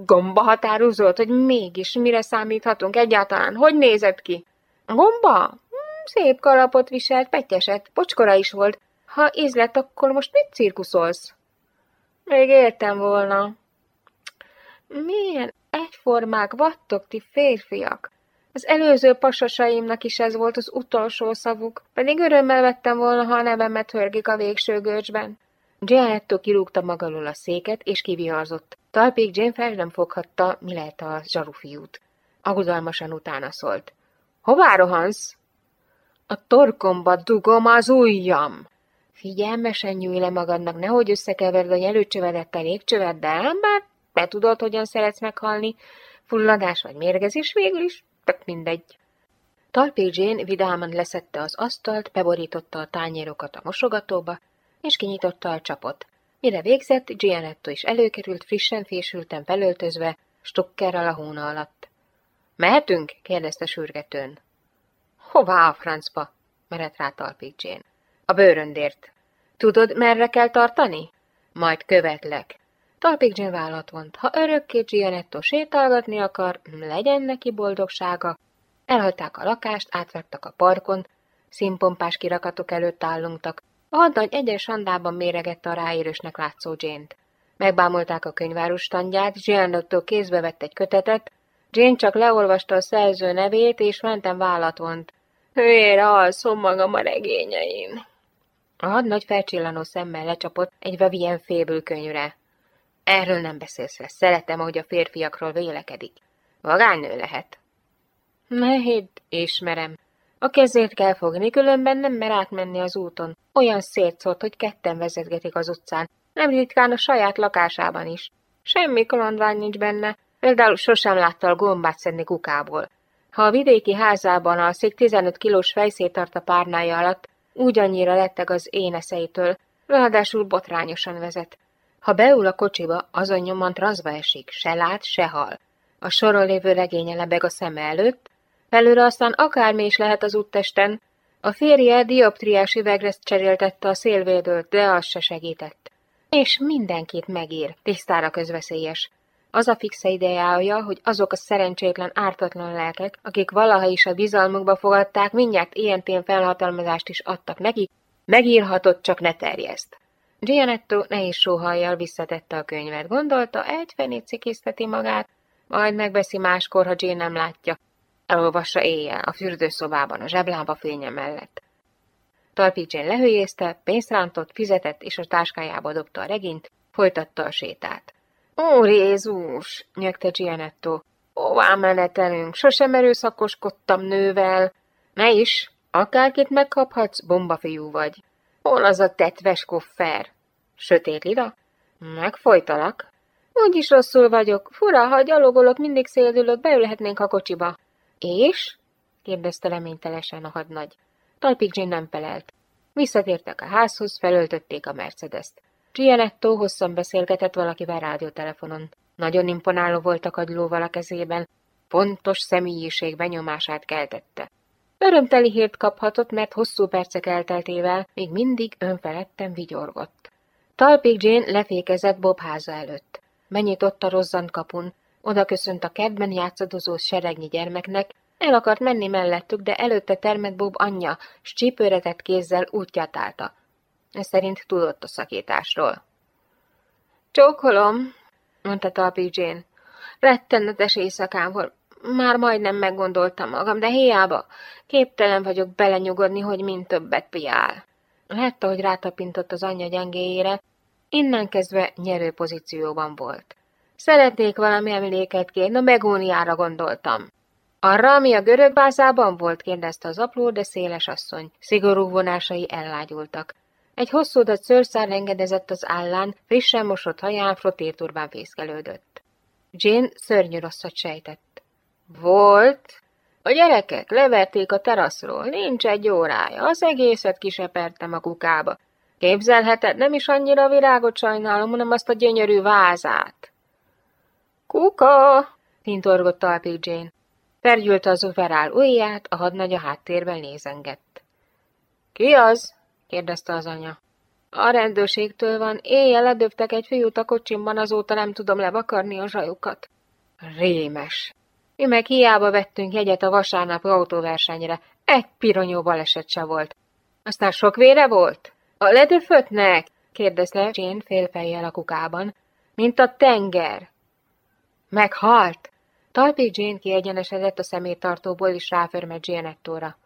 gomba határozott, hogy mégis mire számíthatunk egyáltalán? Hogy nézett ki? Gomba? Hm, szép kalapot viselt, petyeset, pocskora is volt. Ha ízlet, akkor most mit cirkuszolsz? Még értem volna. Milyen egyformák vattok ti férfiak? Az előző pasasaimnak is ez volt az utolsó szavuk, pedig örömmel vettem volna, ha a nevemet hörgik a végső görcsben. Gianetto kirúgta maga a széket, és kiviharzott. Talpig Jane fel nem foghatta, mi lehet a zsarufiút. Agudalmasan utána szólt. Hová rohansz? A torkomba dugom az ujjam. Figyelmesen nyújj le magadnak, nehogy összekeverd a jelőcsövedet a légcsöveddel, bár be tudod, hogyan szeretsz meghalni, fulladás vagy mérgezés végül is, tök mindegy. Talpé Jane vidáman leszette az asztalt, beborította a tányérokat a mosogatóba, és kinyitotta a csapot. Mire végzett, Gianetto is előkerült, frissen fésülten felöltözve, stukkerrel a hóna alatt. Mehetünk? kérdezte sürgetőn. Hová a francba? merett rá Talpig Jane. A bőröndért. Tudod, merre kell tartani? Majd követlek. Talpig Jane vállat vont. Ha örökké Gianetto sétálgatni akar, legyen neki boldogsága. Elhagyták a lakást, átvettek a parkon, színpompás kirakatok előtt állungtak. A hadnagy egyes sandában méregette a ráérősnek látszó Jane-t. Megbámolták a könyvárus standját, Gianetto kézbe vett egy kötetet, Jane csak leolvasta a szerző nevét, és mentem vállat vont. Hőjére alszom magam a regényein. A hadnagy felcsillanó szemmel lecsapott egy Vevien fébül könyvre. Erről nem beszélsz le. Szeretem, ahogy a férfiakról vélekedik. Vagánynő lehet. Ne hidd, ismerem. A kezét kell fogni, különben nem mer átmenni az úton. Olyan szétszólt, hogy ketten vezetgetik az utcán. Nem ritkán a saját lakásában is. Semmi kalandvány nincs benne. Például sosem látta a gombát szedni kukából. Ha a vidéki házában a szék 15 kilós fejszét tart a párnája alatt, úgy annyira letteg az éneszeitől, ráadásul botrányosan vezet. Ha beül a kocsiba, azon nyomon transzba esik, se lát, se hal. A soron lévő regénye lebeg a szeme előtt, felőre aztán akármi is lehet az úttesten. A férje dioptriás üvegre cseréltette a szélvédőt, de az se segített. És mindenkit megír, tisztára közveszélyes. Az a fixe ideája, hogy azok a szerencsétlen, ártatlan lelkek, akik valaha is a bizalmukba fogadták, mindjárt ilyen felhatalmazást is adtak neki, megírhatott, csak ne terjeszt. Gianetto nehéz sóhajjal visszatette a könyvet. Gondolta, egy fenét cikiszteti magát, majd megbeszi máskor, ha Jane nem látja. Elolvassa éjjel, a fürdőszobában, a zseblába fénye mellett. Talpi Jane lehőjézte, pénzt rántott, fizetett, és a táskájába dobta a regint, folytatta a sétát. Ó, Jézus! nyögte Gianetto. Hová menetelünk? Sosem erőszakoskodtam nővel. Ne is, akárkit megkaphatsz, bombafiú vagy. Hol az a tetves koffer? Sötét lila? Megfojtalak. Úgyis rosszul vagyok. Fura, ha gyalogolok, mindig széldülök, beülhetnénk a kocsiba. És? kérdezte reménytelesen a hadnagy. Talpig Jane nem felelt. Visszatértek a házhoz, felöltötték a Mercedes-t. Gianetto hosszan beszélgetett valakivel rádiótelefonon. Nagyon imponáló volt a kagylóval a kezében, pontos személyiség benyomását keltette. Örömteli hírt kaphatott, mert hosszú percek elteltével még mindig önfeledten vigyorgott. Talpig Jane lefékezett Bob háza előtt. Menyitott a rozzant kapun, oda köszönt a kertben játszadozó seregnyi gyermeknek, el akart menni mellettük, de előtte termett Bob anyja, s csípőretett kézzel útját állta. Ez szerint tudott a szakításról. Csókolom, mondta Talpi Jane. Rettenetes éjszakán volt. Már majdnem meggondoltam magam, de hiába. Képtelen vagyok belenyugodni, hogy mind többet piál. Látta, hogy rátapintott az anyja gyengéjére, innen kezdve nyerő pozícióban volt. Szeretnék valami emléket kérni, a begóniára gondoltam. Arra, ami a görög bázában volt, kérdezte az apró, de széles asszony. Szigorú vonásai ellágyultak. Egy hosszúdat szőrszár engedezett az állán, frissen mosott haján frotérturbán fészkelődött. Jane szörnyű rosszat sejtett. Volt? A gyerekek leverték a teraszról, nincs egy órája, az egészet kisepertem a kukába. Képzelheted, nem is annyira virágot sajnálom, hanem azt a gyönyörű vázát. Kuka! tintorgott talpig Jane. Felgyűlte az overál ujját, a hadnagy a háttérben nézengett. Ki az? kérdezte az anya. A rendőrségtől van, éjjel ledöbtek egy fiút a kocsimban, azóta nem tudom levakarni a zsajukat. Rémes. Mi meg hiába vettünk jegyet a vasárnapi autóversenyre, egy pironyó baleset se volt. Aztán sok vére volt? A ledöföttnek? kérdezte Jane félfejjel a kukában. Mint a tenger. Meghalt? Talpi Jane kiegyenesedett a szeméttartóból, és ráförmet Gianettóra.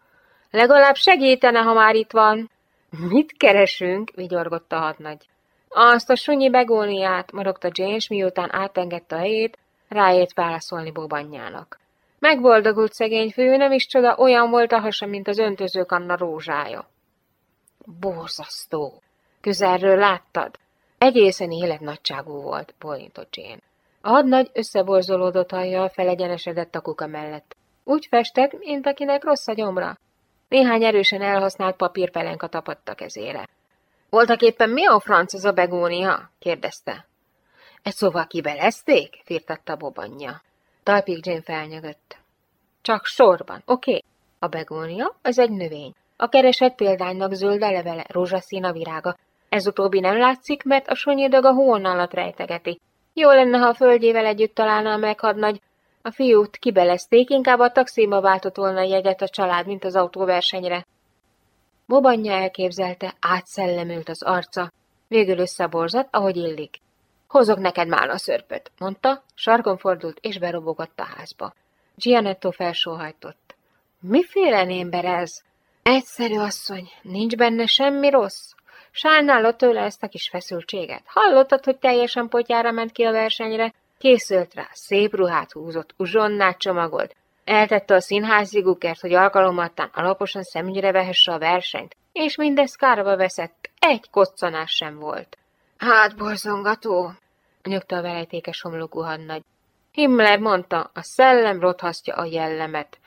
Legalább segítene, ha már itt van. Mit keresünk? vigyorgott a hadnagy. Azt a sunyi begóniát, morogta James, miután átengedte a helyét, ráért válaszolni bobanyjának. Megboldogult szegény fő, nem is csoda, olyan volt a hasa, mint az öntözőkanna rózsája. Borzasztó! Közelről láttad? Egészen életnagyságú volt, bólintott Jane. A hadnagy összeborzolódott hajjal felegyenesedett a kuka mellett. Úgy festett, mint akinek rossz a gyomra. Néhány erősen elhasznált papírpelenka tapadt a kezére. Voltak éppen mi a franc az a begónia? kérdezte. Egy szóval kibelezték? firtatta bobanya. Talpig Jane felnyögött. Csak sorban, oké. Okay. A begónia az egy növény. A keresett példánynak zöld a levele, rózsaszín a virága. Ez utóbbi nem látszik, mert a sonyidag a hón alatt rejtegeti. Jó lenne, ha a földjével együtt találná meg hadnagy, a fiút kibelezték, inkább a taxiba váltott volna jegyet a család, mint az autóversenyre. Bobanya elképzelte, átszellemült az arca, végül összeborzott, ahogy illik. Hozok neked már a szörpöt, mondta, sarkon fordult és berobogott a házba. Gianetto felsóhajtott. Miféle ember ez? Egyszerű asszony, nincs benne semmi rossz. Sajnálod tőle ezt a kis feszültséget. Hallottad, hogy teljesen potyára ment ki a versenyre? Készült rá, szép ruhát húzott, uzsonnát csomagolt. Eltette a színházi gukert, hogy alkalomattán alaposan szemügyre vehesse a versenyt, és mindez kárba veszett, egy koccanás sem volt. Hát, borzongató, nyögte a velejtékes homlokú hadnagy. Himmler mondta, a szellem rothasztja a jellemet.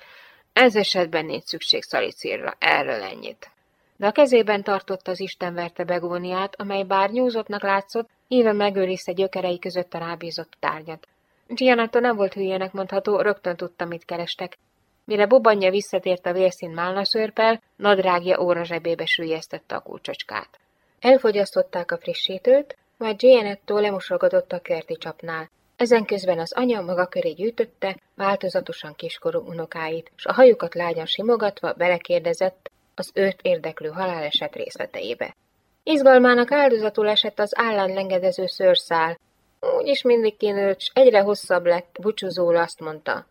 Ez esetben nincs szükség szalicírra, erről ennyit. De a kezében tartott az istenverte begóniát, amely bár nyúzottnak látszott, Éve megőrizte gyökerei között a rábízott tárgyat. Gianatto nem volt hülyének mondható, rögtön tudta, mit kerestek. Mire bobanya visszatért a vérszín málnaszörpel, nadrágja óra zsebébe sűjesztette a kulcsocskát. Elfogyasztották a frissítőt, majd Gianetto lemosogatott a kerti csapnál. Ezen közben az anya maga köré gyűjtötte változatosan kiskorú unokáit, s a hajukat lágyan simogatva belekérdezett az őt érdeklő haláleset részleteibe. Izgalmának áldozatul esett az állán lengedező szőrszál. Úgyis mindig kinőtt, egyre hosszabb lett, búcsúzóul azt mondta.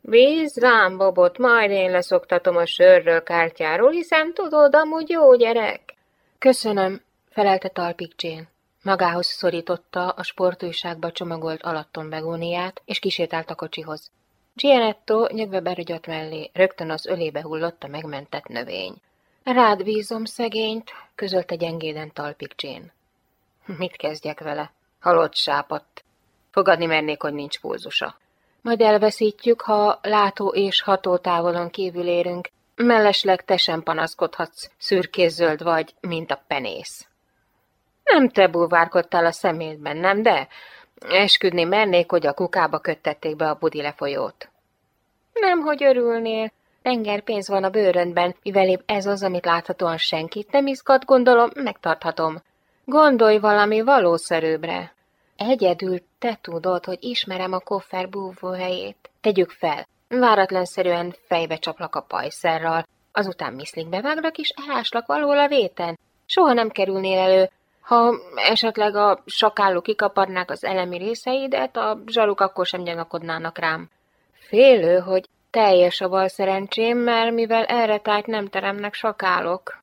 Bíz rám, Bobot, majd én leszoktatom a sörről kártyáról, hiszen tudod, amúgy jó gyerek. Köszönöm, felelte Talpik Jane. Magához szorította a sportújságba csomagolt alatton begóniát, és kísértált a kocsihoz. Gianetto nyögve berögyött mellé, rögtön az ölébe hullott a megmentett növény. Rád bízom szegényt, közölte gyengéden Talpik Jane. Mit kezdjek vele? Halott sápadt. Fogadni mernék, hogy nincs pulzusa. Majd elveszítjük, ha látó és ható távolon kívül érünk. Mellesleg te sem panaszkodhatsz, szürkészöld vagy, mint a penész. Nem te bulvárkodtál a szemétben, nem de? Esküdni mernék, hogy a kukába köttették be a budi lefolyót. Nem, hogy örülnél. Tengerpénz van a bőröndben, mivel épp ez az, amit láthatóan senkit nem izgat, gondolom, megtarthatom. Gondolj valami valószerűbbre. Egyedül te tudod, hogy ismerem a koffer búvóhelyét. Tegyük fel, váratlanszerűen fejbe csaplak a pajszerral, azután miszlikbe váglak és eláslak valahol a réten. Soha nem kerülnél elő, ha esetleg a sakálló kikaparnák az elemi részeidet, a zsaruk akkor sem gyanakodnának rám. Félő, hogy teljes a bal szerencsém, mert mivel erre tájt nem teremnek sakálok.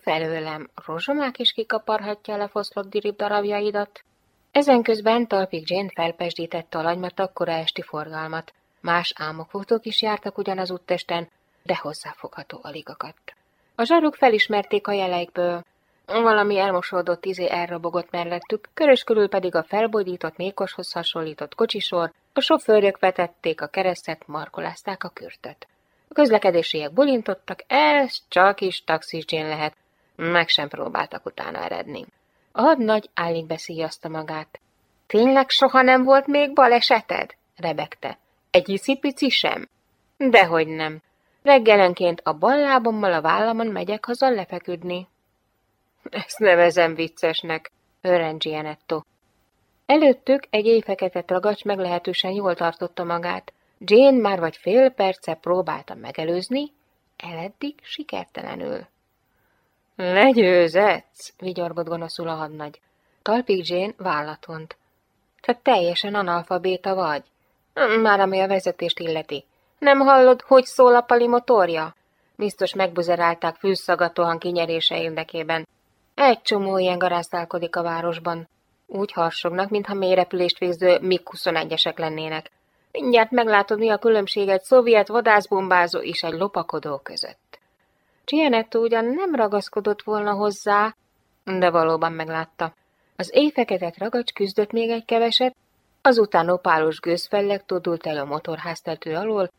Felőlem rozsomák is kikaparhatja le foszlott dirib darabjaidat. Ezen közben Talpik Jane felpesdítette a lagymat akkora esti forgalmat. Más álmokfotók is jártak ugyanaz úttesten, de hozzáfogható alig akadt. A zsaruk felismerték a jeleikből, valami elmosódott izé elrobogott mellettük, körös körül pedig a felbodított mékoshoz hasonlított kocsisor, a sofőrök vetették a keresztet, markolázták a kürtöt. A közlekedésiek bulintottak, ez csak is taxisgyén lehet, meg sem próbáltak utána eredni. A hadnagy állig beszíjazta magát. Tényleg soha nem volt még baleseted? rebegte. Egy iszipici sem? Dehogy nem. Reggelenként a bal lábommal a vállamon megyek haza lefeküdni. Ezt nevezem viccesnek, örrend Gianetto. Előttük egy éjfeketett ragacs meglehetősen jól tartotta magát. Jane már vagy fél perce próbálta megelőzni, eleddig sikertelenül. Legyőzetsz, vigyorgott gonoszul a hadnagy. Talpig Jane vállatont. Te teljesen analfabéta vagy. Már ami a vezetést illeti. Nem hallod, hogy szól a pali motorja? Biztos megbuzerálták fűszagatóan kinyerése érdekében. Egy csomó ilyen garázdálkodik a városban. Úgy harsognak, mintha mélyrepülést végző MiG-21-esek lennének. Mindjárt meglátod, mi a különbség egy szovjet vadászbombázó és egy lopakodó között. Gianetto ugyan nem ragaszkodott volna hozzá, de valóban meglátta. Az éjfeketett ragacs küzdött még egy keveset, azután opálos gőzfelleg tudult el a motorháztető alól,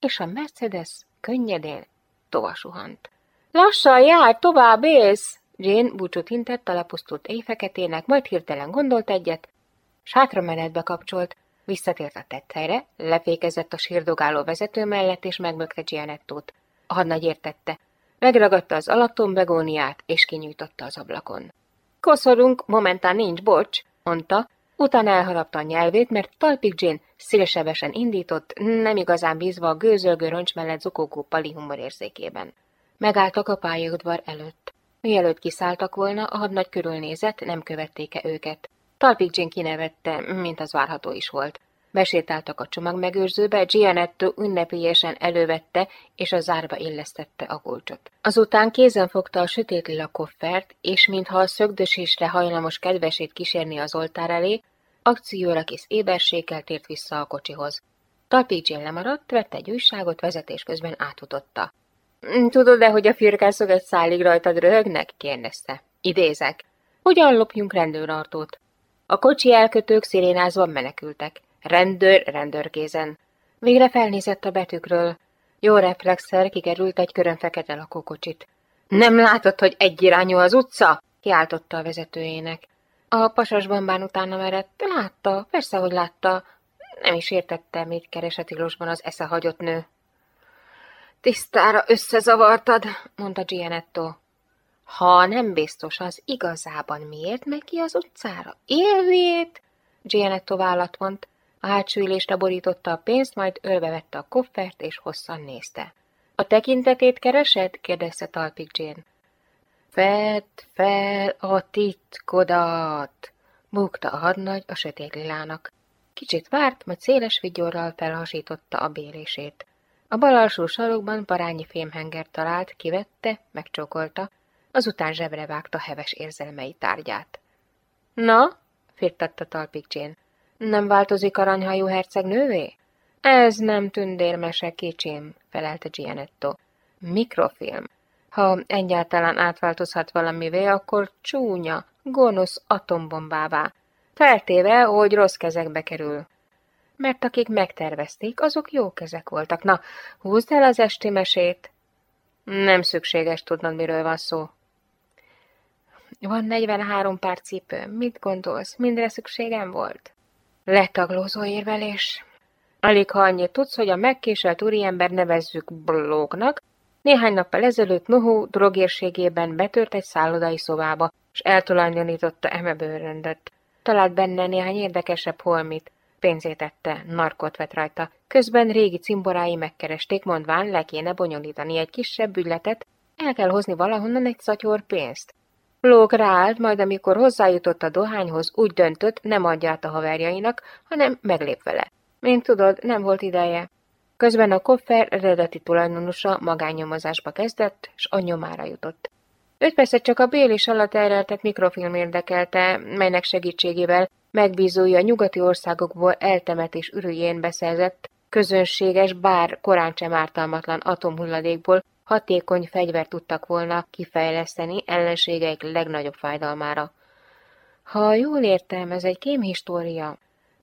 és a Mercedes könnyedén tovasuhant. Lassan jár, tovább élsz! Jane búcsút intett a lepusztult éjfeketének, majd hirtelen gondolt egyet, sátra menetbe kapcsolt, visszatért a tetthelyre, lefékezett a sírdogáló vezető mellett, és megmögte Gianettót. A hadnagy értette. Megragadta az alaton begóniát, és kinyújtotta az ablakon. Koszorunk, momentán nincs, bocs, mondta, utána elharapta a nyelvét, mert Talpik Jane szélesebesen indított, nem igazán bízva a gőzölgő roncs mellett zokogó pali humorérzékében. Megálltak a pályaudvar előtt. Mielőtt kiszálltak volna, a hadnagy körülnézett, nem követték-e őket. Talpik Jane kinevette, mint az várható is volt. Besétáltak a csomagmegőrzőbe, Gianetto ünnepélyesen elővette és a zárba illesztette a kulcsot. Azután kézen fogta a sötét lila koffert, és mintha a szögdösésre hajlamos kedvesét kísérni az oltár elé, akcióra kész éberséggel tért vissza a kocsihoz. Talpik Jane lemaradt, vette egy újságot, vezetés közben átutotta. Tudod-e, hogy a firkászok egy szálig rajtad röhögnek? kérdezte. Idézek. Hogyan lopjunk rendőrartót? A kocsi elkötők szirénázva menekültek. Rendőr rendőrkézen. Végre felnézett a betűkről. Jó reflexer kikerült egy körön fekete lakókocsit. Nem látod, hogy egyirányú az utca? kiáltotta a vezetőjének. A pasas bambán utána merett. Látta, persze, hogy látta. Nem is értette, mit keres a tilosban az eszehagyott nő. Tisztára összezavartad, mondta Gianetto. Ha nem biztos az igazában, miért megy az utcára? Élvét? Gianetto vállat vont. A hátsó ülésre borította a pénzt, majd ölbevette a koffert, és hosszan nézte. A tekintetét keresed? kérdezte Talpik Jane. Fedd fel a titkodat, búgta a hadnagy a sötét lilának. Kicsit várt, majd széles vigyorral felhasította a bélését. A bal alsó sarokban parányi fémhenger talált, kivette, megcsókolta, azután zsebre vágta heves érzelmei tárgyát. Na, firtatta talpik Jane. Nem változik aranyhajú hercegnővé? Ez nem tündérmese kicsim, felelte Gianetto. Mikrofilm. Ha egyáltalán átváltozhat valamivé, akkor csúnya, gonosz atombombává, feltéve, hogy rossz kezekbe kerül. Mert akik megtervezték, azok jó kezek voltak. Na, húzd el az esti mesét. Nem szükséges tudnod, miről van szó. Van 43 pár cipő. Mit gondolsz, mindre szükségem volt? Letaglózó érvelés. Alig ha annyit tudsz, hogy a megkéselt úriember nevezzük blóknak, néhány nappal ezelőtt Nohó drogérségében betört egy szállodai szobába, és eltulajdonította emebőröndöt. Talált benne néhány érdekesebb holmit. Pénzét tette, narkot vett rajta. Közben régi cimborái megkeresték, mondván le kéne bonyolítani egy kisebb ügyletet, el kell hozni valahonnan egy szatyor pénzt. Lók ráállt, majd amikor hozzájutott a dohányhoz, úgy döntött, nem adja át a haverjainak, hanem meglép vele. Mint tudod, nem volt ideje. Közben a koffer eredeti tulajdonosa magánnyomozásba kezdett, s a nyomára jutott. Öt percet csak a bélés alatt elreltett mikrofilm érdekelte, melynek segítségével megbízója a nyugati országokból eltemetés ürülyén beszerzett, közönséges, bár korán sem ártalmatlan atomhulladékból hatékony fegyvert tudtak volna kifejleszteni ellenségeik legnagyobb fájdalmára. Ha jól értem, ez egy kémhistória,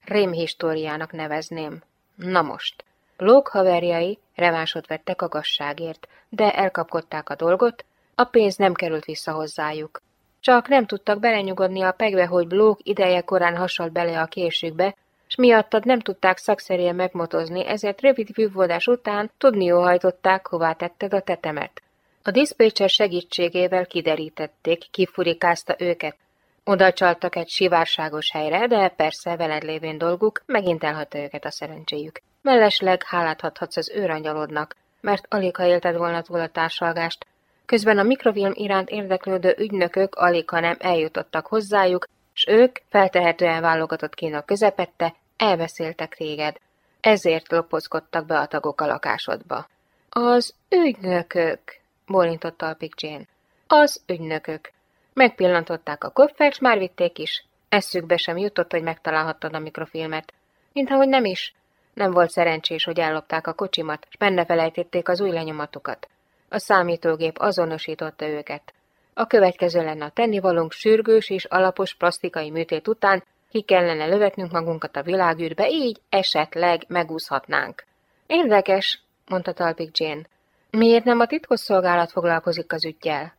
rémhistóriának nevezném. Na most. Lók haverjai revánsot vettek a gazságért, de elkapkodták a dolgot, a pénz nem került vissza hozzájuk. Csak nem tudtak belenyugodni a pegbe, hogy Blók ideje korán hasonl bele a késükbe, s miattad nem tudták szakszerűen megmotozni, ezért rövid vívódás után tudni hajtották, hová tetted a tetemet. A diszpécser segítségével kiderítették, kifurikázta őket. Oda csaltak egy sivárságos helyre, de persze veled lévén dolguk, megint elhatta őket a szerencséjük. Mellesleg hálát adhatsz az őrangyalodnak, mert alig ha élted volna túl a társalgást, Közben a mikrofilm iránt érdeklődő ügynökök alig, ha nem eljutottak hozzájuk, s ők, feltehetően válogatott kínak közepette, elbeszéltek téged. Ezért lopozkodtak be a tagok a lakásodba. Az ügynökök, bólintott Alpik Jane. Az ügynökök. Megpillantották a koffert, s már vitték is. Eszükbe sem jutott, hogy megtalálhattad a mikrofilmet. Minthogy nem is. Nem volt szerencsés, hogy ellopták a kocsimat, s benne felejtették az új lenyomatukat. A számítógép azonosította őket. A következő lenne a tennivalónk sürgős és alapos plastikai műtét után, ki kellene lövetnünk magunkat a világűrbe, így esetleg megúszhatnánk. Érdekes, mondta Talpik Jane. Miért nem a titkosszolgálat foglalkozik az ügyjel?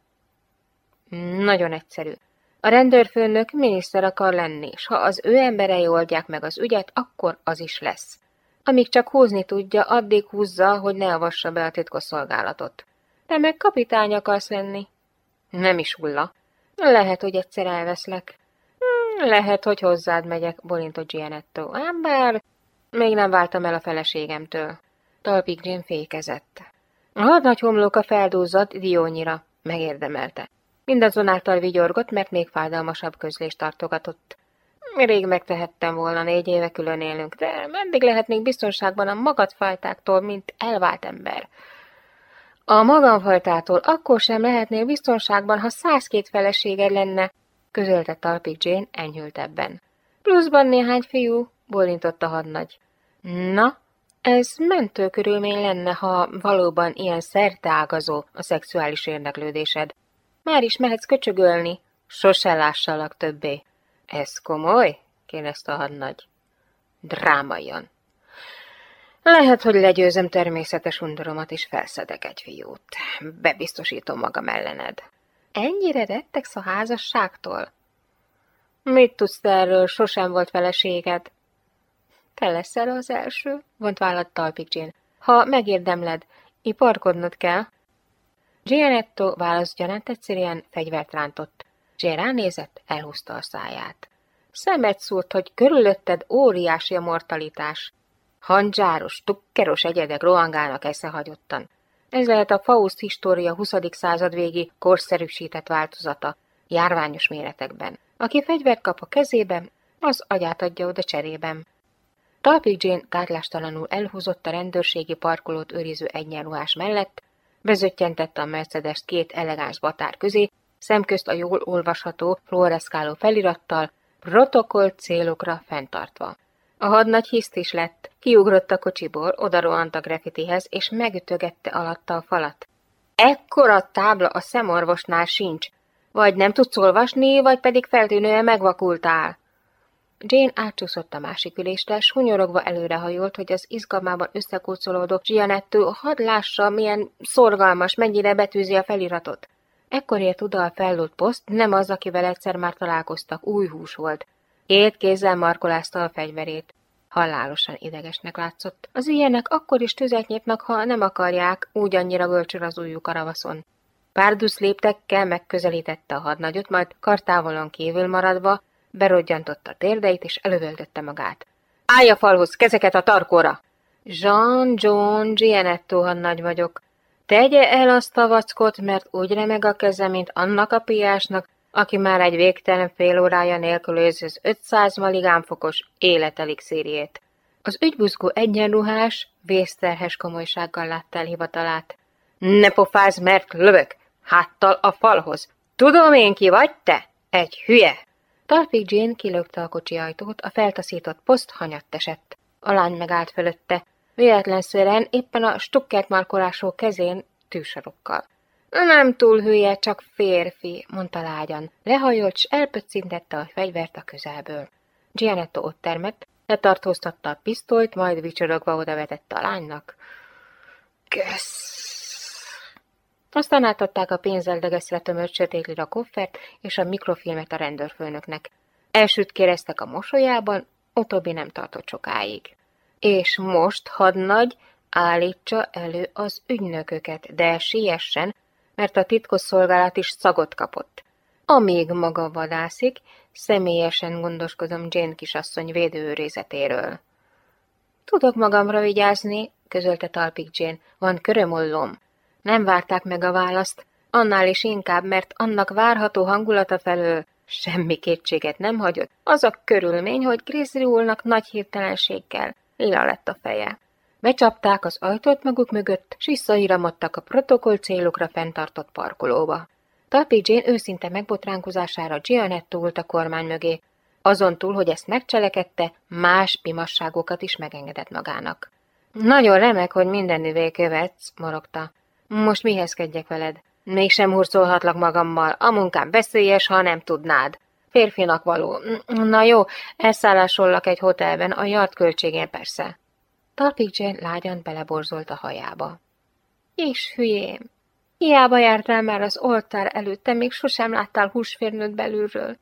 Nagyon egyszerű. A rendőrfőnök miniszter akar lenni, és ha az ő emberei oldják meg az ügyet, akkor az is lesz. Amíg csak húzni tudja, addig húzza, hogy ne avassa be a titkosszolgálatot. Te meg kapitány akarsz lenni. Nem is hulla. Lehet, hogy egyszer elveszlek. Hmm, lehet, hogy hozzád megyek, bolintott Gianetto. Ám bár még nem váltam el a feleségemtől. Talpig Jim fékezett. A nagy homloka feldúzzadt Diónyira, megérdemelte. Mindazonáltal vigyorgott, mert még fájdalmasabb közlést tartogatott. Rég megtehettem volna, négy éve külön élünk, de meddig lehetnék biztonságban a magadfajtáktól, mint elvált ember. A magamfajtától akkor sem lehetnél biztonságban, ha százkét feleséged lenne, közölte Talpik Jane enyhültebben. Pluszban néhány fiú, bólintott a hadnagy. Na, ez mentő körülmény lenne, ha valóban ilyen szerteágazó a szexuális érdeklődésed. Már is mehetsz köcsögölni, sose lássalak többé. Ez komoly? kérdezte a hadnagy. Drámaian. Lehet, hogy legyőzem természetes undoromat, és felszedek egy fiút. Bebiztosítom magam ellened. Ennyire rettegsz a házasságtól? Mit tudsz erről? Sosem volt feleséged. Te leszel az első? Vont vállat talpik Jane. Ha megérdemled, iparkodnod kell. Gianetto válaszgyanánt egyszerűen fegyvert rántott. Jane ránézett, elhúzta a száját. Szemet szúrt, hogy körülötted óriási a mortalitás. Handzsáros, tukkeros egyedek rohangálnak eszehagyottan. Ez lehet a Faust história 20. század végi korszerűsített változata, járványos méretekben. Aki fegyvert kap a kezében, az agyát adja oda cserében. Talpig Jane gátlástalanul elhúzott a rendőrségi parkolót őriző egyenruhás mellett, bezöttyentette a mercedes két elegáns batár közé, szemközt a jól olvasható, fluoreszkáló felirattal, protokoll célokra fenntartva. A hadnagy hiszt is lett, kiugrott a kocsiból, odarohant a grafitihez, és megütögette alatta a falat. Ekkora tábla a szemorvosnál sincs, vagy nem tudsz olvasni, vagy pedig feltűnően megvakultál. Jane átcsúszott a másik ülésre, hunyorogva előrehajolt, hogy az izgalmában összekócolódó Gianetto hadd lássa, milyen szorgalmas, mennyire betűzi a feliratot. Ekkor ért oda a fellott poszt, nem az, akivel egyszer már találkoztak, új hús volt. Két kézzel markolázta a fegyverét. Halálosan idegesnek látszott. Az ilyenek akkor is tüzet nyitnak, ha nem akarják, úgy annyira gölcsör az ujjuk a ravaszon. Párdusz léptekkel megközelítette a hadnagyot, majd kartávolon kívül maradva, berodjantotta térdeit, és elővöltötte magát. Állj a falhoz, kezeket a tarkóra! Jean John Gianetto hadnagy vagyok. Tegye el azt a vackot, mert úgy remeg a keze, mint annak a piásnak, aki már egy végtelen fél órája nélkülözi az 500 maligánfokos életelixírjét. Az ügybuzgó egyenruhás, vészterhes komolysággal látta el hivatalát. Ne pofázz, mert lövök! Háttal a falhoz! Tudom én ki vagy te? Egy hülye! Talpig Jane kilökte a kocsi ajtót, a feltaszított poszt hanyatt esett. A lány megállt fölötte. Véletlenszerűen éppen a stukkert markolásó kezén tűsarokkal. Nem túl hülye, csak férfi, mondta lágyan. Lehajolt, s elpöccintette a fegyvert a közelből. Gianetto ott termett, letartóztatta a pisztolyt, majd vicsorogva odavetette a lánynak. Kösz! Aztán átadták a pénzeldegeszre tömött sötétlira koffert és a mikrofilmet a rendőrfőnöknek. Elsőt kéreztek a mosolyában, utóbbi nem tartott sokáig. És most, hadnagy, állítsa elő az ügynököket, de siessen, mert a titkosszolgálat is szagot kapott. Amíg maga vadászik, személyesen gondoskodom Jane kisasszony védőőrizetéről. Tudok magamra vigyázni, közölte talpik Jane, van körömollom. Nem várták meg a választ, annál is inkább, mert annak várható hangulata felől semmi kétséget nem hagyott. Az a körülmény, hogy Grizzly úrnak nagy hirtelenséggel lila lett a feje. Becsapták az ajtót maguk mögött, s visszaíramodtak a protokoll célokra fenntartott parkolóba. Talpi Jane őszinte megbotránkozására Gianetto ült a kormány mögé, azon túl, hogy ezt megcselekedte, más pimasságokat is megengedett magának. Nagyon remek, hogy mindenüvé követsz, morogta. Most mihez kedjek veled? Mégsem hurcolhatlak magammal, a munkám veszélyes, ha nem tudnád. Férfinak való. Na jó, elszállásollak egy hotelben, a yard költségén persze. Talpik Jane lágyan beleborzolt a hajába. És hülyém, hiába jártál már az oltár előtte, még sosem láttál húsférnőt belülről.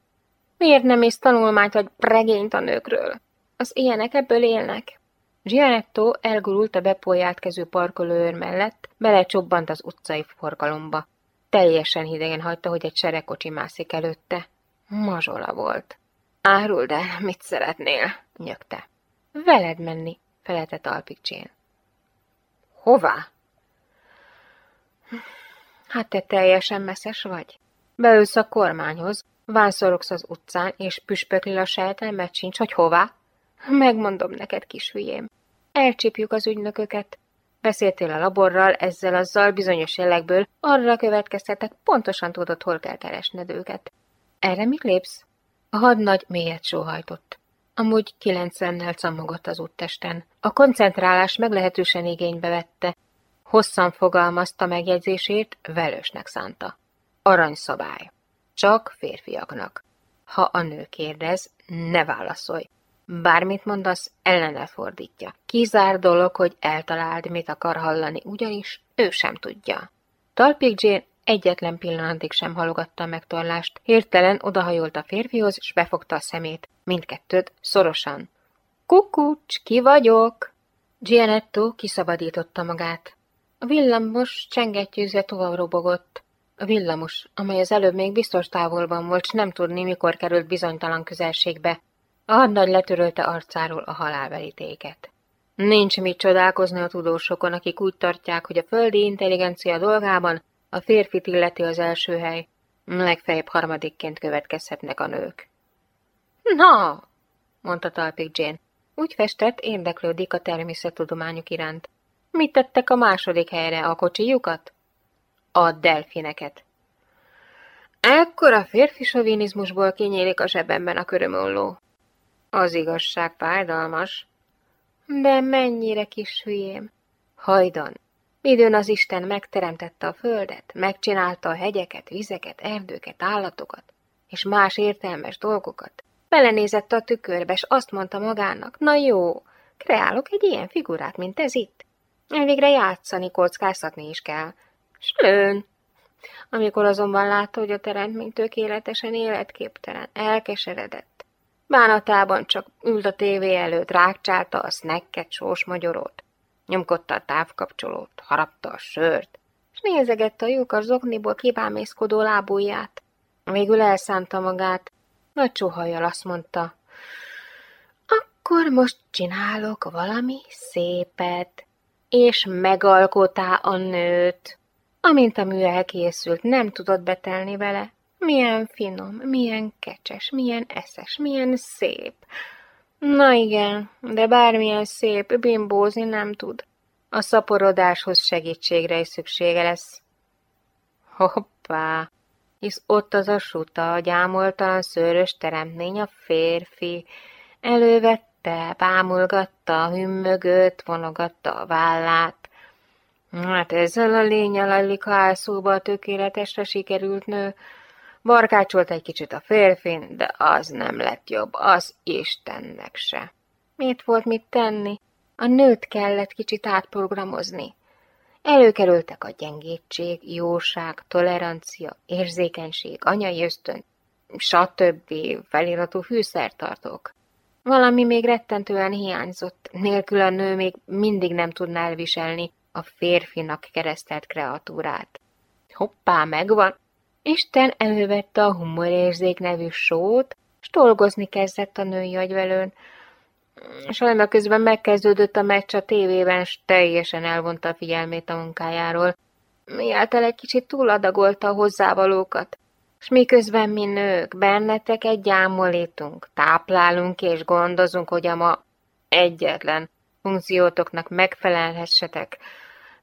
Miért nem ész tanulmányt vagy regényt a nőkről? Az ilyenek ebből élnek. Gianetto elgurult a bepójált kezű parkolőőr mellett, belecsobbant az utcai forgalomba. Teljesen hidegen hagyta, hogy egy seregkocsi mászik előtte. Mazsola volt. Áruld el, mit szeretnél? nyögte. Veled menni, felelte Alpikcsén. Hová? Hát te teljesen messzes vagy. Beülsz a kormányhoz, vánszorogsz az utcán, és püspökli a sejtelmet sincs, hogy hová? Megmondom neked, kis hülyém. Elcsípjük az ügynököket. Beszéltél a laborral, ezzel azzal bizonyos jellegből, arra következtetek, pontosan tudod, hol kell keresned őket. Erre mit lépsz? A hadnagy mélyet sóhajtott. Amúgy kilenc szemmel cammogott az úttesten. A koncentrálás meglehetősen igénybe vette. Hosszan fogalmazta megjegyzését, velősnek szánta. Aranyszabály. Csak férfiaknak. Ha a nő kérdez, ne válaszolj. Bármit mondasz, ellene fordítja. Kizár dolog, hogy eltaláld, mit akar hallani, ugyanis ő sem tudja. Talpik Jane egyetlen pillanatig sem halogatta a megtorlást. Hirtelen odahajolt a férfihoz, s befogta a szemét. Mindkettőt szorosan. Kukucs, ki vagyok? Gianetto kiszabadította magát. A villamos csengettyűzve tovább robogott. A villamos, amely az előbb még biztos távolban volt, s nem tudni, mikor került bizonytalan közelségbe, a hadnagy letörölte arcáról a halálverítéket. Nincs mit csodálkozni a tudósokon, akik úgy tartják, hogy a földi intelligencia dolgában a férfit illeti az első hely, legfeljebb harmadikként következhetnek a nők. Na, mondta Talpik Jane, Úgy festett, érdeklődik a természettudományok iránt. Mit tettek a második helyre, a kocsijukat? A delfineket. Ekkora férfi sovinizmusból kinyílik a zsebemben a körömolló. Az igazság fájdalmas. De mennyire kis hülyém. Hajdan, midőn az Isten megteremtette a földet, megcsinálta a hegyeket, vizeket, erdőket, állatokat, és más értelmes dolgokat. Belenézett a tükörbe, és azt mondta magának, na jó, kreálok egy ilyen figurát, mint ez itt. Elvégre játszani, kockáztatni is kell. S lőn. Amikor azonban látta, hogy a teremtmény tökéletesen életképtelen, elkeseredett. Bánatában csak ült a tévé előtt, rákcsálta a snacket, sós magyarót, nyomkodta a távkapcsolót, harapta a sört, és nézegette a lyukas zokniból kibámészkodó lábujját. Végül elszánta magát, nagy csuhajjal azt mondta, akkor most csinálok valami szépet, és megalkotá a nőt. Amint a mű elkészült, nem tudott betelni vele. Milyen finom, milyen kecses, milyen eszes, milyen szép. Na igen, de bármilyen szép, bimbózni nem tud. A szaporodáshoz segítségre is szüksége lesz. Hoppá! Hisz ott az a suta, a gyámoltalan szőrös teremtmény, a férfi. Elővette, bámulgatta, hümmögött, vonogatta a vállát. Hát ezzel a lényel a álszóba a tökéletesre sikerült nő. Barkácsolt egy kicsit a férfin, de az nem lett jobb, az Istennek se. Miért volt mit tenni? A nőt kellett kicsit átprogramozni. Előkerültek a gyengétség, jóság, tolerancia, érzékenység, anyai ösztön, stb. feliratú fűszertartók. Valami még rettentően hiányzott, nélkül a nő még mindig nem tudná elviselni a férfinak keresztelt kreatúrát. Hoppá, megvan! Isten elővette a humorérzék nevű sót, s dolgozni kezdett a női agyvelőn, Sajna közben megkezdődött a meccs a tévében, s teljesen elvonta a figyelmét a munkájáról. Miáltal egy kicsit túladagolta a hozzávalókat, s miközben mi nők bennetek egy ámolítunk, táplálunk és gondozunk, hogy a ma egyetlen funkciótoknak megfelelhessetek.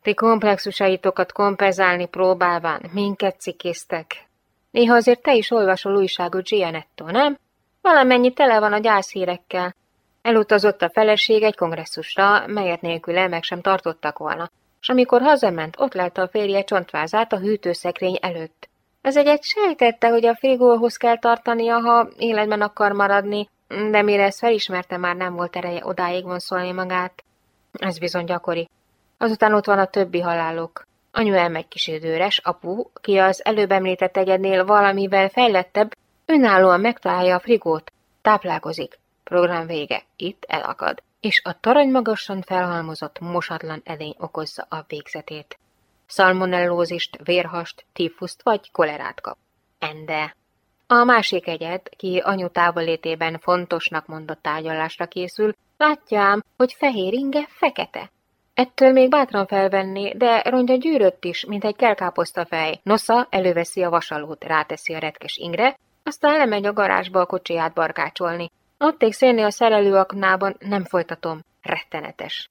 Ti komplexusaitokat kompenzálni próbálván minket cikéztek. Néha azért te is olvasol újságot Gianetto, nem? Valamennyi tele van a gyászhírekkel. Elutazott a feleség egy kongresszusra, melyet nélküle meg sem tartottak volna, és amikor hazament, ott látta a férje csontvázát a hűtőszekrény előtt. Ez egyet sejtette, hogy a frigóhoz kell tartania, ha életben akar maradni, de mire ezt felismerte, már nem volt ereje odáig vonszolni magát. Ez bizony gyakori. Azután ott van a többi halálok. Anyu elmegy kis időres, apu, ki az előbb említett egyednél valamivel fejlettebb, önállóan megtalálja a frigót, táplálkozik. Program vége, itt elakad, és a torony magasan felhalmozott mosatlan edény okozza a végzetét. Szalmonellózist, vérhast, tífuszt vagy kolerát kap. Ende. A másik egyed, ki anyu távolétében fontosnak mondott tárgyalásra készül, látja ám, hogy fehér inge fekete. Ettől még bátran felvenni, de rongya gyűrött is, mint egy kelkáposztafej. Nosza előveszi a vasalót, ráteszi a retkes ingre, aztán lemegy a garázsba a kocsiját barkácsolni. Adték szélni a szerelőaknában, nem folytatom. Rettenetes.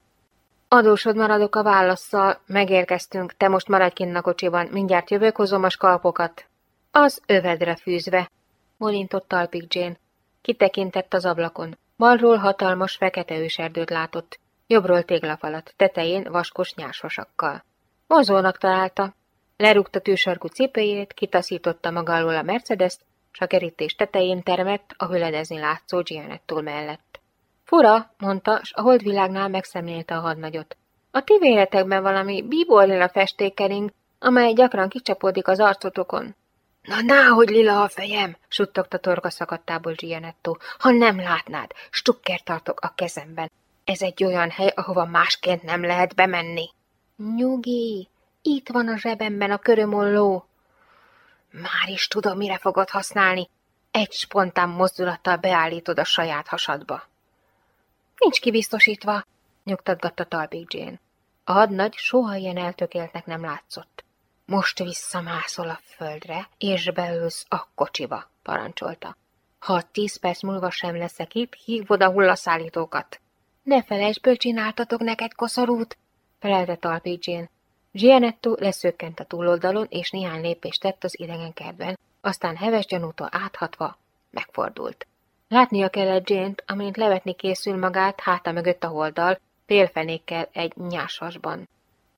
Adósod maradok a válaszszal, megérkeztünk, te most maradj kinn a kocsiban, mindjárt jövök, hozom a skalpokat. Az övedre fűzve, molintott talpig Jane. Kitekintett az ablakon. Balról hatalmas fekete őserdőt látott, jobbról téglafalat, tetején vaskos nyásvasakkal. Mozónak találta. Lerúgta tűsarkú cipőjét, kitaszította maga alól a Mercedes-t, a kerítés tetején termett a hüledezni látszó Gianetto mellett. Fura, mondta, s a holdvilágnál megszemlélte a hadnagyot. A ti véletekben valami bíborlila festékering, amely gyakran kicsapódik az arcotokon. Na, náhogy lila a fejem, suttogta torka szakadtából Gianetto. Ha nem látnád, stukker tartok a kezemben. Ez egy olyan hely, ahova másként nem lehet bemenni. Nyugi, itt van a zsebemben a körömolló. Már is tudom, mire fogod használni. Egy spontán mozdulattal beállítod a saját hasadba. Nincs kibiztosítva, nyugtatgatta Talbig Jane. A hadnagy soha ilyen eltökéltnek nem látszott. Most visszamászol a földre, és beülsz a kocsiba, parancsolta. Ha tíz perc múlva sem leszek itt, hívod a hullaszállítókat. Ne felejtsd, csináltatok neked koszorút, felelte Talpi Jane. Gianetto leszökkent a túloldalon, és néhány lépést tett az idegen kertben, aztán heves gyanútól áthatva megfordult. Látnia kellett Jane-t, amint levetni készül magát háta mögött a holdal, félfenékkel egy nyásasban.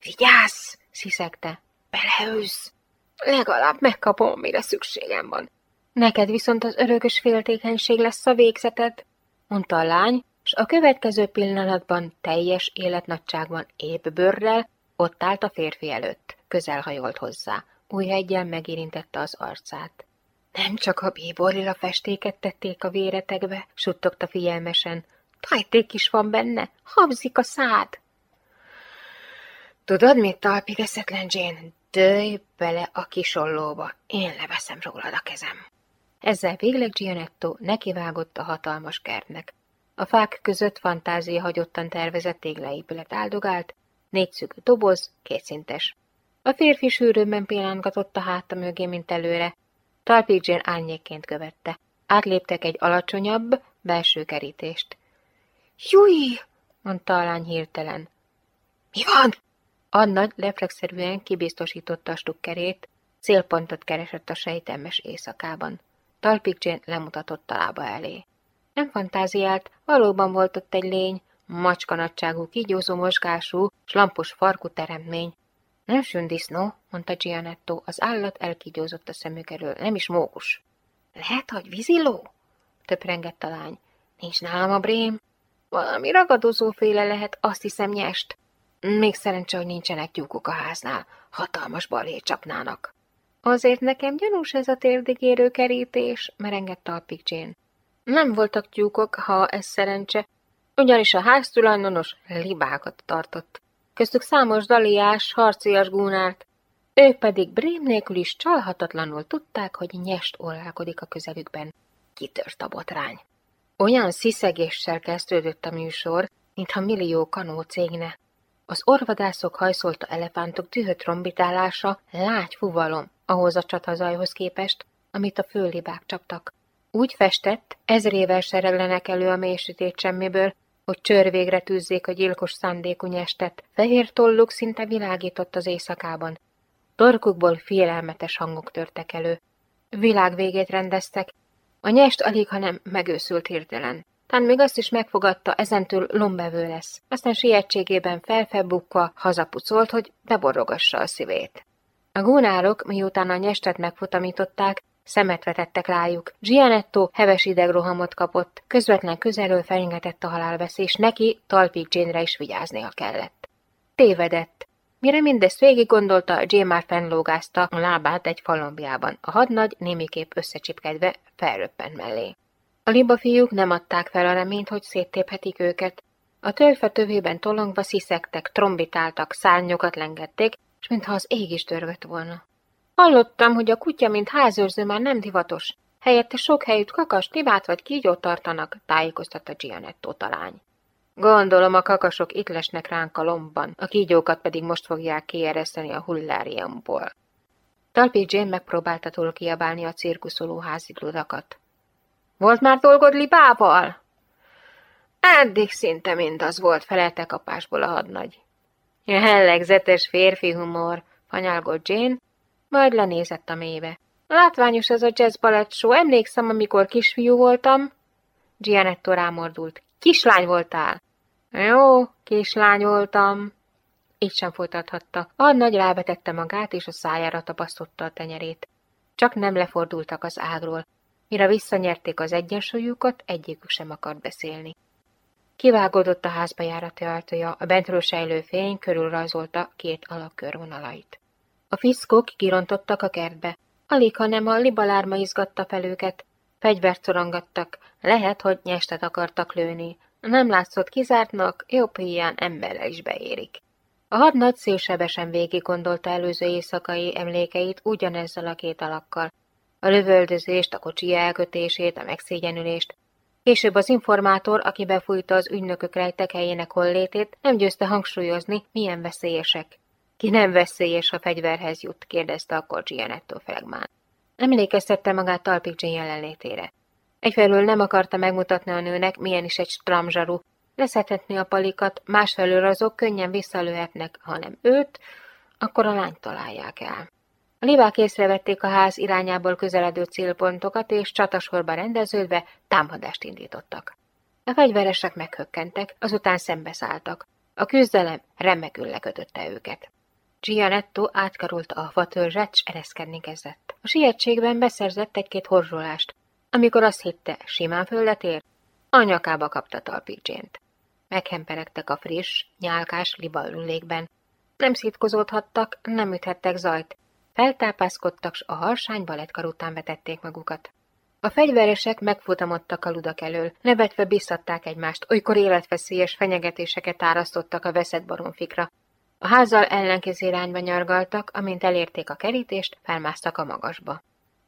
Vigyázz! sziszegte. Beleősz! Legalább megkapom, mire szükségem van. Neked viszont az örökös féltékenység lesz a végzeted, mondta a lány, és a következő pillanatban teljes életnagyságban épp bőrrel ott állt a férfi előtt, közelhajolt hozzá, új hegyen megérintette az arcát. Nem csak a bíborilla festéket tették a véretekbe, suttogta figyelmesen. Tajték is van benne, habzik a szád. Tudod mit, talpig eszetlen Jane? Dőj bele a kisollóba, én leveszem rólad a kezem. Ezzel végleg Gianetto nekivágott a hatalmas kertnek. A fák között fantázia hagyottan tervezett téglaépület áldogált, négyszögű doboz, kétszintes. A férfi sűrűbben pillantgatott a háta mögé, mint előre. Talpig Jane árnyékként követte. Átléptek egy alacsonyabb, belső kerítést. Júj! mondta a lány hirtelen. Mi van? Annagy reflexzerűen kibiztosította a stukkerét, célpontot keresett a sejtelmes éjszakában. Talpig Jane lemutatott a lába elé. Nem fantáziált, valóban volt ott egy lény, macska nagyságú, kígyózó mozgású, s lampos farkú teremtmény. Nem sündisznó, mondta Gianetto, az állat elkígyózott a szemük elől, nem is mókus. Lehet, hogy víziló? töprengett a lány. Nincs nálam a brém. Valami ragadozóféle lehet, azt hiszem nyest. Még szerencsé, hogy nincsenek tyúkok a háznál, hatalmas balhé csapnának. Azért nekem gyanús ez a térdigérő kerítés, merengett a Jane. Nem voltak tyúkok, ha ez szerencse, ugyanis a háztulajdonos libákat tartott. Köztük számos daliás, harcias gúnárt, ők pedig brém nélkül is csalhatatlanul tudták, hogy nyest orrálkodik a közelükben. Kitört a botrány. Olyan sziszegéssel kezdődött a műsor, mintha millió kanó cégne. Az orvadászok hajszolta elefántok dühött rombitálása lágy fuvalom ahhoz a csatazajhoz képest, amit a föllibák csaptak. Úgy festett, ezrével sereglenek elő a mélysütét semmiből, hogy csörvégre tűzzék a gyilkos szándékú nyestet, fehér tolluk szinte világított az éjszakában. Torkukból félelmetes hangok törtek elő. Világvégét rendeztek, a nyest alig, hanem megőszült hirtelen. Tán még azt is megfogadta, ezentől lombevő lesz. Aztán sietségében felfelbukva hazapucolt, hogy beborogassa a szívét. A gúnárok, miután a nyestet megfutamították, Szemet vetettek rájuk. Gianetto heves idegrohamot kapott, közvetlen közelről felingetett a halálveszés, neki talpig Jane-re is vigyáznia kellett. Tévedett. Mire mindezt végig gondolta, Jane már fennlógázta a lábát egy falombjában. A hadnagy némiképp összecsipkedve felröppent mellé. A libafiúk nem adták fel a reményt, hogy széttéphetik őket. A tölfe tövében tolongva sziszegtek, trombitáltak, szárnyokat lengették, és mintha az ég is törvött volna. Hallottam, hogy a kutya, mint házőrző már nem divatos. Helyette sok helyütt kakas, tibát vagy kígyót tartanak, tájékoztatta Gianetto talány. Gondolom a kakasok itt lesnek ránk a lombban, a kígyókat pedig most fogják kiereszteni a hulláriumból. Talpi Jane megpróbálta túl kiabálni a cirkuszoló házigludakat. Volt már dolgod libával? Eddig szinte mindaz volt, felelte kapásból a hadnagy. Jellegzetes férfi humor, fanyalgott Jane, majd lenézett a mélybe. Látványos ez a jazz balett show, emlékszem, amikor kisfiú voltam. Gianetto rámordult. Kislány voltál? Jó, kislány voltam. Így sem folytathatta. A nagy rávetette magát, és a szájára tapasztotta a tenyerét. Csak nem lefordultak az ágról. Mire visszanyerték az egyensúlyukat, egyikük sem akart beszélni. Kivágódott a házba járati ajtója, a bentről sejlő fény körülrajzolta két alak körvonalait. A fiszkok kirontottak a kertbe. Alig, hanem a libalárma izgatta fel őket. Fegyvert szorongattak. Lehet, hogy nyestet akartak lőni. Nem látszott kizártnak, jobb hiány emberre is beérik. A hadnagy szélsebesen végig gondolta előző éjszakai emlékeit ugyanezzel a két alakkal. A lövöldözést, a kocsi elkötését, a megszégyenülést. Később az informátor, aki befújta az ügynökök rejtek helyének hollétét, nem győzte hangsúlyozni, milyen veszélyesek. Ki nem veszélyes, ha fegyverhez jut, kérdezte akkor Gianetto Flegmán. Emlékeztette magát Talpig jelenlétére. Egyfelől nem akarta megmutatni a nőnek, milyen is egy stramzsaru, Leszethetné a palikat, másfelől azok könnyen visszalőhetnek, hanem őt, akkor a lányt találják el. A libák észrevették a ház irányából közeledő célpontokat, és csatasorba rendeződve támadást indítottak. A fegyveresek meghökkentek, azután szembeszálltak. A küzdelem remekül lekötötte őket. Gianetto átkarult a fatörzset, s ereszkedni kezdett. A sietségben beszerzett egy-két horzsolást. Amikor azt hitte, simán földet ér, a nyakába kapta talpicsént. Meghemperegtek a friss, nyálkás libaüllékben. Nem szítkozódhattak, nem üthettek zajt. Feltápászkodtak, s a harsány balettkar után vetették magukat. A fegyveresek megfutamodtak a ludak elől, nevetve biztatták egymást, olykor életveszélyes fenyegetéseket árasztottak a veszett baromfikra. A házzal ellenkező irányba nyargaltak, amint elérték a kerítést, felmásztak a magasba.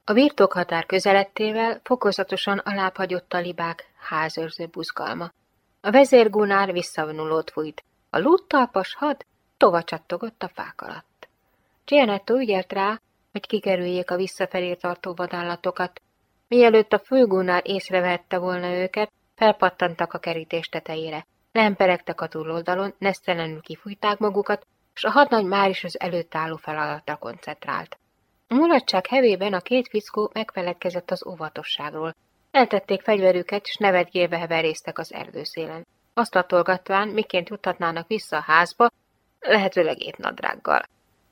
A birtokhatár közelettével fokozatosan alábbhagyott a libák házőrző buzgalma. A vezérgunár visszavonulót fújt. A lúttalpas had tova csattogott a fák alatt. Gianetto ügyelt rá, hogy kikerüljék a visszafelé tartó vadállatokat. Mielőtt a főgunár észrevette volna őket, felpattantak a kerítés tetejére. Lemperegtek a túloldalon, nesztelenül kifújták magukat, és a hadnagy már is az előtt álló feladatra koncentrált. A mulatság hevében a két fickó megfeledkezett az óvatosságról. Eltették fegyverüket, és nevetgélve heverésztek az erdőszélen. Azt latolgatván, miként juthatnának vissza a házba, lehetőleg étnadrággal.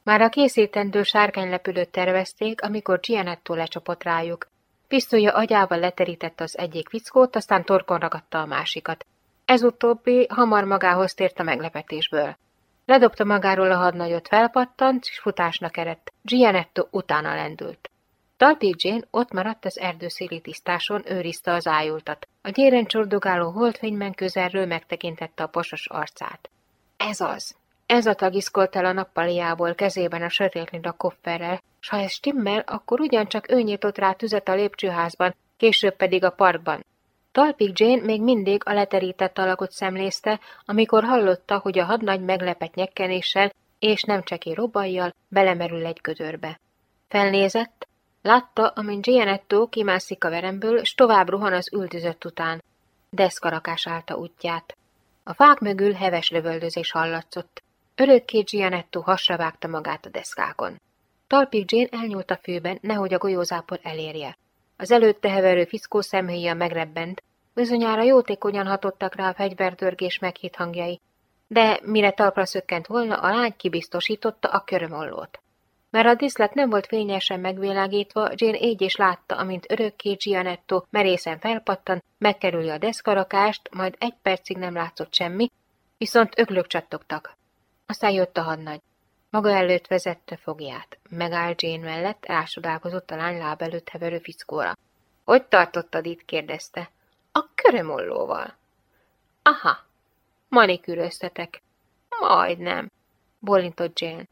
Már a készítendő sárkánylepülőt tervezték, amikor Gianetto lecsapott rájuk. Pisztolya agyával leterítette az egyik fickót, aztán torkon ragadta a másikat. Ez utóbbi hamar magához tért a meglepetésből. Ledobta magáról a hadnagyot, felpattant, és futásnak eredt. Gianetto utána lendült. Talpi Jane ott maradt az erdőszéli tisztáson, őrizte az ájultat. A gyéren csordogáló holdfényben közelről megtekintette a posos arcát. Ez az! Ez a tagiszkolt el a nappaliából kezében a sötét a kofferrel, s ha ez stimmel, akkor ugyancsak ő nyitott rá tüzet a lépcsőházban, később pedig a parkban. Talpig Jane még mindig a leterített alakot szemlézte, amikor hallotta, hogy a hadnagy meglepett nyekkenéssel és nem cseké robajjal belemerül egy gödörbe. Felnézett, látta, amint Gianetto kimászik a veremből, s tovább rohan az üldözött után. Deszkarakás állta útját. A fák mögül heves lövöldözés hallatszott. Örökké Gianetto hasra vágta magát a deszkákon. Talpig Jane elnyúlt a főben, nehogy a golyózápor elérje. Az előtte heverő fiszkó szemhéja megrebbent, bizonyára jótékonyan hatottak rá a fegyverdörgés meghitt hangjai, de mire talpra szökkent volna, a lány kibiztosította a körömollót. Mert a diszlet nem volt fényesen megvilágítva, Jane így is látta, amint örökké Gianetto merészen felpattan, megkerüli a deszkarakást, majd egy percig nem látszott semmi, viszont öklök csattogtak. Aztán jött a hadnagy. Maga előtt vezette fogját. Megállt Jane mellett, rásodálkozott a lány láb előtt heverő fickóra. Hogy tartottad itt? kérdezte. A körömollóval. Aha, manikűröztetek. Majdnem, bolintott Jane.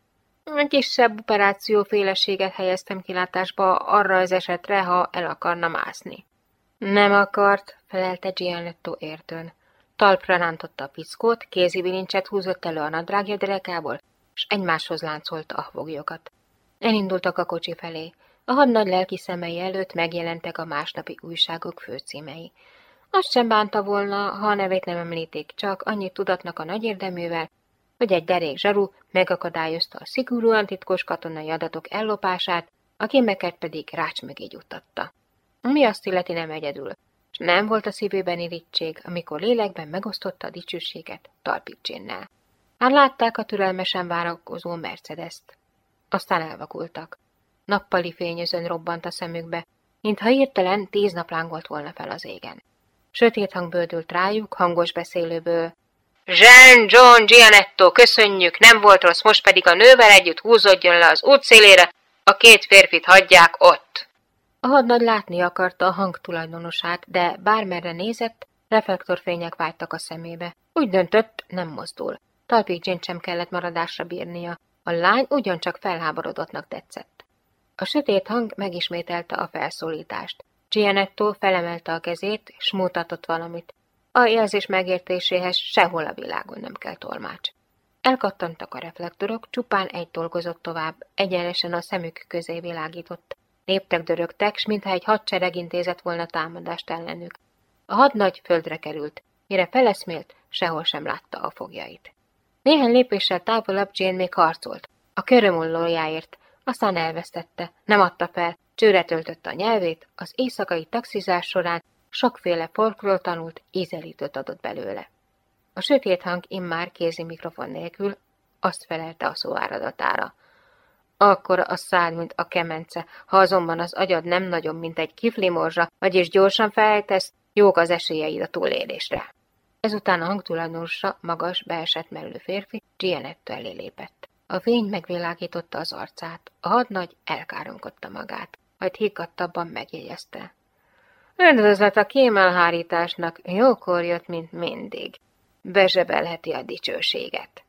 Egy kisebb operáció féleséget helyeztem kilátásba arra az esetre, ha el akarna mászni. Nem akart, felelte Gianetto értőn. Talpra rántotta a pickót, kézi bilincset húzott elő a nadrágja derekából, s egymáshoz láncolta a foglyokat. Elindultak a kocsi felé. A hadnagy lelki szemei előtt megjelentek a másnapi újságok főcímei. Azt sem bánta volna, ha a nevét nem említik, csak annyit tudatnak a nagy érdeművel, hogy egy derék zsaru megakadályozta a szigorúan titkos katonai adatok ellopását, a kémeket pedig rács mögé juttatta. Mi azt illeti nem egyedül, és nem volt a szívében irítség, amikor lélekben megosztotta a dicsőséget Talpicsénnel. Már látták a türelmesen várakozó Mercedes-t. Aztán elvakultak. Nappali fényözön robbant a szemükbe, mintha hirtelen tíz nap lángolt volna fel az égen. Sötét hang bődült rájuk, hangos beszélőből. Jean, John, Gianetto, köszönjük, nem volt rossz, most pedig a nővel együtt húzódjon le az útszélére, a két férfit hagyják ott. A hadnagy látni akarta a hang tulajdonosát, de bármerre nézett, reflektorfények vágytak a szemébe. Úgy döntött, nem mozdul. Talpig Jane sem kellett maradásra bírnia. A lány ugyancsak felháborodottnak tetszett. A sötét hang megismételte a felszólítást. Gianetto felemelte a kezét, és mutatott valamit. A jelzés megértéséhez sehol a világon nem kell tolmács. Elkattantak a reflektorok, csupán egy dolgozott tovább, egyenesen a szemük közé világított. Léptek, dörögtek, s mintha egy hadsereg intézett volna támadást ellenük. A hadnagy földre került. Mire feleszmélt, sehol sem látta a fogjait. Néhány lépéssel távolabb Jane még harcolt. A körömullójáért, aztán elvesztette, nem adta fel, csőre töltötte a nyelvét, az éjszakai taxizás során sokféle folkról tanult, ízelítőt adott belőle. A sötét hang immár kézi mikrofon nélkül azt felelte a szó áradatára. Akkor a szád, mint a kemence, ha azonban az agyad nem nagyobb, mint egy kiflimorzsa, vagyis gyorsan felejtesz, jók az esélyeid a túlélésre. Ezután a hangtulajdonosa, magas, beesett mellő férfi Gianetto elé lépett. A fény megvilágította az arcát, a hadnagy elkáromkodta magát, majd higgadtabban megjegyezte. Üdvözlet a kémelhárításnak, jókor jött, mint mindig. Bezsebelheti a dicsőséget.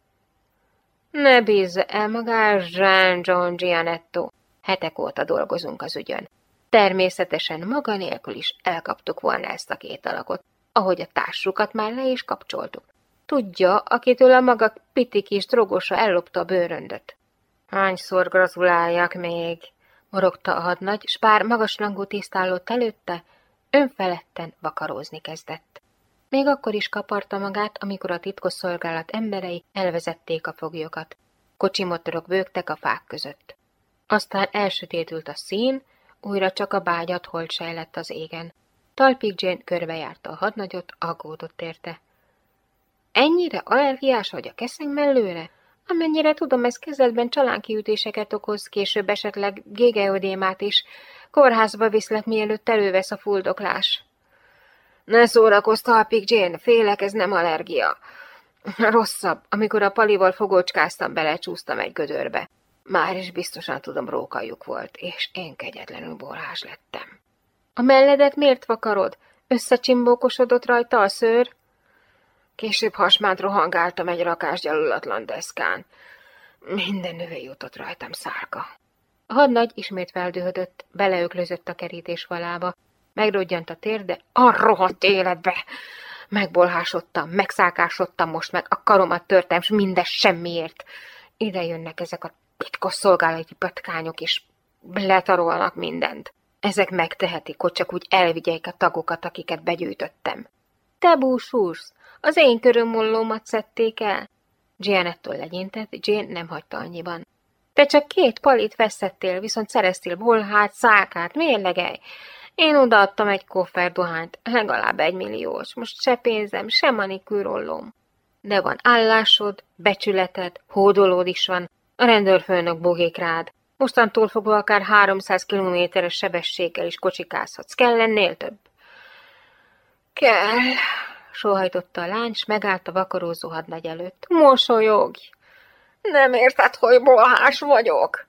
Ne bízz el magás, Jean John Gianetto. Hetek óta dolgozunk az ügyön. Természetesen maga nélkül is elkaptuk volna ezt a két alakot, ahogy a társukat már le is kapcsoltuk. Tudja, akitől a maga piti kis drogosa ellopta a bőröndöt. Hányszor gratuláljak még? morogta a hadnagy, s pár magasrangú tisztállót előtte, önfeledten vakarózni kezdett. Még akkor is kaparta magát, amikor a titkosszolgálat emberei elvezették a foglyokat. Kocsimotorok bőgtek a fák között. Aztán elsötétült a szín, újra csak a bágyat holt sejlett az égen. Talpig Jane körbejárta a hadnagyot, aggódott érte. Ennyire allergiás vagy a keszeng mellőre? Amennyire tudom, ez kezdetben csalánkiütéseket okoz, később esetleg gégeodémát is. Kórházba viszlek, mielőtt elővesz a fuldoklás. Ne szórakozz, talpig, Jane, félek, ez nem allergia. Rosszabb, amikor a palival fogócskáztam, belecsúsztam egy gödörbe. Már is biztosan tudom, rókajuk volt, és én kegyetlenül borhás lettem. A melledet miért vakarod? Összecsimbókosodott rajta a szőr? Később hasmát rohangáltam egy rakás gyalulatlan deszkán. Minden növé jutott rajtam szárka. A hadnagy ismét feldühödött, beleöklözött a kerítés valába, megrodjant a térde, a rohadt életbe! Megbolhásodtam, megszákásodtam most meg, a karomat törtem, s mindez semmiért. Ide jönnek ezek a titkos szolgálati patkányok, és letarolnak mindent. Ezek megtehetik, hogy csak úgy elvigyék a tagokat, akiket begyűjtöttem. Te búsulsz, az én körömollómat szedték el. Gianettól legyintett, Jane nem hagyta annyiban. Te csak két palit veszettél, viszont szereztél bolhát, szákát, mérlegej. Én odaadtam egy koffer dohányt, legalább egy milliós. Most se pénzem, se manikűrollóm. De van állásod, becsületed, hódolód is van. A rendőrfőnök bogék rád. Mostantól fogva akár 300 kilométeres sebességgel is kocsikázhatsz. Kell lennél több? Kell, sóhajtotta a lány, s megállt a vakarózó hadnagy előtt. Mosolyogj! Nem érted, hogy bolhás vagyok?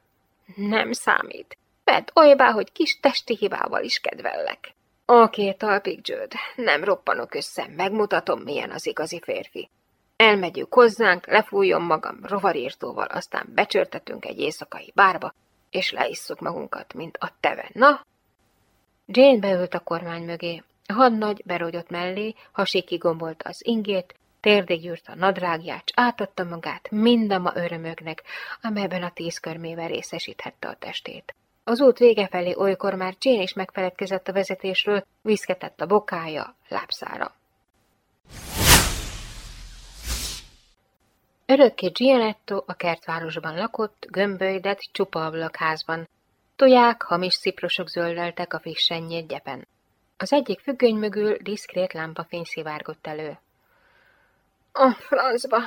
Nem számít. Vedd olybá, hogy kis testi hibával is kedvellek. Oké, talpig Judd, nem roppanok össze, megmutatom, milyen az igazi férfi. Elmegyünk hozzánk, lefújjon magam rovarírtóval, aztán becsörtetünk egy éjszakai bárba, és leisszuk magunkat, mint a teven. Na? Jane beült a kormány mögé. A hadnagy berogyott mellé, hasikig gombolt az ingét, térdig gyűrt a nadrágját, átadta magát mindama örömöknek, amelyben a tíz körmével részesíthette a testét. Az út vége felé olykor már Jane is megfeledkezett a vezetésről, viszketett a bokája, lábszára. Örökké Gianetto a kertvárosban lakott, gömbölydett, csupa ablakházban. Toják, hamis ciprosok zöldeltek a fissennyét gyepen. Az egyik függöny mögül diszkrét lámpafény szivárgott elő. A francba,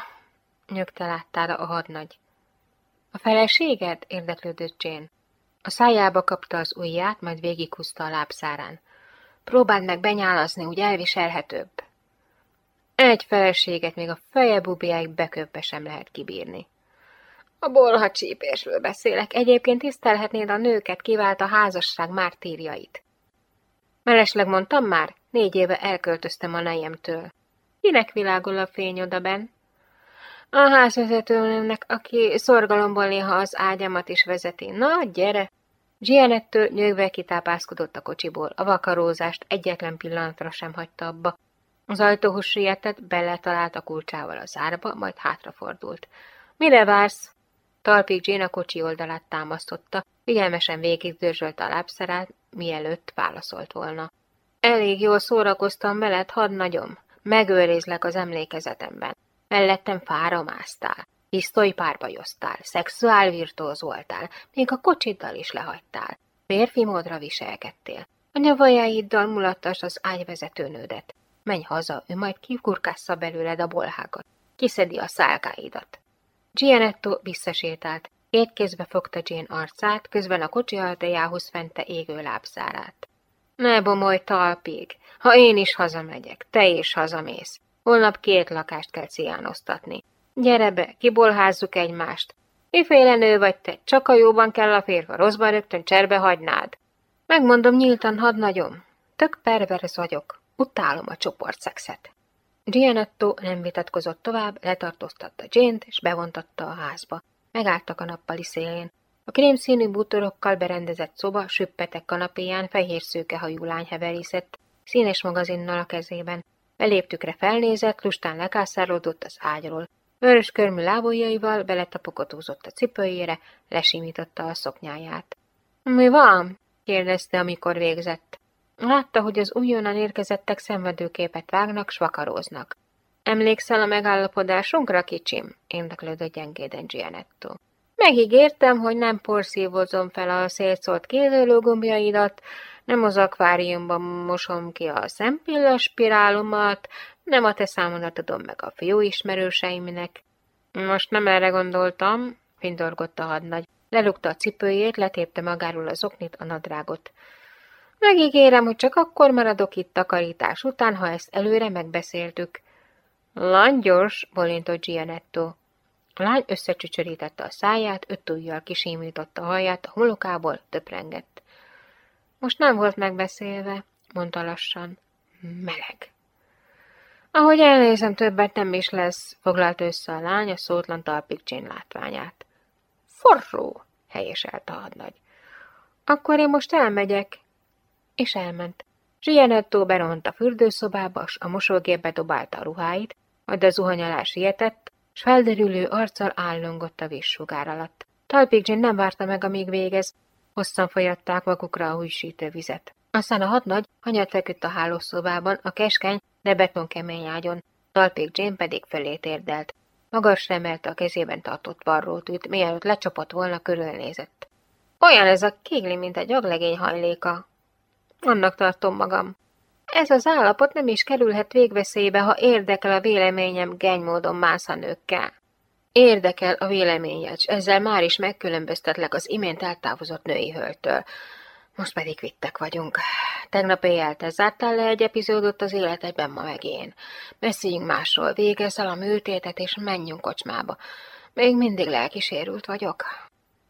nyögte láttára a hadnagy. A feleséged? érdeklődött Jane. A szájába kapta az ujját, majd végighúzta a lábszárán. Próbáld meg benyálazni, úgy elviselhetőbb. Egy feleséget még a feje bubiáig beköpbe sem lehet kibírni. A bolha csípésről beszélek. Egyébként tisztelhetnéd a nőket, kivált a házasság mártírjait. Melesleg mondtam már, négy éve elköltöztem a nejemtől. Kinek világol a fény odaben? A házvezetőnőnek, aki szorgalomból néha az ágyamat is vezeti. Na, gyere! Gianettől nyögve kitápászkodott a kocsiból, a vakarózást egyetlen pillanatra sem hagyta abba. Az ajtóhoz sietett, beletalált a kulcsával a zárba, majd hátrafordult. Mire vársz? Talpig Jane a kocsi oldalát támasztotta, figyelmesen végigdörzsölt a lábszerát, mielőtt válaszolt volna. Elég jól szórakoztam veled, hadd nagyom. megőrizlek az emlékezetemben. Mellettem fára másztál, pisztolypárbajoztál, szexuálvirtóz voltál, még a kocsiddal is lehagytál. Férfi módra viselkedtél. A nyavajaiddal mulattas az ágyvezetőnődet. Menj haza, ő majd kikurkásza belőled a bolhákat. Kiszedi a szálkáidat. Gianetto visszasétált. Két kézbe fogta Jane arcát, közben a kocsi altajához fente égő lábszárát. Ne bomolj talpig, ha én is hazamegyek, te is hazamész. Holnap két lakást kell ciánoztatni. Gyere be, kibolházzuk egymást. Miféle nő vagy te, csak a jóban kell a férfa, rosszban rögtön cserbe hagynád. Megmondom nyíltan, hadnagyom. Tök perverz vagyok. Utálom a csoportszexet. Gianetto nem vitatkozott tovább, letartóztatta Jane-t, és bevontatta a házba. Megálltak a nappali szélén. A krémszínű bútorokkal berendezett szoba süppetek kanapéján fehér szőke hajú lány heverészett, színes magazinnal a kezében. Beléptükre felnézett, lustán lekászárodott az ágyról. Vörös körmű lábujjaival beletapogatózott a cipőjére, lesimította a szoknyáját. – Mi van? – kérdezte, amikor végzett. Látta, hogy az újonnan érkezettek szenvedőképet vágnak, s vakaróznak. Emlékszel a megállapodásunkra, kicsim? érdeklődött gyengéden Gianetto. Megígértem, hogy nem porszívozom fel a szélszolt kézölőgombjaidat, nem az akváriumban mosom ki a szempillas spirálomat, nem a te számodat adom meg a fiú ismerőseimnek. Most nem erre gondoltam, findorgott a hadnagy. Lelukta a cipőjét, letépte magáról az oknit, a nadrágot. Megígérem, hogy csak akkor maradok itt takarítás után, ha ezt előre megbeszéltük. Lány gyors, bolintott Gianetto. A lány összecsücsörítette a száját, öt ujjal kisimította a haját, a holokából töprengett. Most nem volt megbeszélve, mondta lassan. Meleg. Ahogy elnézem, többet nem is lesz, foglalt össze a lány a szótlan talpig látványát. Forró, helyeselt a hadnagy. Akkor én most elmegyek, és elment. Zsianetto beront a fürdőszobába, s a mosógépbe dobálta a ruháit, majd a zuhanyalás sietett, s felderülő arccal állongott a vízsugár alatt. Talpig nem várta meg, amíg végez, hosszan folyatták magukra a húsítő vizet. Aztán a hadnagy hanyat feküdt a hálószobában, a keskeny, de betonkemény ágyon, Talpig Jane pedig fölé térdelt. Magas remelte a kezében tartott varrótűt, mielőtt lecsapott volna, körülnézett. Olyan ez a kégli, mint egy aglegény hajléka, annak tartom magam. Ez az állapot nem is kerülhet végveszélybe, ha érdekel a véleményem genymódon mászanőkkel. Érdekel a véleményed, ezzel már is megkülönböztetlek az imént eltávozott női hölgytől. Most pedig vittek vagyunk. Tegnap éjjel te zártál le egy epizódot az életedben, ma meg én. Beszéljünk másról, végezz a műtétet, és menjünk kocsmába. Még mindig lelkisérült vagyok.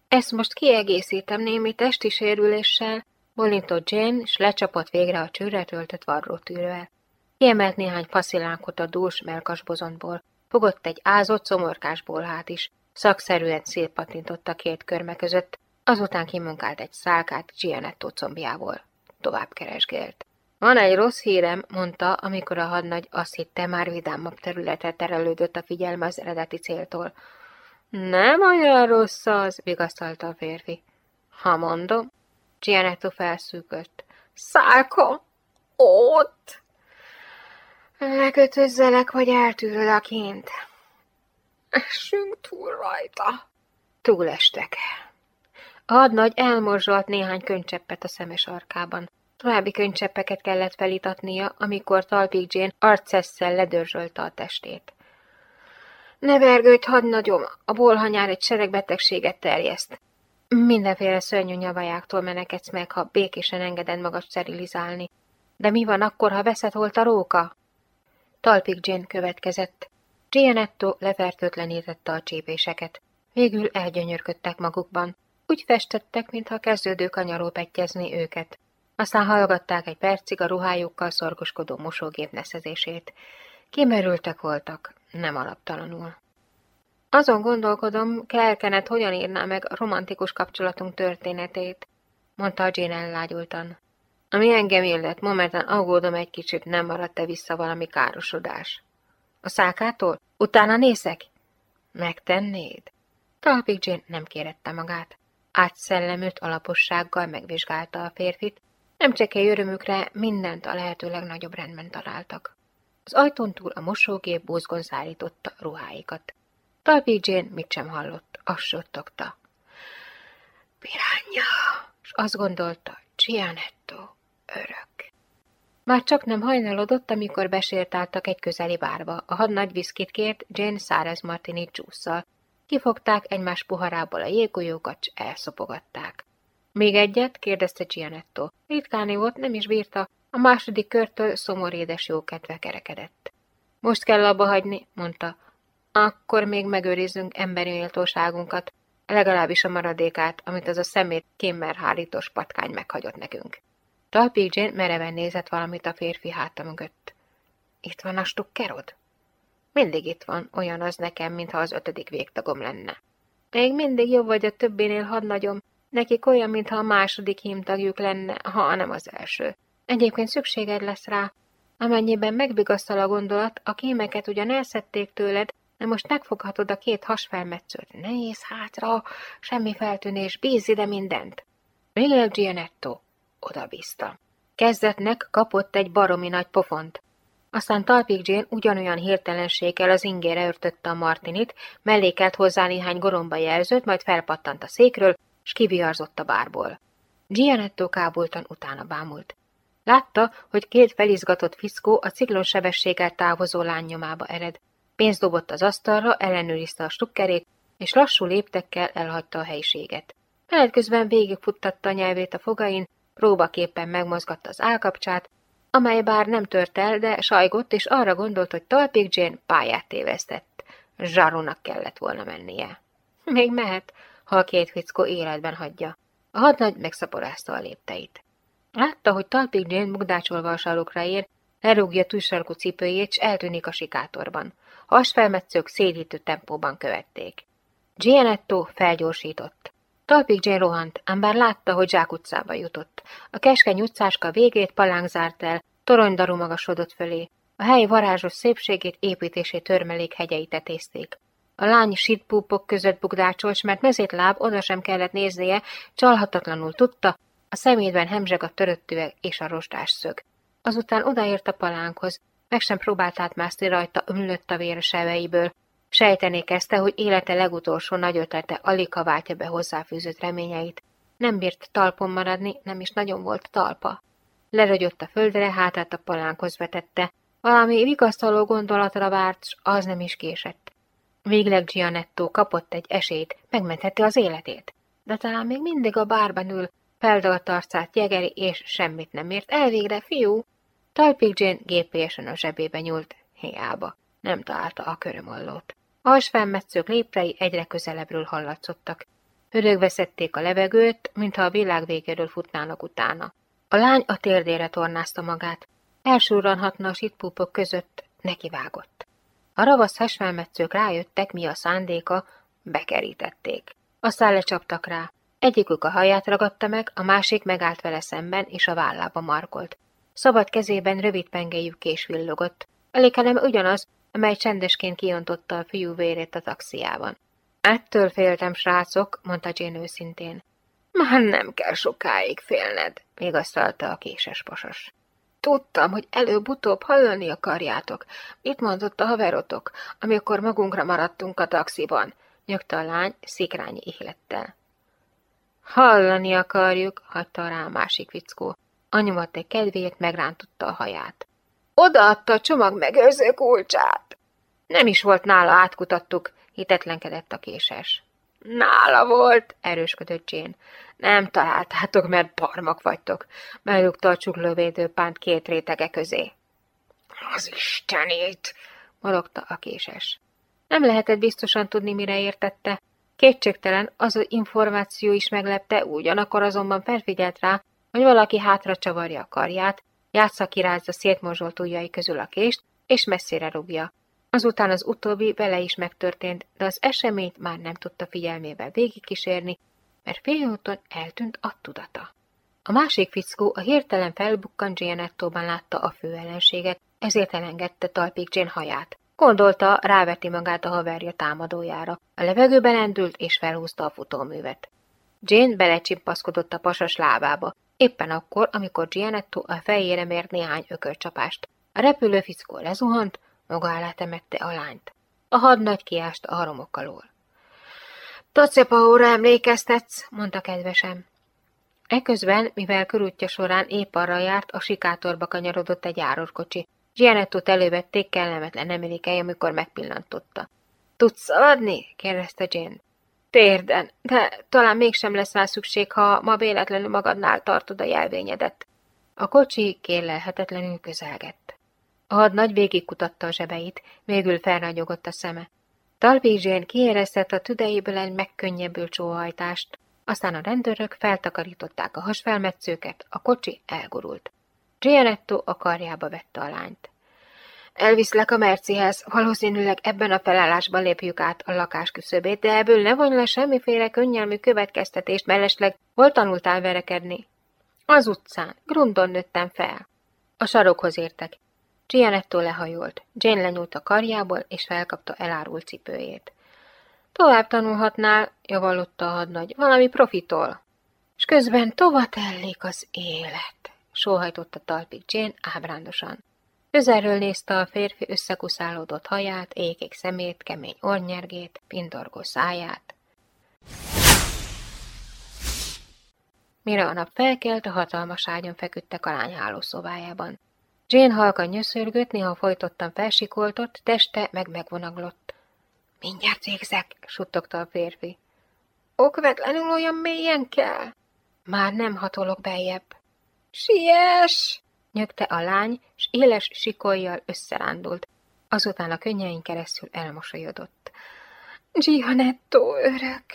Ezt most kiegészítem némi testi sérüléssel, Bolintott Jane, s lecsapott végre a csőre töltött varrótűrővel. Kiemelt néhány faszilánkot a dús melkasbozontból, fogott egy ázott szomorkás bolhát is, szakszerűen szétpatintott a két körme között, azután kimunkált egy szálkát Gianetto combjából. Tovább keresgélt. Van egy rossz hírem, mondta, amikor a hadnagy azt hitte, már vidámabb területre terelődött a figyelme az eredeti céltól. Nem olyan rossz az, vigasztalta a férfi. Ha mondom, Gianetto felszűkött. Szálka! Ott! Lekötözzelek, vagy eltűröd a kint. Essünk túl rajta. Túlestek. Hadnagy elmorzsolt néhány könycseppet a szemes arkában. További könycseppeket kellett felítatnia, amikor Talpig Jane arcesszel ledörzsölte a testét. Ne vergődj, hadnagyom, a bolhanyár egy seregbetegséget terjeszt. Mindenféle szörnyű nyavajáktól menekedsz meg, ha békésen engeded magad sterilizálni. De mi van akkor, ha veszed volt a róka? Talpig Jane következett. Gianetto lefertőtlenítette a csépéseket. Végül elgyönyörködtek magukban. Úgy festettek, mintha kezdődő kanyaró petyezni őket. Aztán hallgatták egy percig a ruhájukkal szorgoskodó mosógép neszezését. Kimerültek voltak, nem alaptalanul. Azon gondolkodom, Kelkenet hogyan írná meg a romantikus kapcsolatunk történetét, mondta Jane ellágyultan. Ami engem illet, momentán aggódom egy kicsit, nem maradt-e vissza valami károsodás. A szákától? Utána nézek? Megtennéd? Talpig Jane nem kérette magát. Átszellemült alapossággal megvizsgálta a férfit, nem csekély örömükre mindent a lehető legnagyobb rendben találtak. Az ajtón túl a mosógép búzgon szállította ruháikat. Talpig Jane mit sem hallott, azt sottogta. Piránya, és azt gondolta, Gianetto, örök. Már csak nem hajnalodott, amikor besétáltak egy közeli bárba. A had nagy viszkit kért Jane száraz martini csúszszal. Kifogták egymás poharából a jéggolyókat, s elszopogatták. Még egyet? kérdezte Gianetto. Ritkán volt, nem is bírta. A második körtől szomorédes jókedve kerekedett. Most kell abba hagyni, mondta. Akkor még megőrizzünk emberi méltóságunkat, legalábbis a maradékát, amit az a szemét kémmerhárítós patkány meghagyott nekünk. Talpig Jane mereven nézett valamit a férfi háta mögött. Itt van a stukkerod? Mindig itt van, olyan az nekem, mintha az ötödik végtagom lenne. Még mindig jobb vagy a többénél hadnagyom, nekik olyan, mintha a második hímtagjuk lenne, ha nem az első. Egyébként szükséged lesz rá. Amennyiben megbigasztal a gondolat, a kémeket ugyan elszették tőled, de most megfoghatod a két hasfelmetszőt. Nézz hátra, semmi feltűnés, bízz ide mindent. Miguel Gianetto, oda bízta. Kezdetnek kapott egy baromi nagy pofont. Aztán Talpig Jane ugyanolyan hirtelenséggel az ingére örtötte a Martinit, mellékelt hozzá néhány goromba jelzőt, majd felpattant a székről, s kiviarzott a bárból. Gianetto kábultan utána bámult. Látta, hogy két felizgatott fiszkó a ciklonsebességgel távozó lánynyomába ered. Pénzt dobott az asztalra, ellenőrizte a stukkerét, és lassú léptekkel elhagyta a helyiséget. Menet közben végigfuttatta nyelvét a fogain, próbaképpen megmozgatta az állkapcsát, amely bár nem tört el, de sajgott, és arra gondolt, hogy Talpig Jane pályát tévesztett. Zsarónak kellett volna mennie. Még mehet, ha a két fickó életben hagyja. A hadnagy megszaporázta a lépteit. Látta, hogy Talpig Jane mugdácsolva a sarokra ér, lerúgja tűsarkú cipőjét, s eltűnik a sikátorban. Hasfelmetszők szédítő tempóban követték. Gianetto felgyorsított. Talpig Jane rohant, ám bár látta, hogy zsákutcába jutott. A keskeny utcáska végét palánk zárt el, toronydarú magasodott fölé. A hely varázsos szépségét építési törmelék hegyei tetézték. A lány sitpúpok között bugdácsolt, mert mezét láb oda sem kellett néznie, csalhatatlanul tudta, a szemétben hemzseg a törött üveg és a rostás szög. Azután odaért a palánkhoz, meg sem próbált átmászni rajta, ömlött a vér seveiből, Sejteni kezdte, hogy élete legutolsó nagy ötlete alig váltja be hozzáfűzött reményeit. Nem bírt talpon maradni, nem is nagyon volt talpa. Leragyott a földre, hátát a palánkhoz vetette. Valami vigasztaló gondolatra várt, s az nem is késett. Végleg Gianetto kapott egy esélyt, megmenthette az életét. De talán még mindig a bárban ül, feldagadt arcát jegeri, és semmit nem ért. Elvégre, fiú! Talpig Jane gépélyesen a zsebébe nyúlt, hiába. Nem találta a körömollót. A hasfennmetszők léprei egyre közelebbről hallatszottak. Örögve szedték a levegőt, mintha a világ végéről futnának utána. A lány a térdére tornázta magát. Elsúranhatna a sitpúpok között, nekivágott. A ravasz hasfelmetszők rájöttek, mi a szándéka, bekerítették. Aztán lecsaptak rá. Egyikük a haját ragadta meg, a másik megállt vele szemben, és a vállába markolt. Szabad kezében rövid pengejű kés villogott. Elékelem ugyanaz, amely csendesként kiontotta a fiú vérét a taxiában. Ettől féltem, srácok, mondta Jane őszintén. Már nem kell sokáig félned, vigasztalta a késes pasas. Tudtam, hogy előbb-utóbb hallani akarjátok. Mit mondott a haverotok, amikor magunkra maradtunk a taxiban? Nyögte a lány szikrányi ihlettel. Hallani akarjuk, hagyta rá a másik fickó. Anyomat egy kedvéért megrántotta a haját. Odaadta a csomag megőrző kulcsát. Nem is volt nála, átkutattuk, hitetlenkedett a késes. Nála volt, erősködött Jane. Nem találtátok, mert barmak vagytok. Belugta a csuklóvédőpánt két rétege közé. Az istenét, morogta a késes. Nem lehetett biztosan tudni, mire értette. Kétségtelen az az információ is meglepte, ugyanakkor azonban felfigyelt rá, hogy valaki hátra csavarja a karját, Játsza kirázza szétmorzsolt ujjai közül a kést, és messzire rúgja. Azután az utóbbi vele is megtörtént, de az eseményt már nem tudta figyelmével végigkísérni, mert félúton eltűnt a tudata. A másik fickó a hirtelen felbukkan Gianettóban látta a főellenséget, ezért elengedte talpig Jane haját. Gondolta, ráveti magát a haverja támadójára. A levegőben lendült és felhúzta a futóművet. Jane belecsimpaszkodott a pasas lábába, Éppen akkor, amikor Gianetto a fejére mért néhány ökörcsapást. A repülő fickó lezuhant, maga alá temette a lányt. A hadnagy kiást a haromok alól. Tocepaóra emlékeztetsz, mondta kedvesem. Eközben, mivel körútja során épp arra járt, a sikátorba kanyarodott egy árorkocsi. Gianettot elővették kellemetlen emlékei, amikor megpillantotta. Tudsz szaladni? kérdezte Jane. Térden, de talán mégsem lesz rá szükség, ha ma véletlenül magadnál tartod a jelvényedet. A kocsi kérlelhetetlenül közelgett. A hadnagy végigkutatta a zsebeit, végül felragyogott a szeme. Talvízsén kiérezett a tüdeiből egy megkönnyebbült sóhajtást, aztán a rendőrök feltakarították a hasfelmetszőket, a kocsi elgurult. Gianetto a karjába vette a lányt. Elviszlek a Mercihez, valószínűleg ebben a felállásban lépjük át a lakás küszöbét, de ebből ne vonj le semmiféle könnyelmű következtetést, mellesleg hol tanultál verekedni? Az utcán, grundon nőttem fel. A sarokhoz értek. Gianetto lehajolt. Jane lenyúlt a karjából, és felkapta elárult cipőjét. Tovább tanulhatnál, javallotta a hadnagy, valami profitól. És közben tova tellik az élet, sóhajtotta talpig Jane ábrándosan. Közelről nézte a férfi összekuszálódott haját, ékék szemét, kemény ornyergét, pindorgó száját. Mire a nap felkelt, a hatalmas ágyon feküdtek a lány hálószobájában. Jane halkan nyöszörgött, néha folytottan felsikoltott, teste meg megvonaglott. Mindjárt végzek, suttogta a férfi. Okvetlenül olyan mélyen kell? Már nem hatolok beljebb. Siess! Nyögte a lány, s éles sikolyjal összerándult. Azután a könnyein keresztül elmosolyodott. Gianetto örök,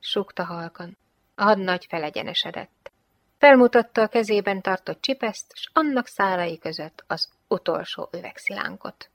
súgta halkan. A hadnagy felegyenesedett. Felmutatta a kezében tartott csipeszt, s annak szárai között az utolsó üvegszilánkot.